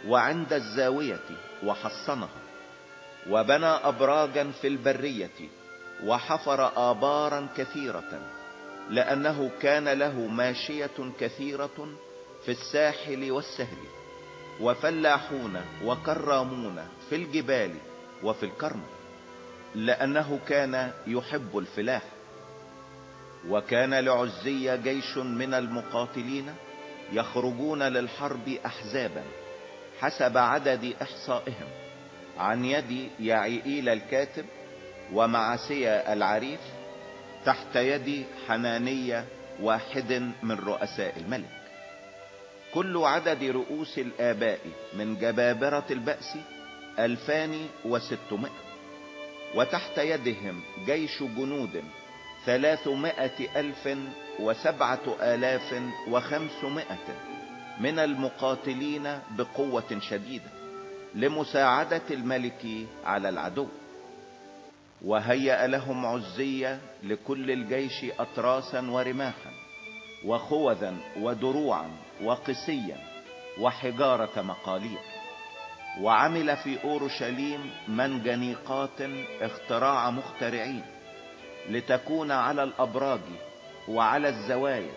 وعند الزاوية وحصنها. وبنى ابراجا في البرية وحفر آبارا كثيرة لأنه كان له ماشية كثيرة في الساحل والسهل وفلاحون وكرامون في الجبال وفي الكرم لأنه كان يحب الفلاح. وكان لعزي جيش من المقاتلين يخرجون للحرب أحزابا حسب عدد إحصائهم عن يد يعيئيل الكاتب ومعسية العريف تحت يد حنانية واحد من رؤساء الملك. كل عدد رؤوس الآباء من جبابرة البأس ألفان وستمائة وتحت يدهم جيش جنود ثلاثمائة ألف وسبعة آلاف وخمسمائة من المقاتلين بقوة شديدة لمساعدة الملك على العدو. وهيأ لهم عزية لكل الجيش أطراسا ورماحا وخوذا ودروعا وقسيا وحجارة مقالير وعمل في أورشليم منجنيقات اختراع مخترعين. لتكون على الأبراج وعلى الزوايا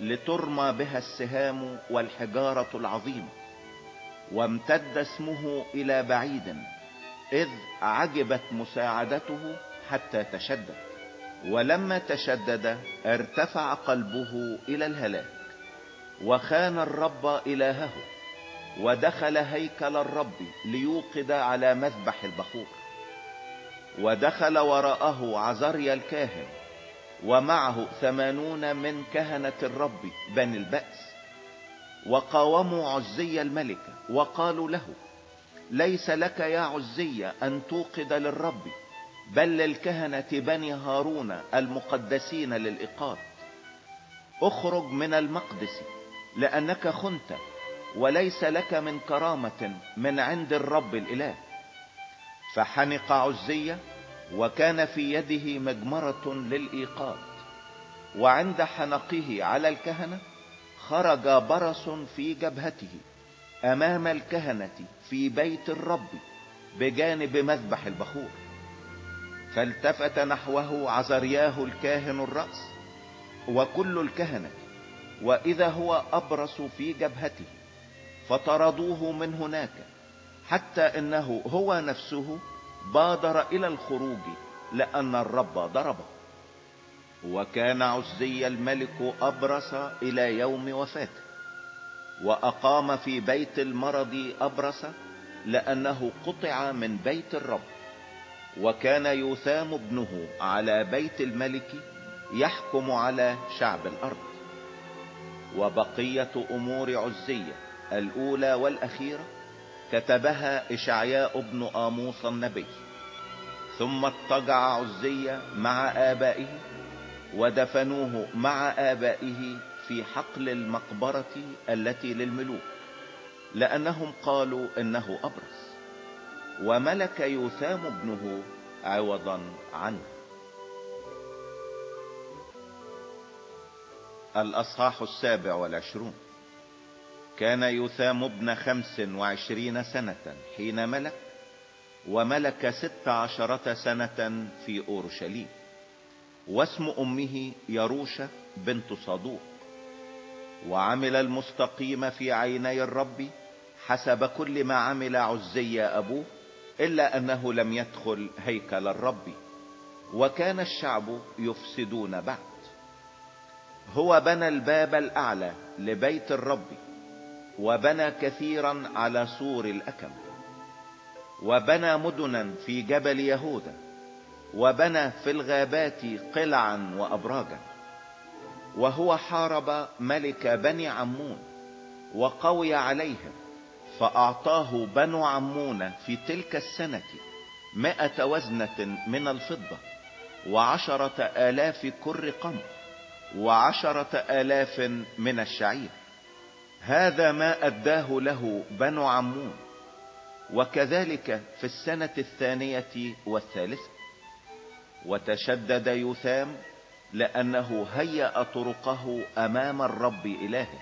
لترمى بها السهام والحجارة العظيمة وامتد اسمه إلى بعيد إذ عجبت مساعدته حتى تشدد. ولما تشدد ارتفع قلبه إلى الهلاك. وخان الرب إلهه ودخل هيكل الرب ليوقد على مذبح البخور. ودخل وراءه عزريا الكاهن ومعه ثمانون من كهنة الرب بني البأس وقاوموا عزي الملك وقالوا له ليس لك يا عزي أن توقد للرب بل للكهنة بني هارون المقدسين للإقاد. اخرج من المقدس لأنك خنت وليس لك من كرامة من عند الرب الإله. فحنق عزية وكان في يده مجمرة للإيقاد وعند حنقه على الكهنة خرج برص في جبهته أمام الكهنة في بيت الرب بجانب مذبح البخور. فالتفت نحوه عزرياه الكاهن الرأس وكل الكهنة وإذا هو أبرص في جبهته فطردوه من هناك. حتى إنه هو نفسه بادر إلى الخروج لأن الرب ضربه. وكان عزي الملك أبرص إلى يوم وفاته. وأقام في بيت المرض أبرص لأنه قطع من بيت الرب. وكان يوثام ابنه على بيت الملك يحكم على شعب الأرض. وبقية أمور عزية الأولى والأخيرة كتبها إشعياء ابن آموس النبي ثم اضطجع عزية مع آبائه ودفنوه مع آبائه في حقل المقبرة التي للملوك لأنهم قالوا إنه ابرص وملك يوثام ابنه عوضا عنه. الأصحاح السابع والعشرون. كان يثام ابن خمس وعشرين سنة حين ملك وملك ست عشرة سنة في أورشليم واسم أمه يروشة بنت صدوق. وعمل المستقيم في عيني الرب حسب كل ما عمل عزي أبوه إلا أنه لم يدخل هيكل الرب وكان الشعب يفسدون بعد. هو بنى الباب الأعلى لبيت الرب. وبنى كثيرا على سور الأكم وبنى مدنا في جبل يهوذا وبنى في الغابات قلعا وابراجا وهو حارب ملك بني عمون وقوي عليهم فأعطاه بنو عمون في تلك السنة مائة وزنة من الفضة وعشرة آلاف كر قمر وعشرة آلاف من الشعير. هذا ما أداه له بنو عمون وكذلك في السنة الثانية والثالثة وتشدد يثام لأنه هيأ طرقه أمام الرب إلهه.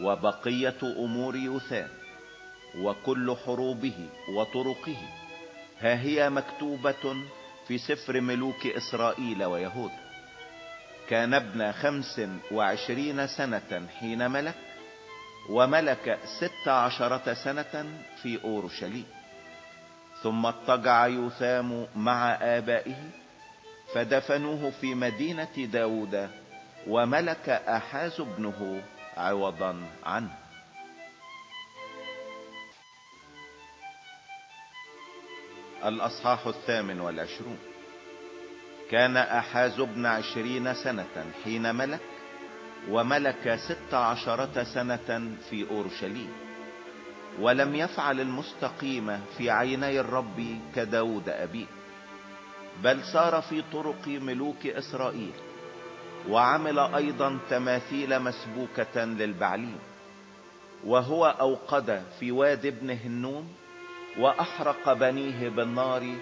وبقية أمور يثام وكل حروبه وطرقه ها هي مكتوبة في سفر ملوك إسرائيل ويهوذا كان ابن خمس وعشرين سنة حين ملك وملك ست عشرة سنة في أورشليم. ثم اضطجع يوثام مع آبائه فدفنوه في مدينة داود وملك أحاز ابنه عوضا عنه. الأصحاح الثامن والعشرون. كان أحاز ابن عشرين سنة حين ملك وملك ست عشرة سنة في أورشليم. ولم يفعل المستقيم في عيني الرب كداود أبيه بل سار في طرق ملوك إسرائيل وعمل أيضا تماثيل مسبوكة للبعليم. وهو أوقد في واد ابن هنوم وأحرق بنيه بالنار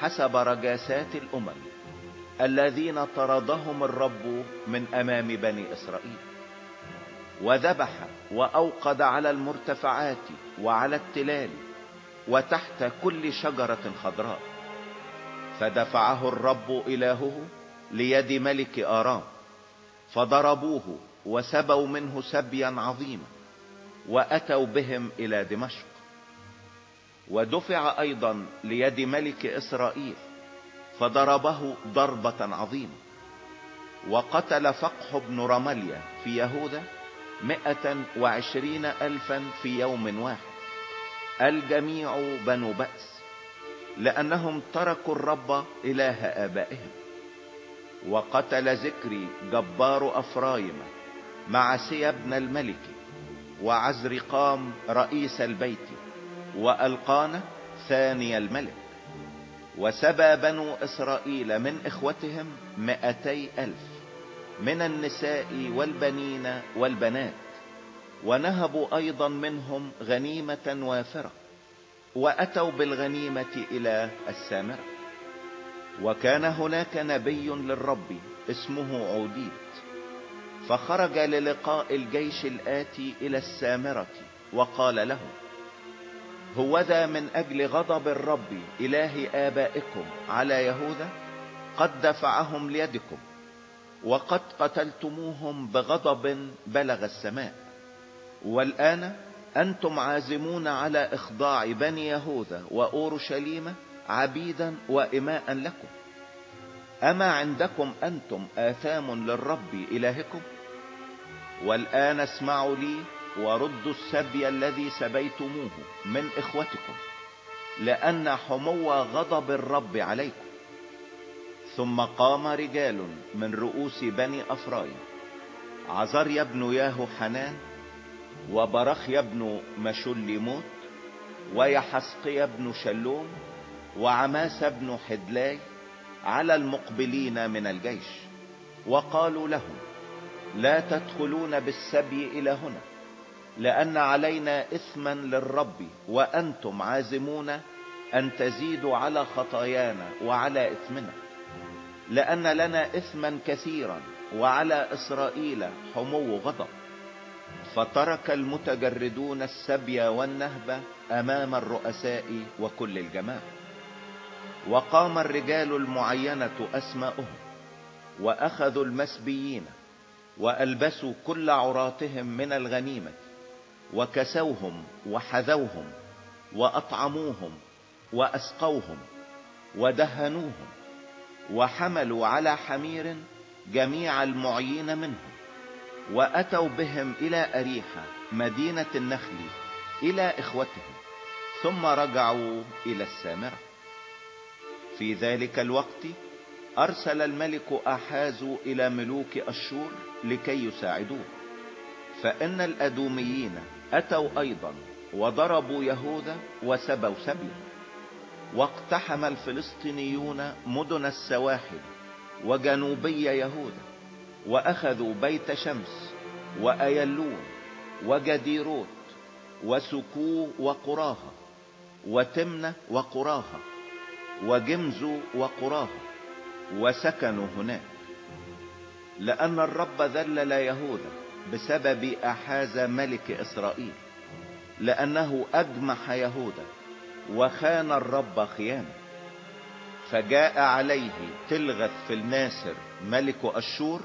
حسب رجاسات الأمم. الذين طردهم الرب من أمام بني إسرائيل. وذبح وأوقد على المرتفعات وعلى التلال وتحت كل شجرة خضراء. فدفعه الرب إلهه ليد ملك آرام. فضربوه وسبوا منه سبيا عظيما وأتوا بهم إلى دمشق. ودفع أيضا ليد ملك إسرائيل فضربه ضربة عظيمة. وقتل فقح بن رمليا في يهوذا مئة وعشرين الفا في يوم واحد. الجميع بنو باس لأنهم تركوا الرب إله آبائهم. وقتل زكري جبار أفرايم مع سيا بن الملك وعزرقام رئيس البيت والقانا ثاني الملك. وسبى بنو إسرائيل من إخوتهم مئتي ألف من النساء والبنين والبنات ونهبوا أيضا منهم غنيمة وافرة وأتوا بالغنيمة إلى السامرة. وكان هناك نبي للرب اسمه عوديد فخرج للقاء الجيش الآتي إلى السامرة وقال لهم هوذا من أجل غضب الرب إله آبائكم على يهوذا؟ قد دفعهم ليدكم وقد قتلتموهم بغضب بلغ السماء. والآن أنتم عازمون على إخضاع بني يهوذا وأورشليم عبيدا واماء لكم. أما عندكم أنتم آثام للرب إلهكم؟ والآن اسمعوا لي وردوا السبي الذي سبيتموه من إخوتكم لأن حمو غضب الرب عليكم. ثم قام رجال من رؤوس بني أفرايم عزريا بن ياهو حنان وبرخيا بن مشلموت ويحسقيا بن شلوم وعماس بن حدلاي على المقبلين من الجيش وقالوا لهم لا تدخلون بالسبي إلى هنا. لأن علينا اثما للرب وأنتم عازمون أن تزيدوا على خطايانا وعلى إثمنا. لأن لنا اثما كثيرا وعلى إسرائيل حمو غضب. فترك المتجردون السبي والنهب أمام الرؤساء وكل الجماعة. وقام الرجال المعينة أسماؤهم وأخذوا المسبيين وألبسوا كل عراتهم من الغنيمة. وكسوهم وحذوهم وأطعموهم وأسقوهم ودهنوهم وحملوا على حمير جميع المعيين منهم وأتوا بهم إلى اريحة مدينة النخل إلى إخوتهم ثم رجعوا إلى السامرة. في ذلك الوقت أرسل الملك أحاز إلى ملوك أشور لكي يساعدوه فإن الأدوميين أتوا أيضا وضربوا يهوذا وسبوا سبيه واقتحم الفلسطينيون مدن السواحل وجنوبي يهوذا وأخذوا بيت شمس وأيلون وجديروت وسكو وقراها وتمنة وقراها وجمزو وقراها وسكنوا هناك. لأن الرب ذلل يهوذا بسبب أحاز ملك إسرائيل لأنه اجمح يهوذا وخان الرب خيانة. فجاء عليه تلغث في الناسر ملك أشور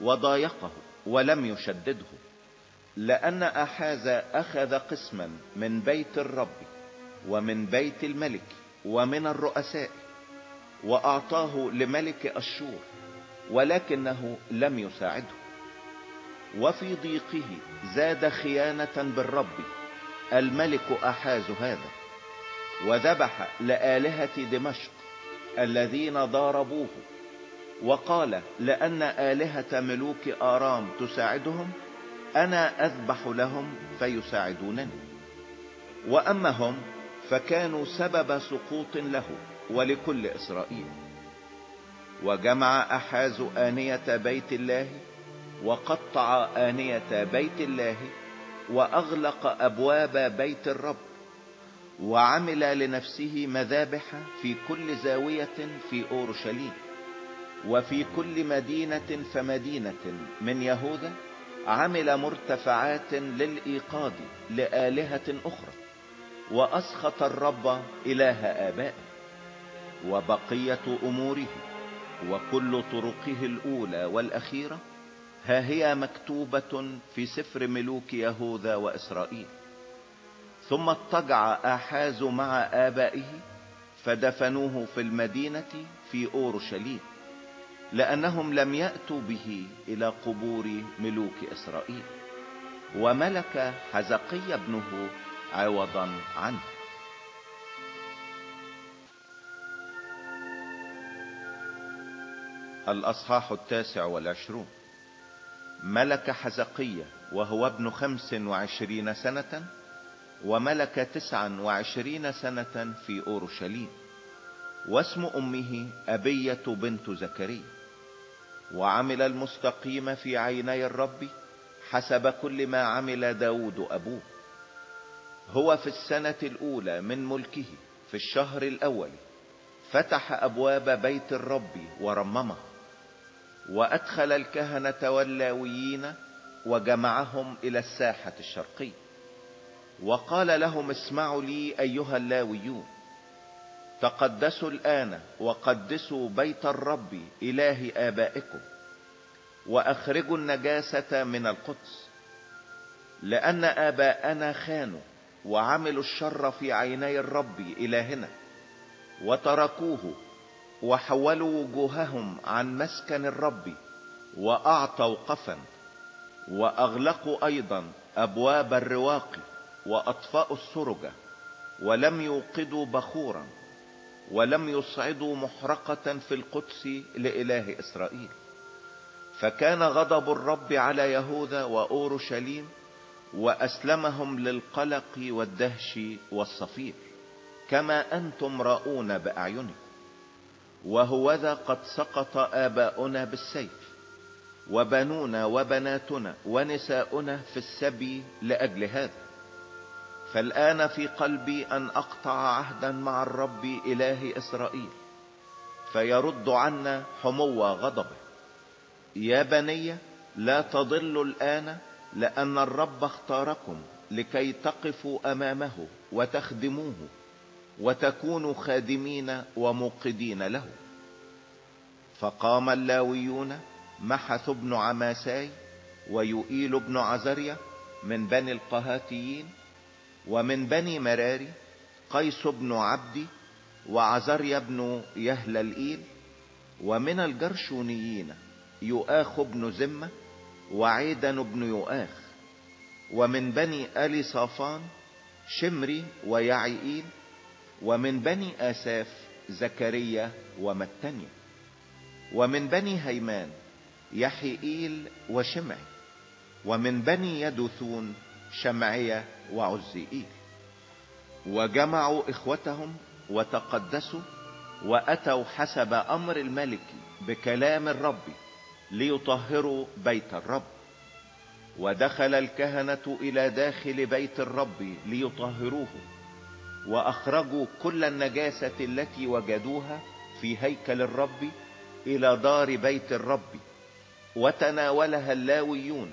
وضايقه ولم يشدده لأن أحاز أخذ قسما من بيت الرب ومن بيت الملك ومن الرؤساء وأعطاه لملك أشور ولكنه لم يساعده. وفي ضيقه زاد خيانة بالرب. الملك أحاز هذا. وذبح لآلهة دمشق الذين ضاربوه. وقال لأن آلهة ملوك آرام تساعدهم أنا أذبح لهم فيساعدونني. وأما هم فكانوا سبب سقوط له ولكل إسرائيل. وجمع أحاز آنية بيت الله وقطع آنية بيت الله وأغلق أبواب بيت الرب وعمل لنفسه مذابح في كل زاوية في أورشليم وفي كل مدينة فمدينة من يهوذا عمل مرتفعات للإيقاد لآلهة أخرى وأسخط الرب إله آبائه وبقية أموره وكل طرقه الأولى والأخيرة ها هي مكتوبة في سفر ملوك يهوذا وإسرائيل. ثم اضطجع آحاز مع آبائه فدفنوه في المدينة في أورشليم لأنهم لم يأتوا به إلى قبور ملوك إسرائيل. وملك حزقي ابنه عوضا عنه. الأصحاح التاسع والعشرون. ملك حزقية وهو ابن خمس وعشرين سنة وملك تسعا وعشرين سنة في أورشليم. واسم أمه أبية بنت زكريا. وعمل المستقيم في عيني الرب حسب كل ما عمل داود أبوه. هو في السنة الأولى من ملكه في الشهر الأول فتح أبواب بيت الرب ورممه. وأدخل الكهنة واللاويين وجمعهم إلى الساحة الشرقية. وقال لهم اسمعوا لي أيها اللاويون. تقدسوا الآن وقدسوا بيت الرب إله آبائكم. وأخرجوا النجاسة من القدس. لأن آباءنا خانوا وعملوا الشر في عيني الرب إلهنا. وتركوه وحولوا وجوههم عن مسكن الرب وأعطوا قفا وأغلقوا أيضا أبواب الرواق وأطفأوا السرج ولم يوقدوا بخورا ولم يصعدوا محرقة في القدس لإله إسرائيل. فكان غضب الرب على يهوذا وأورشليم وأسلمهم للقلق والدهش والصفير كما أنتم راؤون بأعينكم. وهوذا قد سقط آباؤنا بالسيف وبنونا وبناتنا ونساؤنا في السبي لأجل هذا. فالآن في قلبي أن أقطع عهدا مع الرب إله إسرائيل فيرد عنا حمو غضبه. يا بني لا تضلوا الآن لأن الرب اختاركم لكي تقفوا أمامه وتخدموه. وتكونوا خادمين وموقدين له. فقام اللاويون محث بن عماساي ويؤيل بن عزريا من بني القهاتيين ومن بني مراري قيس بن عبدي وعزريا بن يهللئيل ومن الجرشونيين يؤاخ بن زمة وعيدن بن يؤاخ ومن بني آل صافان شمري ويعيئيل ومن بني آساف زكريا ومتنيا ومن بني هيمان يحيئيل وشمعي ومن بني يدثون شمعية وعزيئيل. وجمعوا إخوتهم وتقدسوا وأتوا حسب أمر الملك بكلام الرب ليطهروا بيت الرب. ودخل الكهنة إلى داخل بيت الرب ليطهروه. وأخرجوا كل النجاسة التي وجدوها في هيكل الرب إلى دار بيت الرب وتناولها اللاويون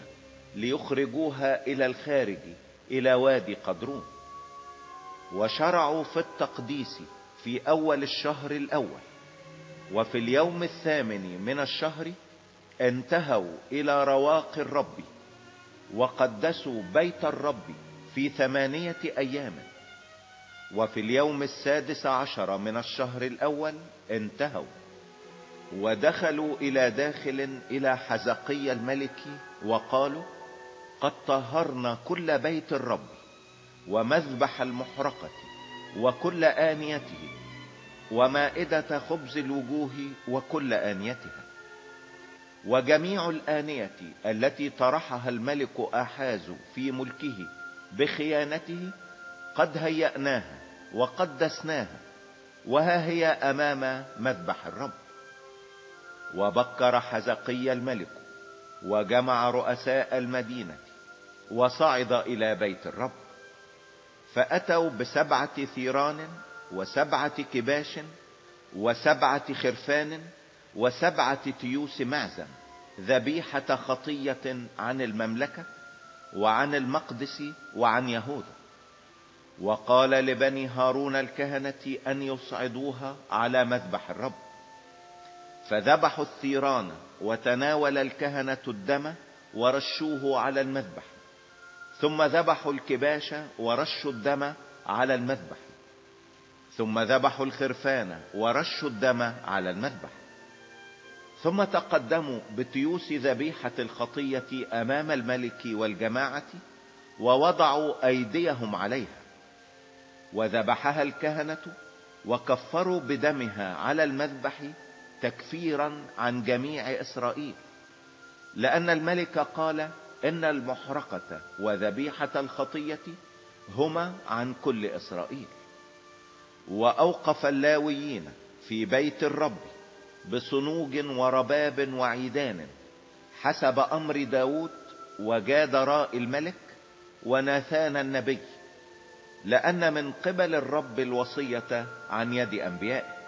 ليخرجوها إلى الخارج إلى وادي قدرون. وشرعوا في التقديس في أول الشهر الأول وفي اليوم الثامن من الشهر انتهوا إلى رواق الرب وقدسوا بيت الرب في ثمانية أيام. وفي اليوم السادس عشر من الشهر الأول انتهوا ودخلوا إلى داخل إلى حزقي الملك وقالوا قد طهرنا كل بيت الرب ومذبح المحرقة وكل آنيته ومائدة خبز الوجوه وكل آنيتها وجميع الآنية التي طرحها الملك آحاز في ملكه بخيانته قد هيأناها وقدسناها وها هي أمام مذبح الرب. وبكر حزقي الملك وجمع رؤساء المدينة وصعد إلى بيت الرب. فأتوا بسبعة ثيران وسبعة كباش وسبعة خرفان وسبعة تيوس معزا ذبيحة خطية عن المملكة وعن المقدس وعن يهوذا وقال لبني هارون الكهنة أن يصعدوها على مذبح الرب. فذبحوا الثيران وتناول الكهنة الدم ورشوه على المذبح. ثم ذبحوا الكباش ورشوا الدم على المذبح. ثم ذبحوا الخرفان ورشوا الدم على المذبح. ثم تقدموا بتيوس ذبيحة الخطية أمام الملك والجماعة ووضعوا أيديهم عليها. وذبحها الكهنة وكفروا بدمها على المذبح تكفيرا عن جميع إسرائيل. لأن الملك قال إن المحرقة وذبيحة الخطية هما عن كل إسرائيل. وأوقف اللاويين في بيت الرب بصنوج ورباب وعيدان حسب أمر داود وجاد راء الملك وناثان النبي. لأن من قبل الرب الوصية عن يد أنبيائه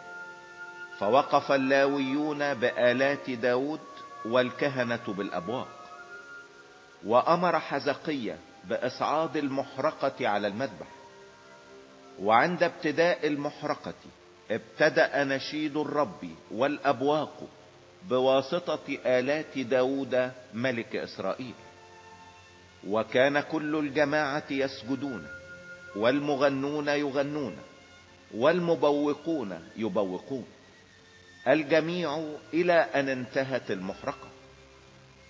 فوقف اللاويون بآلات داود والكهنة بالأبواق. وأمر حزقية بإصعاد المحرقة على المذبح. وعند ابتداء المحرقة ابتدأ نشيد الرب والأبواق بواسطة آلات داود ملك إسرائيل. وكان كل الجماعة يسجدون. والمغنون يغنون والمبوقون يبوقون. الجميع إلى أن انتهت المحرقة.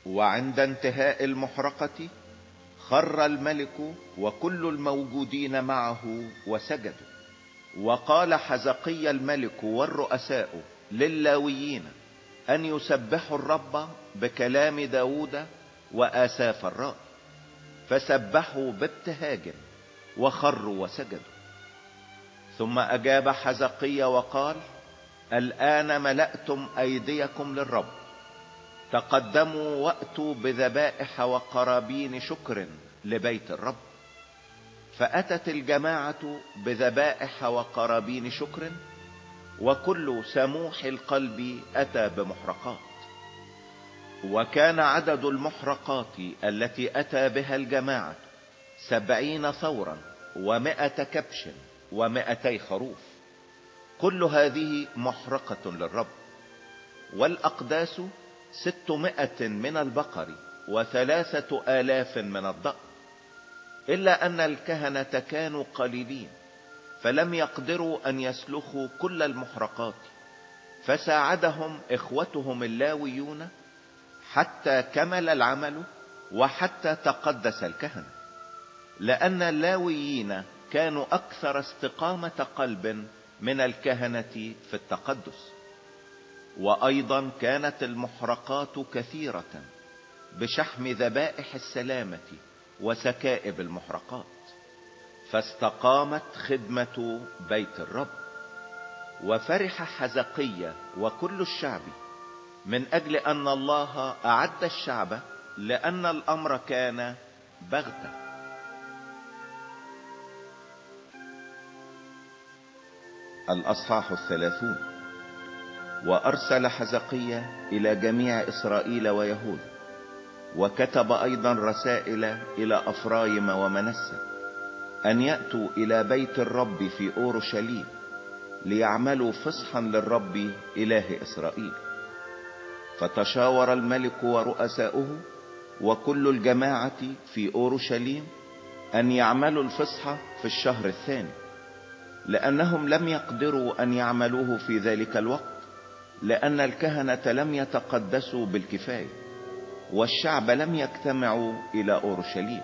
وعند انتهاء المحرقة خر الملك وكل الموجودين معه وسجدوا. وقال حزقي الملك والرؤساء للاويين أن يسبحوا الرب بكلام داود وآساف الراء. فسبحوا بابتهاج وخروا وسجدوا. ثم أجاب حزقي وقال الآن ملأتم أيديكم للرب. تقدموا وأتوا بذبائح وقرابين شكر لبيت الرب. فأتت الجماعة بذبائح وقرابين شكر وكل سموح القلب أتى بمحرقات. وكان عدد المحرقات التي أتى بها الجماعة سبعين ثورا ومائة كبش ومائتي خروف. كل هذه محرقة للرب. والأقداس ستمائة من البقر وثلاثة آلاف من الضأن إلا أن الكهنة كانوا قليلين فلم يقدروا أن يسلخوا كل المحرقات. فساعدهم إخوتهم اللاويون حتى كمل العمل وحتى تقدس الكهنة. لأن اللاويين كانوا أكثر استقامة قلب من الكهنة في التقدس. وأيضا كانت المحرقات كثيرة بشحم ذبائح السلامة وسكائب المحرقات. فاستقامت خدمة بيت الرب. وفرح حزقية وكل الشعب من أجل أن الله أعد الشعب لأن الأمر كان بغته الأصحاح الثلاثون. وأرسل حزقية إلى جميع إسرائيل ويهود وكتب أيضا رسائل إلى أفرايم ومنسى أن يأتوا إلى بيت الرب في أورشليم ليعملوا فصحا للرب إله إسرائيل. فتشاور الملك ورؤساؤه وكل الجماعة في أورشليم أن يعملوا الفصح في الشهر الثاني. لأنهم لم يقدروا أن يعملوه في ذلك الوقت لأن الكهنة لم يتقدسوا بالكفاية والشعب لم يجتمعوا إلى أورشليم.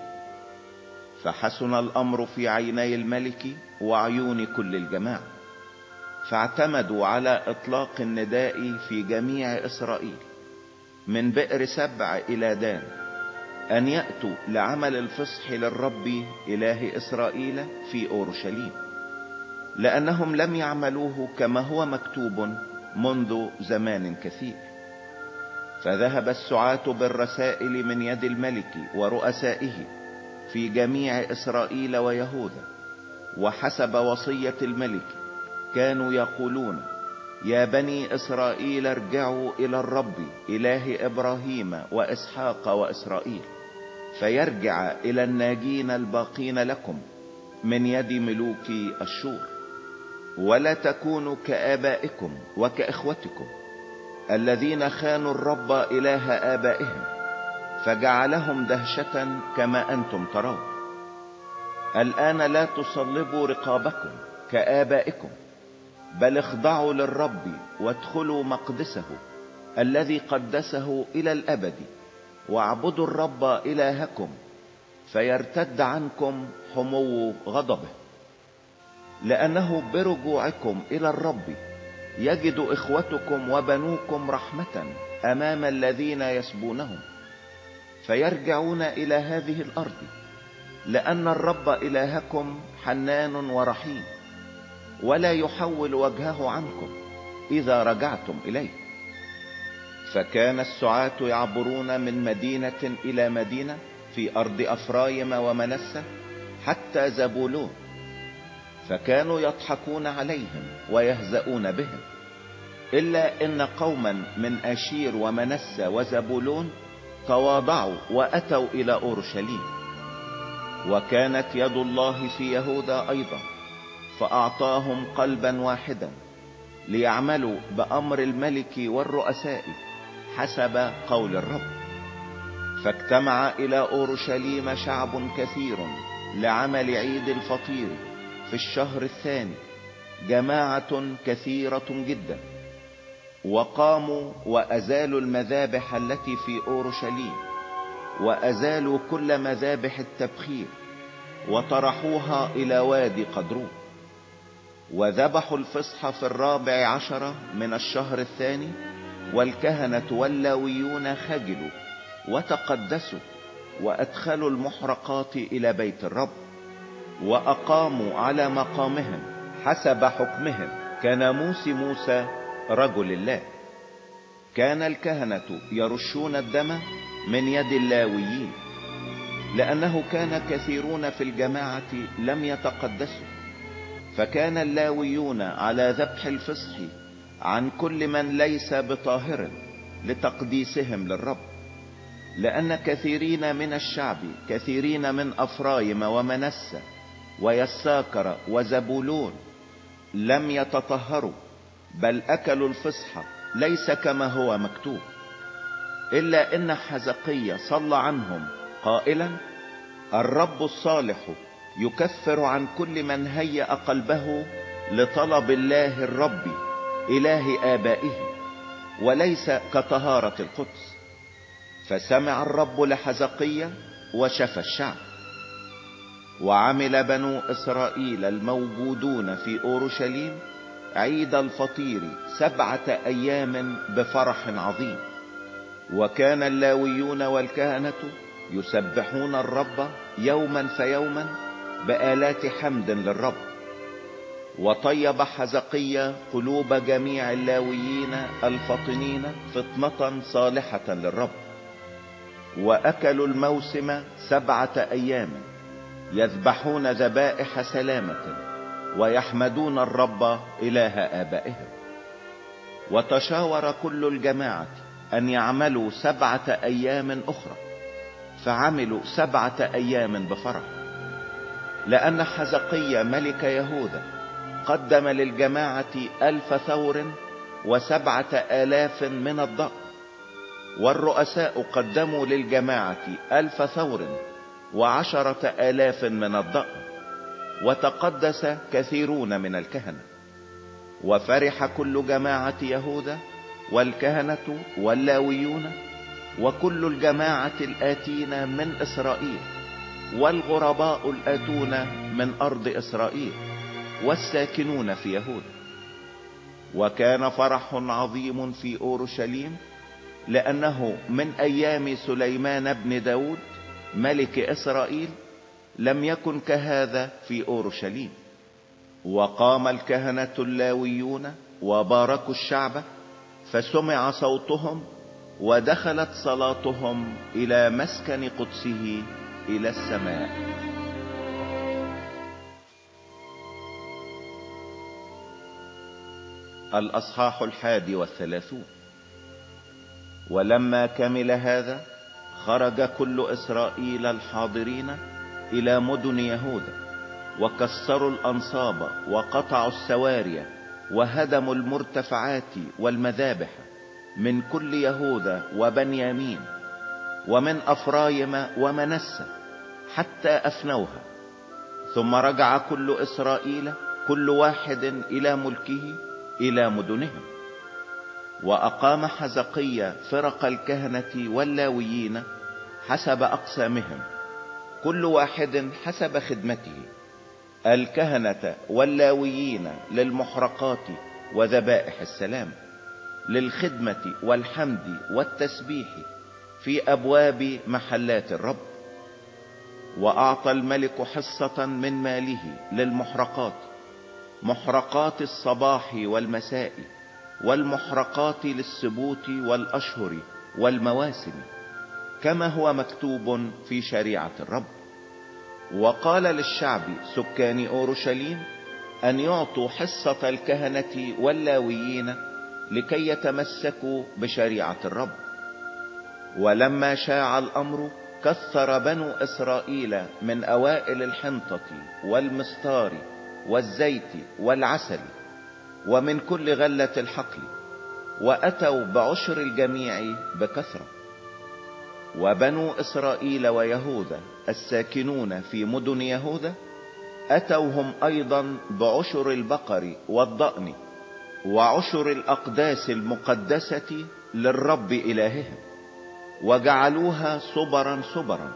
فحسن الأمر في عيني الملك وعيون كل الجماعة. فاعتمدوا على إطلاق النداء في جميع إسرائيل من بئر سبع إلى دان أن يأتوا لعمل الفصح للرب إله إسرائيل في أورشليم. لأنهم لم يعملوه كما هو مكتوب منذ زمان كثير. فذهب السعاة بالرسائل من يد الملك ورؤسائه في جميع إسرائيل ويهوذا وحسب وصية الملك كانوا يقولون يا بني إسرائيل ارجعوا إلى الرب إله إبراهيم وإسحاق وإسرائيل فيرجع إلى الناجين الباقين لكم من يد ملوك الشور. ولا تكونوا كآبائكم وكإخوتكم الذين خانوا الرب إله آبائهم فجعلهم دهشة كما أنتم ترون. الآن لا تصلبوا رقابكم كآبائكم بل اخضعوا للرب وادخلوا مقدسه الذي قدسه إلى الأبد واعبدوا الرب إلهكم فيرتد عنكم حمو غضبه. لأنه برجوعكم إلى الرب. يجد إخوتكم وبنوكم رحمة أمام الذين يسبونهم فيرجعون إلى هذه الأرض. لأن الرب إلهكم حنان ورحيم ولا يحول وجهه عنكم إذا رجعتم إليه. فكان السعاة يعبرون من مدينة إلى مدينة في أرض أفرايم ومنسة حتى زبولون. فكانوا يضحكون عليهم ويهزؤون بهم. إلا إن قوما من أشير ومنسة وزبولون تواضعوا وأتوا إلى أورشليم. وكانت يد الله في يهوذا أيضا فأعطاهم قلبا واحدا ليعملوا بأمر الملك والرؤساء حسب قول الرب. فاجتمع إلى أورشليم شعب كثير لعمل عيد الفطير في الشهر الثاني. جماعة كثيرة جدا. وقاموا وأزالوا المذابح التي في أورشليم. وأزالوا كل مذابح التبخير. وطرحوها إلى وادي قدرون وذبحوا الفصح في الرابع عشر من الشهر الثاني. والكهنة واللاويون خجلوا وتقدسوا. وأدخلوا المحرقات إلى بيت الرب. وأقاموا على مقامهم حسب حكمهم. كناموس موسى رجل الله. كان الكهنة يرشون الدم من يد اللاويين. لأنه كان كثيرون في الجماعة لم يتقدسوا. فكان اللاويون على ذبح الفصح عن كل من ليس بطاهر لتقديسهم للرب. لأن كثيرين من الشعب كثيرين من أفرايم ومنسة ويساكر وزبولون لم يتطهروا بل أكلوا الفصح ليس كما هو مكتوب. إلا إن حزقية صلى عنهم قائلا الرب الصالح يكفر عن كل من هيأ قلبه لطلب الله الرب إله آبائه وليس كطهارة القدس. فسمع الرب لحزقية وشفى الشعب. وعمل بنو إسرائيل الموجودون في أورشليم عيد الفطير سبعة أيام بفرح عظيم. وكان اللاويون والكهنة يسبحون الرب يوما فيوما بآلات حمد للرب. وطيب حزقية قلوب جميع اللاويين الفطنين فطنة صالحة للرب. وأكلوا الموسم سبعة أيام يذبحون ذبائح سلامة ويحمدون الرب إله آبائهم. وتشاور كل الجماعة أن يعملوا سبعة أيام أخرى فعملوا سبعة أيام بفرح. لأن حزقية ملك يهوذا قدم للجماعة ألف ثور وسبعة آلاف من الضأن والرؤساء قدموا للجماعة ألف ثور وعشرة آلاف من الضأن وتقدس كثيرون من الكهنة. وفرح كل جماعة يهوذا والكهنة واللاويون وكل الجماعة الآتين من إسرائيل والغرباء الآتون من أرض إسرائيل والساكنون في يهوذا وكان فرح عظيم في أورشليم لأنه من أيام سليمان بن داود ملك إسرائيل لم يكن كهذا في أورشليم. وقام الكهنة اللاويون وباركوا الشعب فسمع صوتهم ودخلت صلاتهم إلى مسكن قدسه إلى السماء. الأصحاح الحادي والثلاثون. ولما كمل هذا خرج كل إسرائيل الحاضرين إلى مدن يهوذا وكسروا الأنصاب وقطعوا السواري وهدموا المرتفعات والمذابح من كل يهوذا وبنيامين ومن أفرايم ومنسة حتى أفنوها. ثم رجع كل إسرائيل كل واحد إلى ملكه إلى مدنهم. وأقام حزقية فرق الكهنة واللاويين حسب أقسامهم. كل واحد حسب خدمته. الكهنة واللاويين للمحرقات وذبائح السلام. للخدمة والحمد والتسبيح في أبواب محلات الرب. وأعطى الملك حصة من ماله للمحرقات. محرقات الصباح والمساء. والمحرقات للسبوت والأشهر والمواسم كما هو مكتوب في شريعة الرب. وقال للشعب سكان أورشليم أن يعطوا حصة الكهنة واللاويين لكي يتمسكوا بشريعة الرب. ولما شاع الأمر كثر بنو إسرائيل من أوائل الحنطة والمستار والزيت والعسل ومن كل غلة الحقل وأتوا بعشر الجميع بكثرة. وبنو إسرائيل ويهوذا الساكنون في مدن يهوذا أتوهم أيضا بعشر البقر والضأن وعشر الأقداس المقدسة للرب إلههم وجعلوها صبرا صبرا.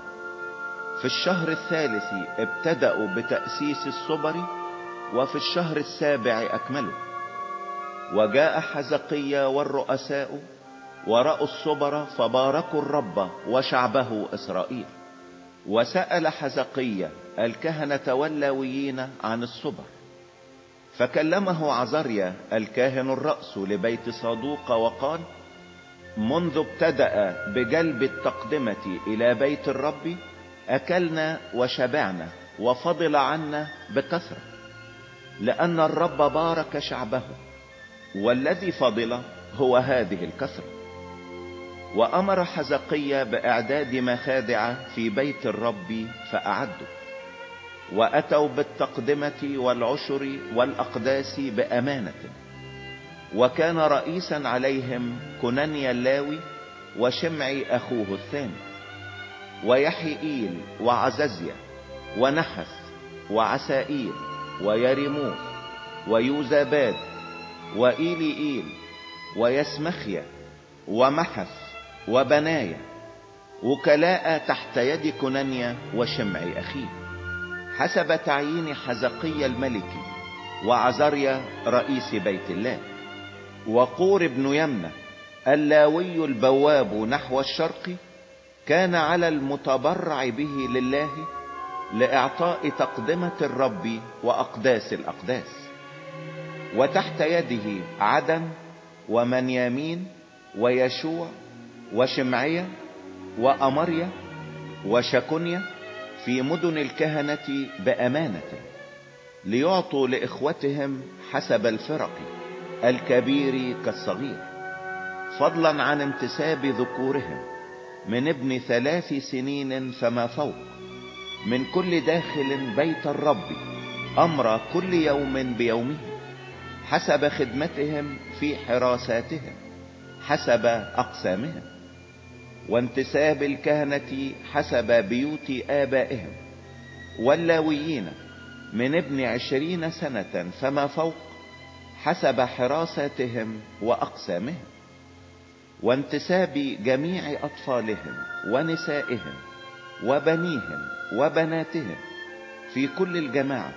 في الشهر الثالث ابتدأوا بتأسيس الصبر وفي الشهر السابع أكملوا. وجاء حزقيا والرؤساء ورأوا الصبر فباركوا الرب وشعبه إسرائيل. وسأل حزقيا الكهنة واللاويين عن الصبر. فكلمه عزريا الكاهن الرأس لبيت صادوق وقال منذ ابتدأ بجلب التقدمة إلى بيت الرب أكلنا وشبعنا وفضل عنا بكثرة لأن الرب بارك شعبه. والذي فضل هو هذه الكثرة. وأمر حزقيا بإعداد مخادع في بيت الرب فأعدوا. وأتوا بالتقدمة والعشر والأقداس بأمانة. وكان رئيسا عليهم كنانيا اللاوي وشمعي أخوه الثاني. ويحيئيل وعززيا ونحس وعسائيل ويرموث ويوزاباد وإيليئيل ويسمخيا ومحث وبنايا وكلاء تحت يد كنانيا وشمعي أخيه. حسب تعيين حزقي الملك وعزريا رئيس بيت الله. وقور بن يمنة اللاوي البواب نحو الشرق كان على المتبرع به لله لإعطاء تقدمة الرب وأقداس الأقداس. وتحت يده عدن ومنيامين ويشوع وشمعية وأمريا وشكنيا في مدن الكهنة بأمانة ليعطوا لإخوتهم حسب الفرق الكبير كالصغير فضلا عن انتساب ذكورهم من ابن ثلاث سنين فما فوق من كل داخل بيت الرب أمر كل يوم بيومه. حسب خدمتهم في حراساتهم حسب أقسامهم. وانتساب الكهنة حسب بيوت آبائهم واللاويين من ابن عشرين سنة فما فوق حسب حراستهم وأقسامهم. وانتساب جميع أطفالهم ونسائهم وبنيهم وبناتهم في كل الجماعة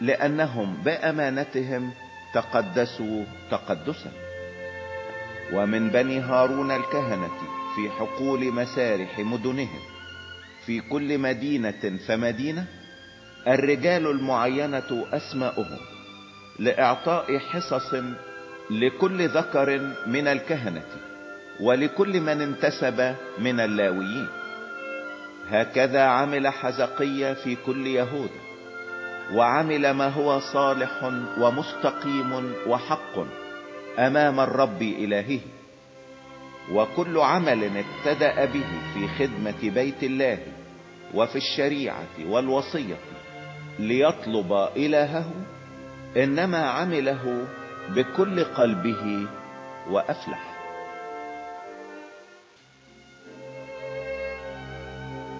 لأنهم بأمانتهم تقدسوا تقدسا. ومن بني هارون الكهنة في حقول مسارح مدنهم في كل مدينة فمدينة الرجال المعينة أسماؤهم لإعطاء حصص لكل ذكر من الكهنة ولكل من انتسب من اللاويين. هكذا عمل حزقية في كل يهوذا وعمل ما هو صالح ومستقيم وحق أمام الرب إلهه. وكل عمل ابتدأ به في خدمة بيت الله وفي الشريعة والوصية ليطلب إلهه إنما عمله بكل قلبه وأفلح.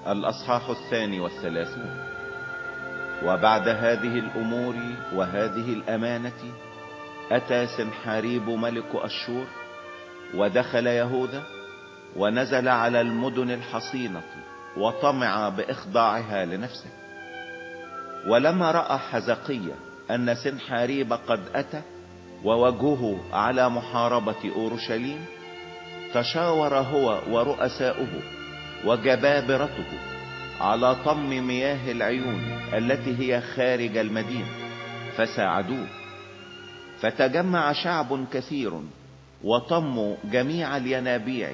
الأصحاح الثاني والثلاثون. وبعد هذه الأمور وهذه الأمانة أتى سنحاريب ملك أشور ودخل يهوذا ونزل على المدن الحصينة وطمع بإخضاعها لنفسه. ولما رأى حزقية أن سنحاريب قد أتى ووجهه على محاربة أورشليم تشاور هو ورؤساؤه وجبابرته على طم مياه العيون التي هي خارج المدينة فساعدوه. فتجمع شعب كثير وطموا جميع الينابيع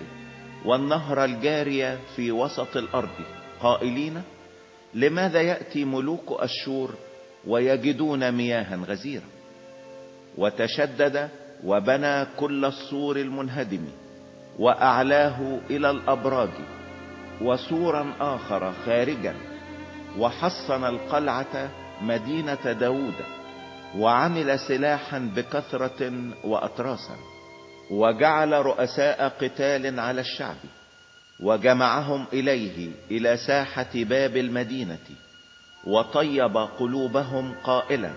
والنهر الجارية في وسط الأرض قائلين لماذا يأتي ملوك أشور ويجدون مياها غزيرة؟ وتشدد وبنى كل السور المنهدم وأعلاه إلى الأبراج. وسورا آخر خارجا وحصن القلعة مدينة داود وعمل سلاحا بكثرة واطراسا وجعل رؤساء قتال على الشعب وجمعهم إليه إلى ساحة باب المدينة وطيب قلوبهم قائلا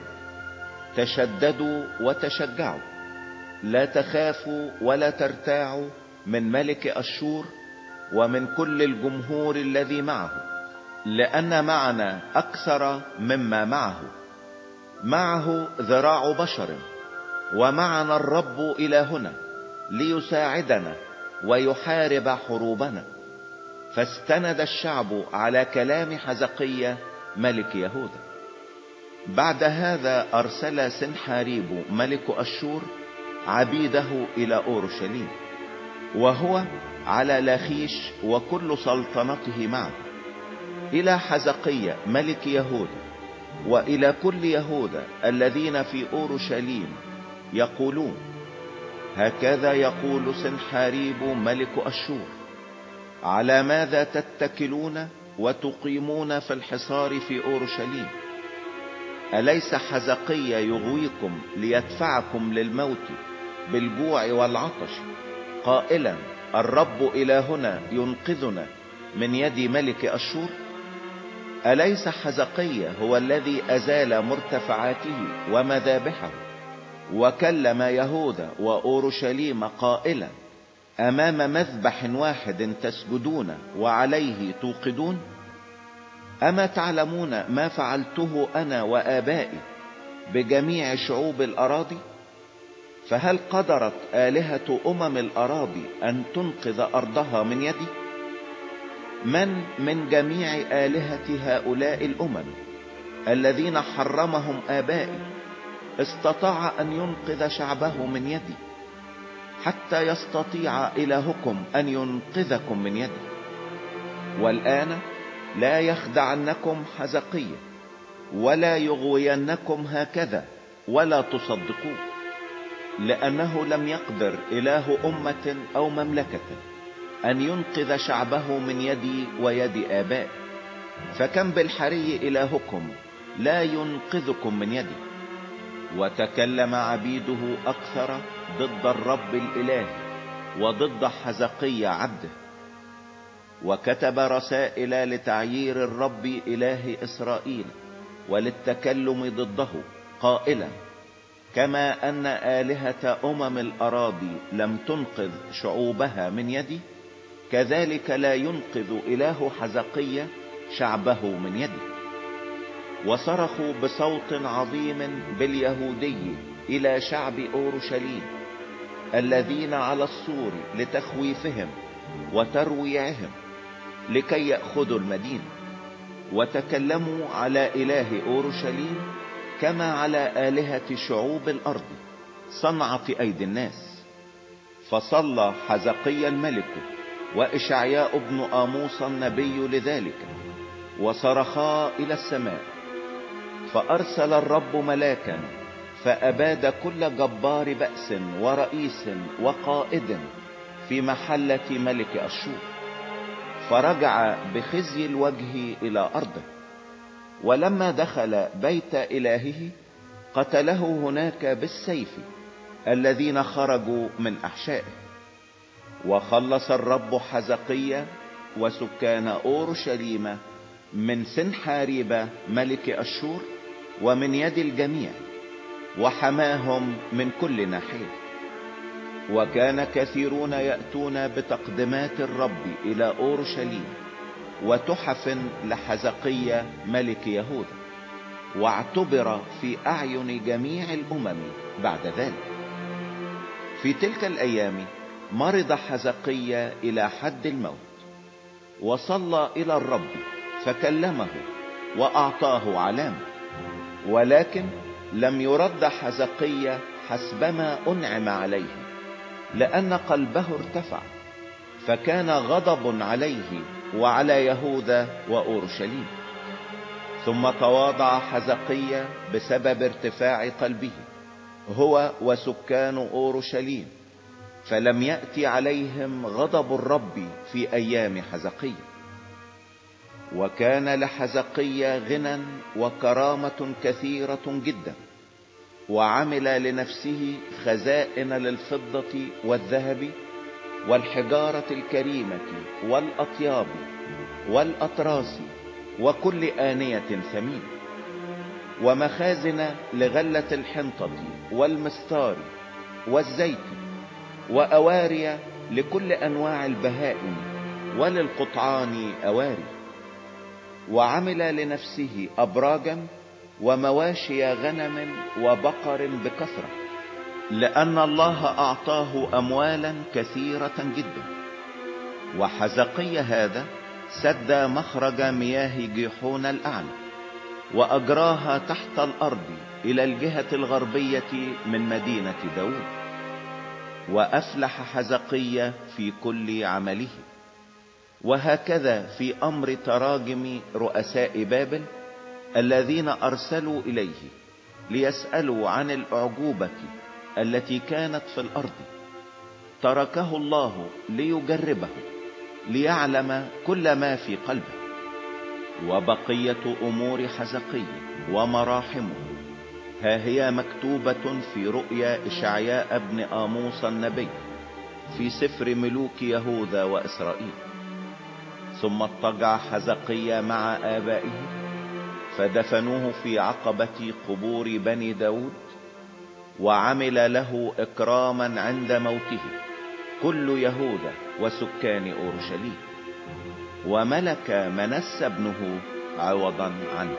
تشددوا وتشجعوا لا تخافوا ولا ترتاعوا من ملك أشور ومن كل الجمهور الذي معه لأن معنا أكثر مما معه. معه ذراع بشر ومعنا الرب إلهنا ليساعدنا ويحارب حروبنا. فاستند الشعب على كلام حزقية ملك يهوذا بعد هذا أرسل سنحاريب ملك أشور عبيده إلى أورشليم وهو على لاخيش وكل سلطنته معه إلى حزقية ملك يهوذا وإلى كل يهوذا الذين في أورشليم يقولون هكذا يقول سنحاريب ملك أشور على ماذا تتكلون وتقيمون في الحصار في أورشليم؟ أليس حزقية يغويكم ليدفعكم للموت بالجوع والعطش؟ قائلا الرب إلهنا ينقذنا من يد ملك أشور؟ أليس حزقية هو الذي أزال مرتفعاته ومذابحه وكلم يهوذا وأورشليم قائلا أمام مذبح واحد تسجدون وعليه توقدون؟ اما تعلمون ما فعلته أنا وآبائي بجميع شعوب الأراضي؟ فهل قدرت آلهة أمم الأراضي أن تنقذ أرضها من يدي؟ من من جميع آلهة هؤلاء الأمم الذين حرمهم آبائي استطاع أن ينقذ شعبه من يدي حتى يستطيع إلهكم أن ينقذكم من يدي؟ والآن لا يخدعنكم حزقية ولا يغوينكم هكذا ولا تصدقوه. لأنه لم يقدر إله أمة أو مملكة أن ينقذ شعبه من يدي ويد آبائي فكم بالحري إلهكم لا ينقذكم من يدي. وتكلم عبيده أكثر ضد الرب الإله وضد حزقي عبده. وكتب رسائل لتعيير الرب إله إسرائيل وللتكلم ضده قائلا. كما أن آلهة أمم الأراضي لم تنقذ شعوبها من يدي كذلك لا ينقذ إله حزقية شعبه من يدي. وصرخوا بصوت عظيم باليهودي إلى شعب أورشليم الذين على السور لتخويفهم وترويعهم لكي يأخذوا المدينة وتكلموا على إله أورشليم كما على آلهة شعوب الأرض صنعة أيدي الناس. فصلى حزقي الملك وإشعياء بن آموس النبي لذلك وصرخا إلى السماء. فأرسل الرب ملاكا فأباد كل جبار بأس ورئيس وقائد في محلة ملك أشور فرجع بخزي الوجه إلى أرضه. ولما دخل بيت إلهه قتله هناك بالسيف الذين خرجوا من أحشائه. وخلص الرب حزقية وسكان أورشليم من سنحاريب ملك أشور ومن يد الجميع وحماهم من كل ناحية. وكان كثيرون يأتون بتقدمات الرب إلى أورشليم وتحف لحزقية ملك يهوذا واعتبر في أعين جميع الأمم بعد ذلك. في تلك الأيام مرض حزقية إلى حد الموت وصلى إلى الرب فكلمه وأعطاه علامة ولكن لم يرد حزقية حسبما أنعم عليه لأن قلبه ارتفع فكان غضب عليه وعلى يهوذا وأورشليم. ثم تواضع حزقية بسبب ارتفاع قلبه هو وسكان أورشليم فلم يأتي عليهم غضب الرب في أيام حزقية. وكان لحزقية غنى وكرامة كثيرة جدا وعمل لنفسه خزائن للفضة والذهب والحجارة الكريمة والأطياب والأطراس وكل آنية ثمين ومخازن لغلة الحنطة والمستار والزيت وأواري لكل أنواع البهائم وللقطعان أواري وعمل لنفسه أبراجا ومواشي غنم وبقر بكثرة لأن الله أعطاه أموالا كثيرة جدا. وحزقي هذا سد مخرج مياه جيحون الأعلى وأجراها تحت الأرض إلى الجهة الغربية من مدينة داود وأفلح حزقية في كل عمله. وهكذا في أمر تراجم رؤساء بابل الذين أرسلوا إليه ليسألوا عن الأعجوبة التي كانت في الأرض تركه الله ليجربه ليعلم كل ما في قلبه وبقية أمور حزقي ومراحمه. ها هي مكتوبة في رؤيا إشعياء بن آموس النبي في سفر ملوك يهوذا وإسرائيل. ثم اضطجع حزقيا مع آبائه فدفنوه في عقبة قبور بني داود وعمل له إكراما عند موته كل يهوذا وسكان أورشليم. وملك منس ابنه عوضا عنه.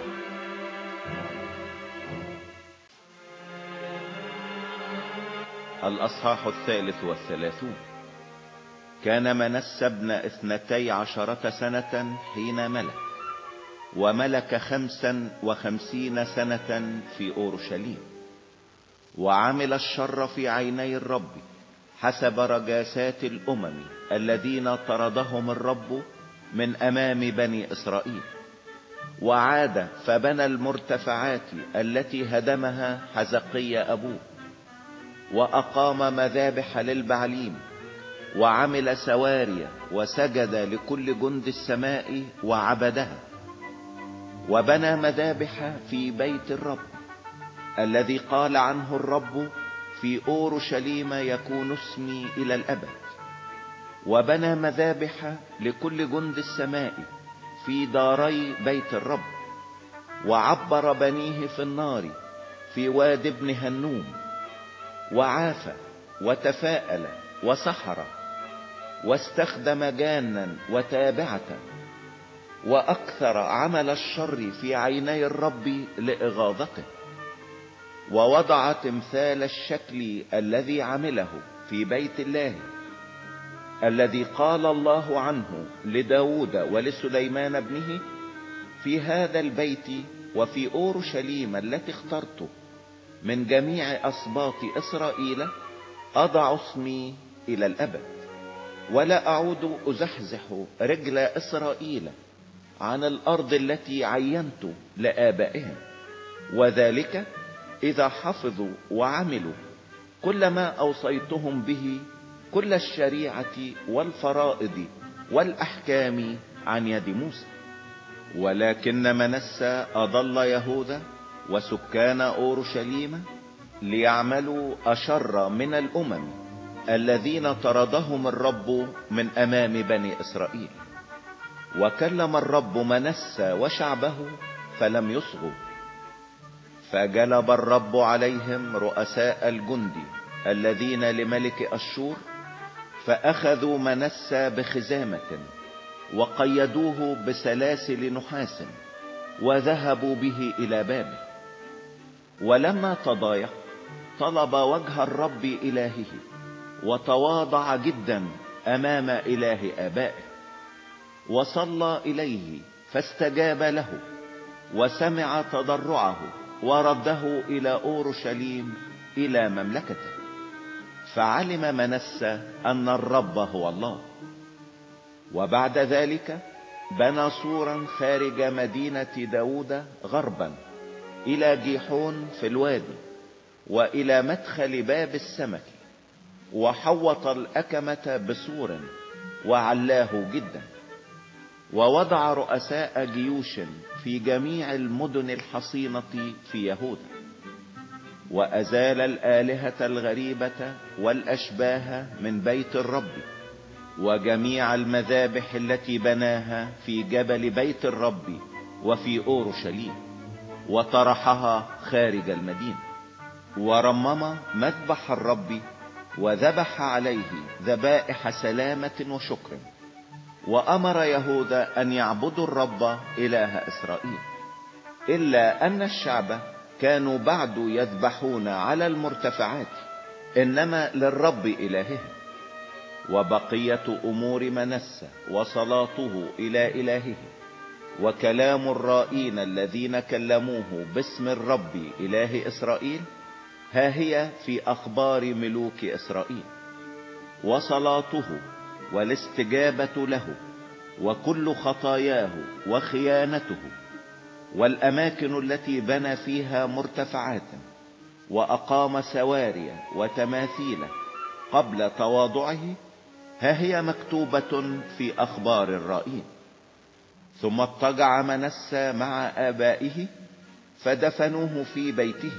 الأصحاح الثالث والثلاثون. كان منس ابن اثنتي عشرة سنة حين ملك وملك خمسا وخمسين سنة في أورشليم. وعمل الشر في عيني الرب حسب رجاسات الأمم الذين طردهم الرب من أمام بني إسرائيل. وعاد فبنى المرتفعات التي هدمها حزقي أبوه وأقام مذابح للبعليم وعمل سواري وسجد لكل جند السماء وعبدها وبنى مذابح في بيت الرب. الذي قال عنه الرب في أورشليم يكون اسمي إلى الأبد. وبنى مذابح لكل جند السماء في داري بيت الرب وعبر بنيه في النار في واد ابن هنوم وعاف وتفاءل وسحر واستخدم جانا وتابعة وأكثر عمل الشر في عيني الرب لإغاظته. ووضع تمثال الشكل الذي عمله في بيت الله الذي قال الله عنه لداود ولسليمان ابنه في هذا البيت وفي أورشليم التي اخترته من جميع اسباط إسرائيل أضع اسمي إلى الأبد ولا أعود أزحزح رجل إسرائيل عن الأرض التي عينت لآبائهم وذلك إذا حفظوا وعملوا كل ما أوصيتهم به كل الشريعة والفرائض والأحكام عن يد موسى. ولكن منسى أضل يهوذا وسكان أورشليم ليعملوا أشر من الأمم الذين طردهم الرب من أمام بني إسرائيل. وكلم الرب منسى وشعبه فلم يصغوا. فجلب الرب عليهم رؤساء الجند الذين لملك أشور فأخذوا منسى بخزامة وقيدوه بسلاسل نحاس وذهبوا به إلى بابل ولما تضايق طلب وجه الرب إلهه وتواضع جدا أمام إله آبائه. وصلى إليه فاستجاب له وسمع تضرعه ورده إلى أورشليم إلى مملكته فعلم منسى أن الرب هو الله. وبعد ذلك بنى سورا خارج مدينة داود غربا إلى جيحون في الوادي وإلى مدخل باب السمك وحوط الأكمة بسور وعلاه جدا. ووضع رؤساء جيوش في جميع المدن الحصينة في يهوذا وأزال الآلهة الغريبة والأشباه من بيت الرب. وجميع المذابح التي بناها في جبل بيت الرب وفي أورشليم. وطرحها خارج المدينة. ورمم مذبح الرب وذبح عليه ذبائح سلامة وشكر. وأمر يهوذا أن يعبدوا الرب إله إسرائيل إلا أن الشعب كانوا بعد يذبحون على المرتفعات إنما للرب الههم وبقية أمور منسى وصلاته إلى إلهه. وكلام الرائين الذين كلموه باسم الرب إله إسرائيل ها هي في أخبار ملوك إسرائيل. وصلاته والاستجابة له وكل خطاياه وخيانته والأماكن التي بنى فيها مرتفعات وأقام سواري وتماثيل قبل تواضعه ها هي مكتوبة في أخبار الرائين ثم اضطجع منسى مع آبائه فدفنوه في بيته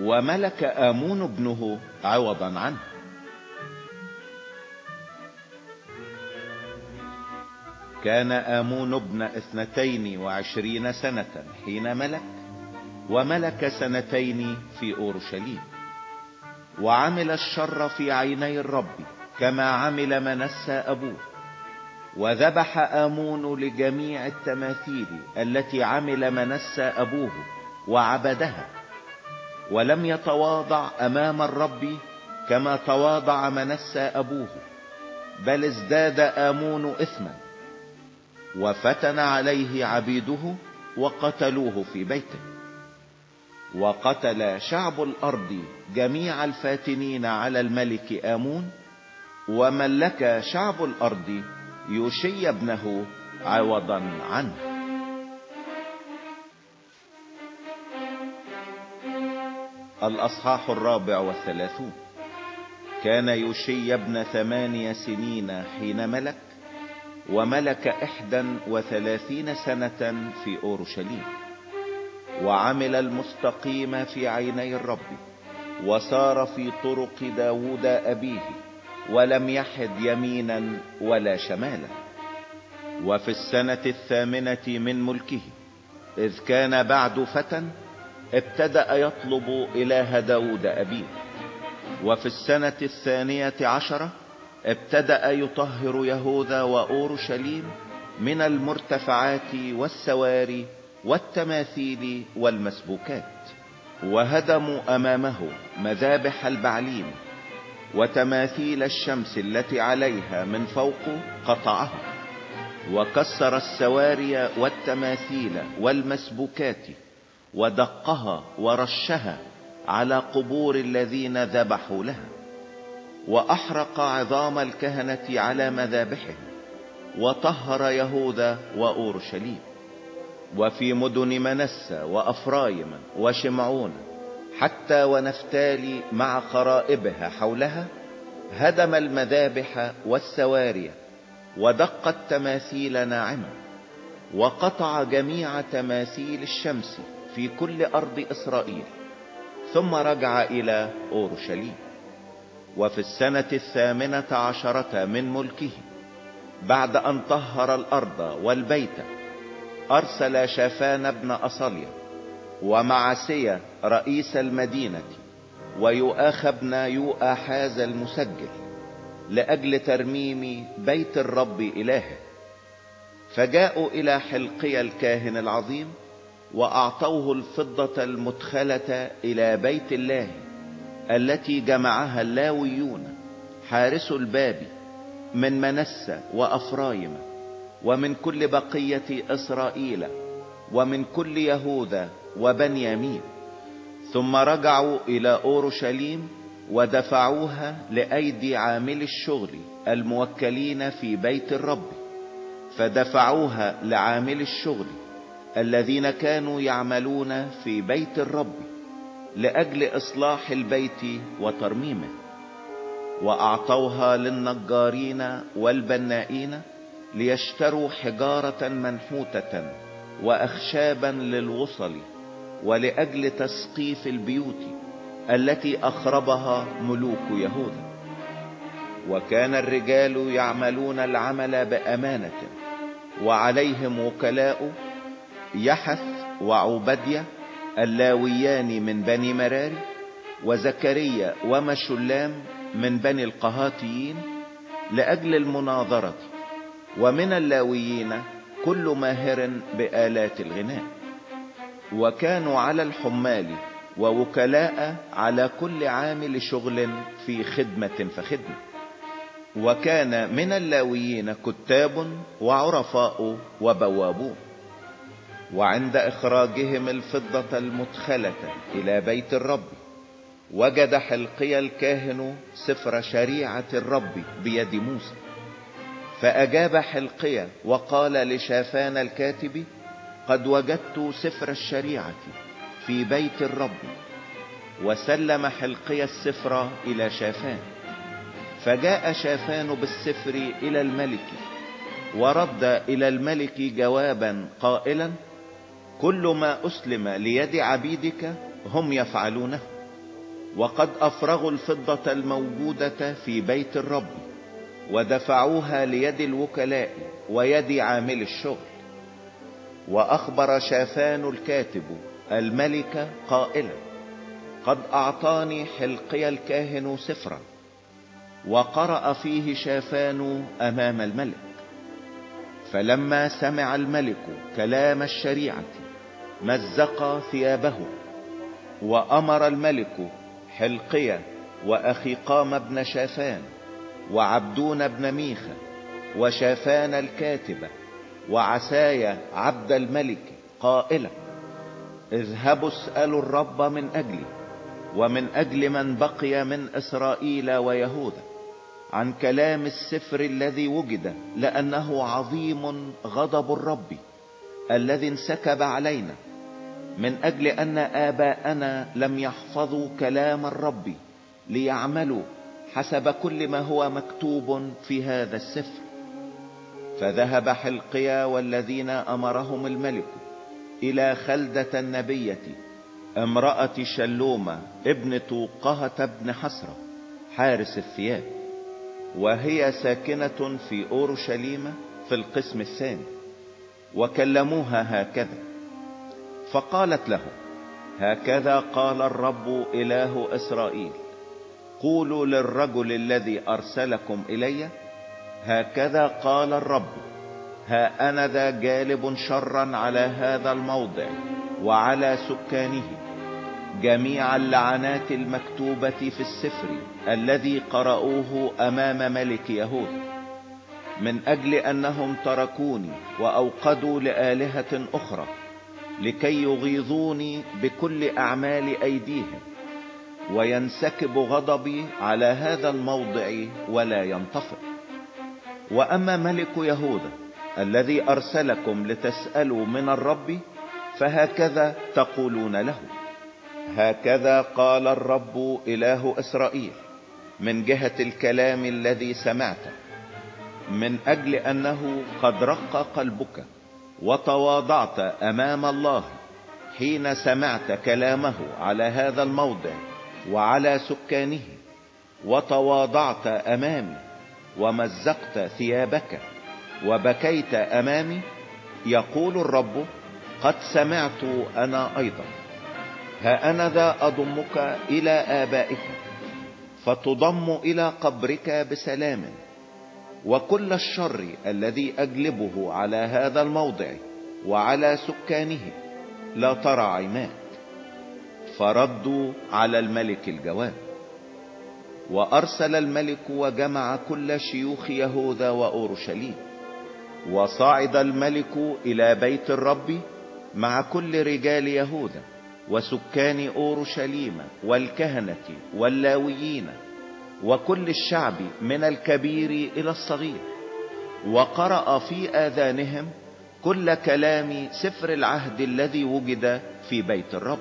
وملك آمون ابنه عوضا عنه. كان آمون ابن اثنتين وعشرين سنة حين ملك وملك سنتين في أورشليم. وعمل الشر في عيني الرب كما عمل منسى أبوه. وذبح آمون لجميع التماثيل التي عمل منسى أبوه وعبدها. ولم يتواضع أمام الرب كما تواضع منسى أبوه بل ازداد آمون اثما. وفتن عليه عبيده وقتلوه في بيته. وقتل شعب الأرض جميع الفاتنين على الملك آمون وملك شعب الأرض يوشي ابنه عوضا عنه. الأصحاح الرابع والثلاثون. كان يوشي ابن ثمانية سنين حين ملك وملك احدا وثلاثين سنة في أورشليم وعمل المستقيم في عيني الرب وسار في طرق داود أبيه ولم يحد يمينا ولا شمالا. وفي السنة الثامنة من ملكه إذ كان بعد فتى ابتدأ يطلب إله داود أبيه. وفي السنة الثانية عشرة ابتدأ يطهر يهوذا وأورشليم من المرتفعات والسواري والتماثيل والمسبوكات وهدموا أمامه مذابح البعليم وتماثيل الشمس التي عليها من فوق قطعها وكسر السواري والتماثيل والمسبوكات ودقها ورشها على قبور الذين ذبحوا لها. وأحرق عظام الكهنة على مذابحهم وطهر يهوذا وأورشليم وفي مدن منسى وأفرايم وشمعون حتى ونفتالي مع قرائبها حولها هدم المذابح والسواري ودق التماثيل ناعمة وقطع جميع تماثيل الشمس في كل أرض إسرائيل ثم رجع إلى أورشليم. وفي السنة الثامنة عشرة من ملكه بعد أن طهر الأرض والبيت أرسل شافان بن اصليا ومعسية رئيس المدينة ويؤاخ بن يؤاحاز المسجل لأجل ترميم بيت الرب إلهه. فجاءوا إلى حلقي الكاهن العظيم وأعطوه الفضة المدخلة إلى بيت الله. التي جمعها اللاويون حارس الباب من منسى وأفرايم ومن كل بقية إسرائيل ومن كل يهوذا وبنيامين. ثم رجعوا إلى أورشليم ودفعوها لأيدي عامل الشغل الموكلين في بيت الرب. فدفعوها لعامل الشغل الذين كانوا يعملون في بيت الرب. لأجل إصلاح البيت وترميمه وأعطوها للنجارين والبنائين ليشتروا حجارة منحوتة واخشابا للوصل ولأجل تسقيف البيوت التي أخربها ملوك يهوذا وكان الرجال يعملون العمل بأمانة وعليهم وكلاء يحث وعبدية اللاويان من بني مراري وزكريا ومشلام من بني القهاتيين لأجل المناظرة. ومن اللاويين كل ماهر بآلات الغناء. وكانوا على الحمال ووكلاء على كل عامل شغل في خدمة فخدمة. وكان من اللاويين كتاب وعرفاء وبوابون. وعند إخراجهم الفضة المدخلة إلى بيت الرب وجد حلقي الكاهن سفر شريعة الرب بيد موسى. فأجاب حلقي وقال لشافان الكاتب قد وجدت سفر الشريعة في بيت الرب. وسلم حلقي السفر إلى شافان. فجاء شافان بالسفر إلى الملك ورد إلى الملك جوابا قائلا كل ما أسلم ليد عبيدك هم يفعلونه. وقد أفرغوا الفضة الموجودة في بيت الرب ودفعوها ليد الوكلاء ويد عامل الشغل. وأخبر شافان الكاتب الملك قائلا قد أعطاني حلقي الكاهن سفرا وقرأ فيه شافان أمام الملك. فلما سمع الملك كلام الشريعة مزق ثيابه وأمر الملك حلقية وأخي قام بن شافان وعبدون بن ميخا وشافان الكاتبة وعسايا عبد الملك قائلا اذهبوا اسألوا الرب من أجلي ومن أجل من بقي من إسرائيل ويهوذا عن كلام السفر الذي وجد لأنه عظيم غضب الرب الذي انسكب علينا. من أجل أن آباءنا لم يحفظوا كلام الرب ليعملوا حسب كل ما هو مكتوب في هذا السفر. فذهب حلقيا والذين أمرهم الملك إلى خلدة النبية امرأة شلومة ابنة قهة بن حسرة حارس الثياب وهي ساكنة في أورشليم في القسم الثاني وكلموها هكذا فقالت له هكذا قال الرب إله إسرائيل قولوا للرجل الذي أرسلكم إلي هكذا قال الرب ها أنا ذا جالب شرا على هذا الموضع وعلى سكانه جميع اللعنات المكتوبة في السفر الذي قرأوه أمام ملك يهود من أجل أنهم تركوني وأوقدوا لآلهة أخرى لكي يغيظوني بكل أعمال أيديهم وينسكب غضبي على هذا الموضع ولا ينطفئ وأما ملك يهوذا الذي أرسلكم لتسألوا من الرب فهكذا تقولون له. هكذا قال الرب إله إسرائيل من جهة الكلام الذي سمعته من أجل أنه قد رق قلبك. وتواضعت أمام الله حين سمعت كلامه على هذا الموضع وعلى سكانه وتواضعت أمامي ومزقت ثيابك وبكيت أمامي يقول الرب قد سمعت أنا أيضا. ها أنا ذا أضمك إلى آبائك فتضم إلى قبرك بسلام. وكل الشر الذي اجلبه على هذا الموضع وعلى سكانه لا ترى عيناك فردوا على الملك الجواب وأرسل الملك وجمع كل شيوخ يهوذا وأورشليم وصعد الملك إلى بيت الرب مع كل رجال يهوذا وسكان أورشليم والكهنة واللاويين وكل الشعب من الكبير إلى الصغير. وقرأ في آذانهم كل كلام سفر العهد الذي وجد في بيت الرب.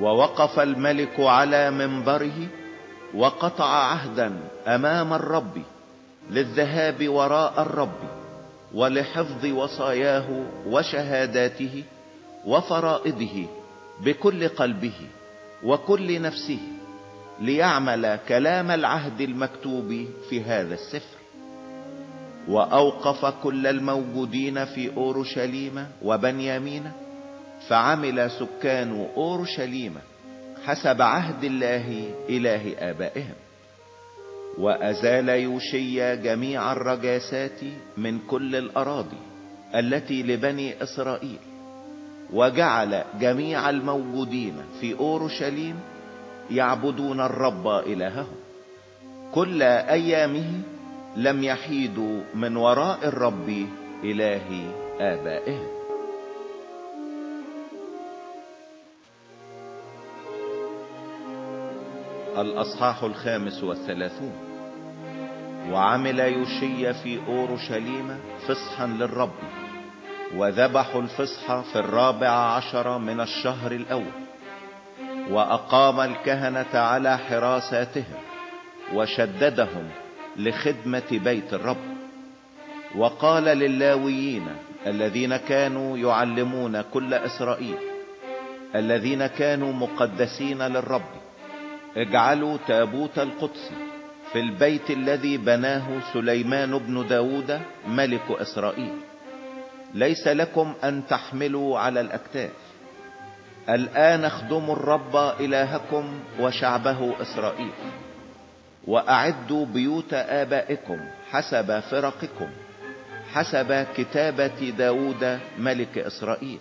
ووقف الملك على منبره وقطع عهدا أمام الرب للذهاب وراء الرب ولحفظ وصاياه وشهاداته وفرائضه بكل قلبه وكل نفسه. ليعمل كلام العهد المكتوب في هذا السفر. وأوقف كل الموجودين في أورشليم وبنيامين فعمل سكان أورشليم حسب عهد الله إله آبائهم. وأزال يوشيا جميع الرجاسات من كل الأراضي التي لبني إسرائيل وجعل جميع الموجودين في أورشليم يعبدون الرب إلههم. كل أيامه لم يحيدوا من وراء الرب إله آبائهم. الأصحاح الخامس والثلاثون. وعمل يوشي في أورشليم فصحا للرب وذبحوا الفصح في الرابع عشر من الشهر الأول. وأقام الكهنة على حراساتهم وشددهم لخدمة بيت الرب. وقال للاويين الذين كانوا يعلمون كل إسرائيل الذين كانوا مقدسين للرب اجعلوا تابوت القدس في البيت الذي بناه سليمان بن داود ملك إسرائيل. ليس لكم أن تحملوا على الأكتاف. الآن اخدموا الرب إلهكم وشعبه إسرائيل وأعدوا بيوت آبائكم حسب فرقكم حسب كتابة داود ملك إسرائيل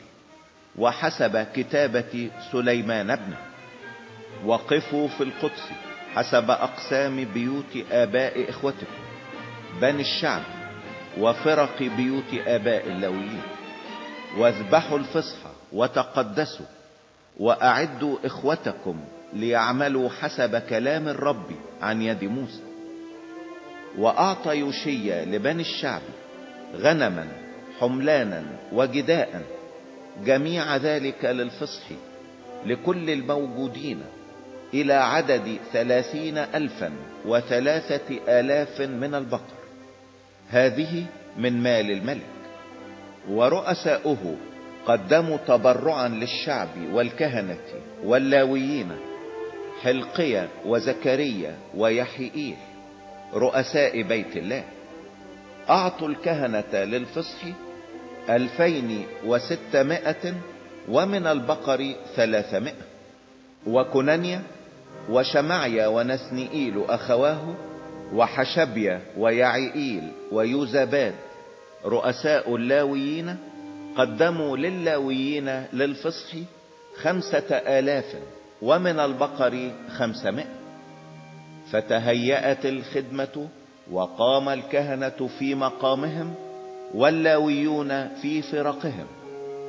وحسب كتابة سليمان ابنه. وقفوا في القدس حسب أقسام بيوت آباء إخوتكم بني الشعب وفرق بيوت آباء اللويين. واذبحوا الفصح وتقدسوا وأعدوا إخوتكم ليعملوا حسب كلام الرب عن يد موسى. وأعطى يوشيا لبني الشعب غنما حملانا وجداء جميع ذلك للفصح لكل الموجودين إلى عدد ثلاثين الفا وثلاثة آلاف من البقر. هذه من مال الملك. ورؤساؤه قدموا تبرعا للشعب والكهنة واللاويين حلقية وزكريا ويحيئيل رؤساء بيت الله. أعطوا الكهنة للفصح ألفين وستمائة ومن البقر ثلاثمائة. وكنانيا وشمعيا ونسنئيل أخواه وحشبيا ويعيئيل ويوزاباد رؤساء اللاويين قدموا للاويين للفصح خمسة آلاف ومن البقر خمسمائة. فتهيأت الخدمة وقام الكهنة في مقامهم واللاويون في فرقهم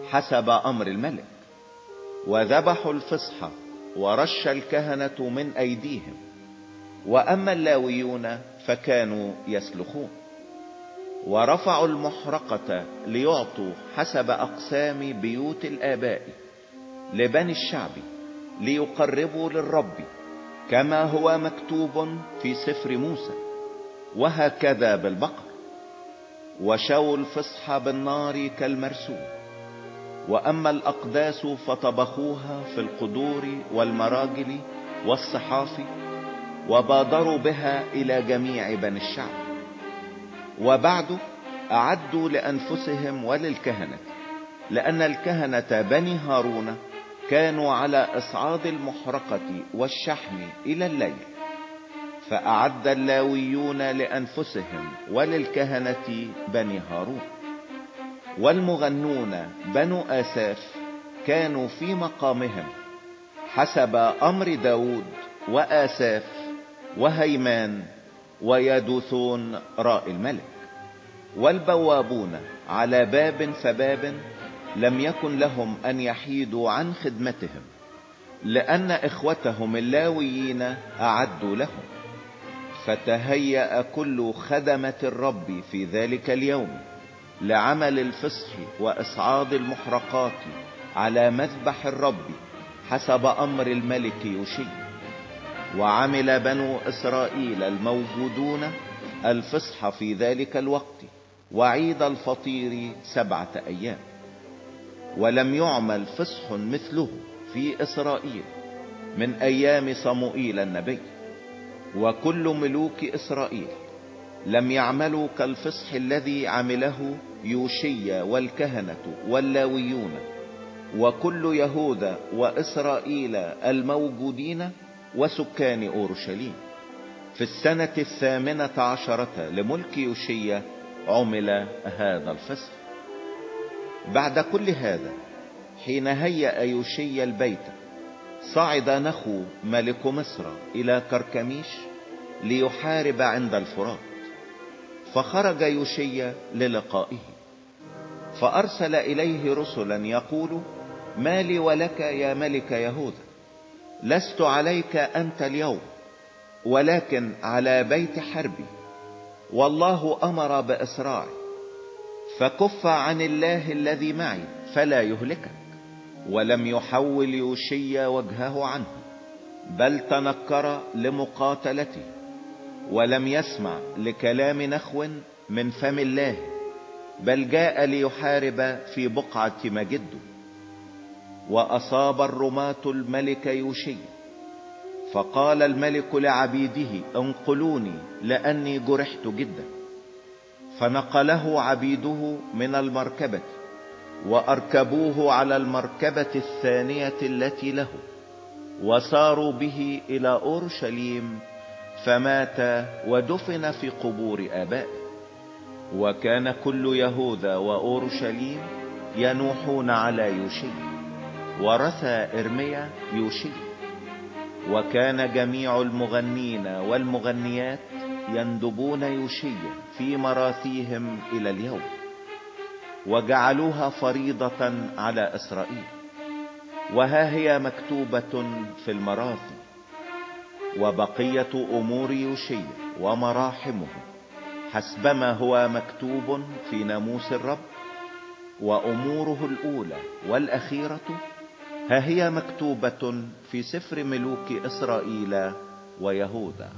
حسب أمر الملك. وذبحوا الفصح ورش الكهنة من أيديهم. وأما اللاويون فكانوا يسلخون. ورفعوا المحرقة ليعطوا حسب أقسام بيوت الآباء لبني الشعب ليقربوا للرب كما هو مكتوب في سفر موسى وهكذا بالبقر وشوا الفصح بالنار كالمرسوم وأما الأقداس فطبخوها في القدور والمراجل والصحاف وبادروا بها إلى جميع بني الشعب. وبعد أعدوا لأنفسهم وللكهنة لأن الكهنة بني هارون كانوا على إصعاد المحرقة والشحم إلى الليل فأعد اللاويون لأنفسهم وللكهنة بني هارون. والمغنون بنو آساف كانوا في مقامهم حسب أمر داود وآساف وهيمان ويدوثون راء الملك. والبوابون على باب فباب لم يكن لهم أن يحيدوا عن خدمتهم لأن إخوتهم اللاويين أعدوا لهم. فتهيأ كل خدمة الرب في ذلك اليوم لعمل الفصح وإصعاد المحرقات على مذبح الرب حسب أمر الملك يوشي. وعمل بنو إسرائيل الموجودون الفصح في ذلك الوقت وعيد الفطير سبعة أيام. ولم يعمل فصح مثله في إسرائيل من أيام صموئيل النبي. وكل ملوك إسرائيل لم يعملوا كالفصح الذي عمله يوشيا والكهنة واللاويون. وكل يهوذا وإسرائيل الموجودين وسكان أورشليم. في السنة الثامنة عشرة لملك يوشيا عمل هذا الفصح بعد كل هذا حين هيأ يوشيا البيت صعد نخو ملك مصر إلى كركميش ليحارب عند الفرات. فخرج يوشيا للقائه فأرسل إليه رسلا يقول ما لي ولك يا ملك يهوذا لست عليك أنت اليوم ولكن على بيت حربي والله أمر باسراعي فكف عن الله الذي معي فلا يهلكك ولم يحول يوشيا وجهه عنه بل تنكر لمقاتلته ولم يسمع لكلام نخو من فم الله بل جاء ليحارب في بقعة مجده. وأصاب الرماة الملك يوشي. فقال الملك لعبيده انقلوني لأني جرحت جدا. فنقله عبيده من المركبة وأركبوه على المركبة الثانية التي له وساروا به إلى أورشليم فمات ودفن في قبور آبائه. وكان كل يهوذا وأورشليم ينوحون على يوشي. ورثى إرميا يوشي وكان جميع المغنين والمغنيات يندبون يوشي في مراثيهم إلى اليوم وجعلوها فريضة على إسرائيل وها هي مكتوبة في المراثي وبقية أمور يوشي ومراحمه حسبما هو مكتوب في ناموس الرب وأموره الأولى والأخيرة ها هي مكتوبة في سفر ملوك إسرائيل ويهوذا.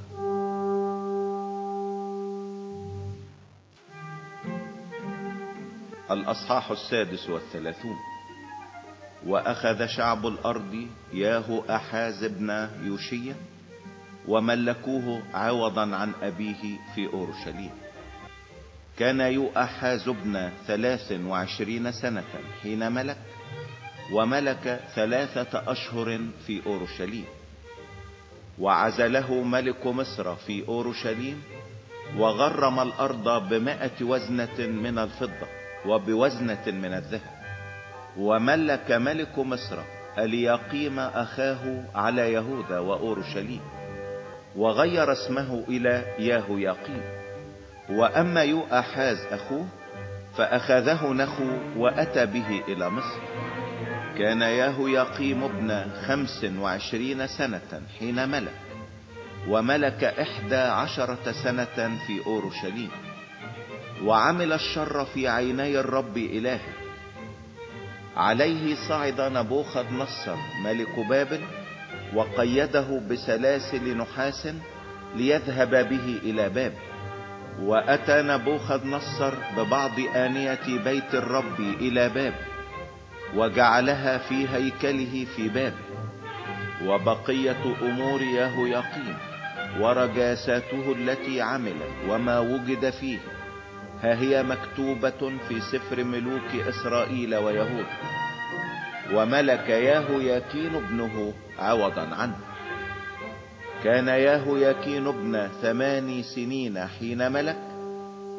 الأصحاح السادس والثلاثون. وأخذ شعب الأرض ياهو أحاز ابن يوشيا وملكوه عوضا عن أبيه في أورشليم. كان يؤحاز ابن ثلاث وعشرين سنة حين ملك. وملك ثلاثة أشهر في أورشليم. وعزله ملك مصر في أورشليم وغرم الأرض بمائة وزنة من الفضة وبوزنة من الذهب. وملك ملك مصر اليقيم أخاه على يهوذا وأورشليم وغير اسمه إلى ياهو يقيم وأما يؤحاز أخوه فأخذه نخو وأتى به إلى مصر. كان ياهو يقيم ابن خمس وعشرين سنة حين ملك وملك إحدى عشرة سنة في أورشليم وعمل الشر في عيني الرب الهه عليه صعد نبوخذ نصر ملك بابل وقيده بسلاسل نحاس ليذهب به إلى باب وأتى نبوخذ نصر ببعض آنية بيت الرب إلى باب وجعلها في هيكله في باب وبقية امور ياهو يقيم ورجاساته التي عمل وما وجد فيه. ها هي مكتوبة في سفر ملوك إسرائيل ويهود. وملك ياهو ياكين ابنه عوضا عنه. كان ياهو ياكين ابن ثماني سنين حين ملك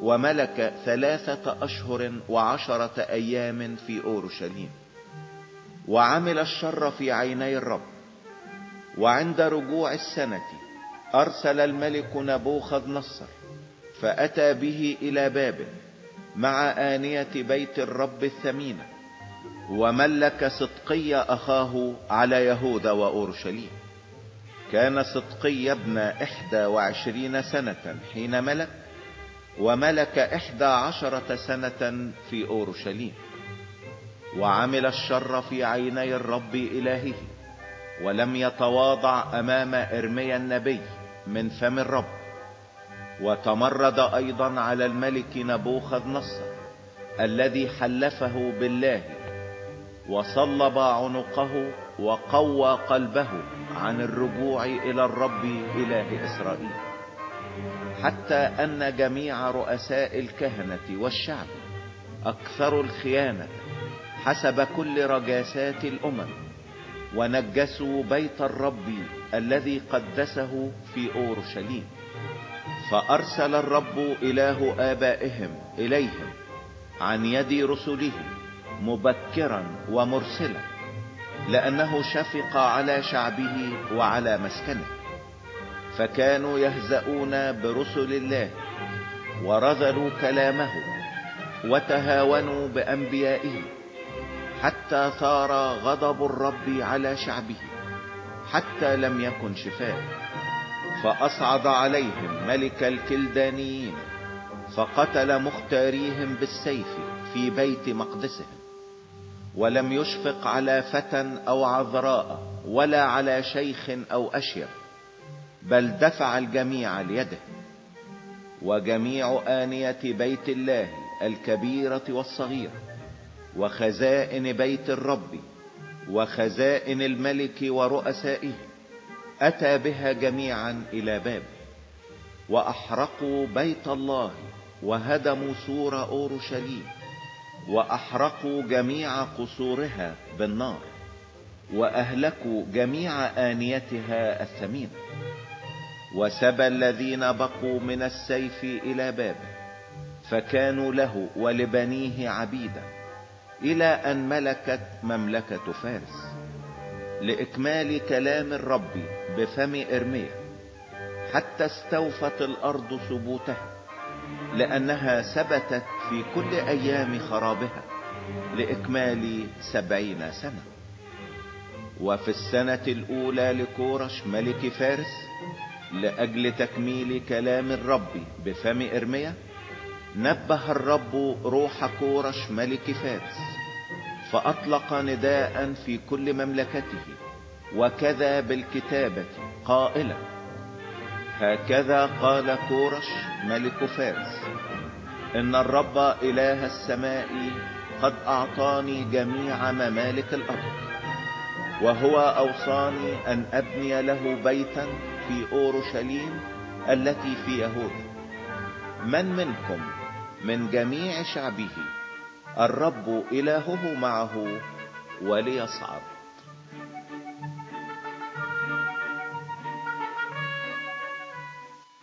وملك ثلاثة أشهر وعشرة أيام في أورشليم. وعمل الشر في عيني الرب. وعند رجوع السنة أرسل الملك نبوخذ نصر فأتى به إلى بابل مع آنية بيت الرب الثمينة وملك صدقي أخاه على يهوذا وأورشليم. كان صدقي ابن إحدى وعشرين سنة حين ملك وملك إحدى عشرة سنة في أورشليم. وعمل الشر في عيني الرب الهه ولم يتواضع أمام ارميا النبي من فم الرب. وتمرد أيضا على الملك نبوخذ نصر الذي حلفه بالله وصلب عنقه وقوى قلبه عن الرجوع إلى الرب إله إسرائيل. حتى أن جميع رؤساء الكهنة والشعب أكثروا الخيانة حسب كل رجاسات الأمم ونجسوا بيت الرب الذي قدسه في أورشليم. فأرسل الرب إله آبائهم إليهم عن يد رسله مبكرا ومرسلا لأنه شفق على شعبه وعلى مسكنه. فكانوا يهزؤون برسل الله ورذلوا كلامه وتهاونوا بأنبيائه. حتى ثار غضب الرب على شعبه حتى لم يكن شفاء. فأصعد عليهم ملك الكلدانيين فقتل مختاريهم بالسيف في بيت مقدسهم. ولم يشفق على فتى أو عذراء ولا على شيخ أو اشيب بل دفع الجميع ليده. وجميع آنية بيت الله الكبيرة والصغيرة. وخزائن بيت الرب وخزائن الملك ورؤسائه أتى بها جميعا إلى باب وأحرقوا بيت الله وهدموا سور أورشليم وأحرقوا جميع قصورها بالنار وأهلكوا جميع آنيتها الثمينة. وسبى الذين بقوا من السيف إلى باب فكانوا له ولبنيه عبيدا. إلى أن ملكت مملكة فارس لإكمال كلام الرب بفم إرميا حتى استوفت الأرض ثبوتها لأنها ثبتت في كل أيام خرابها لإكمال سبعين سنة. وفي السنة الأولى لكورش ملك فارس لأجل تكميل كلام الرب بفم إرميا نبه الرب روح كورش ملك فارس فأطلق نداء في كل مملكته وكذا بالكتابة قائلا. هكذا قال كورش ملك فارس إن الرب إله السماء قد أعطاني جميع ممالك الأرض وهو أوصاني أن أبني له بيتا في أورشليم التي في يهوذا من منكم من جميع شعبه. الرب إلهه معه وليصعد.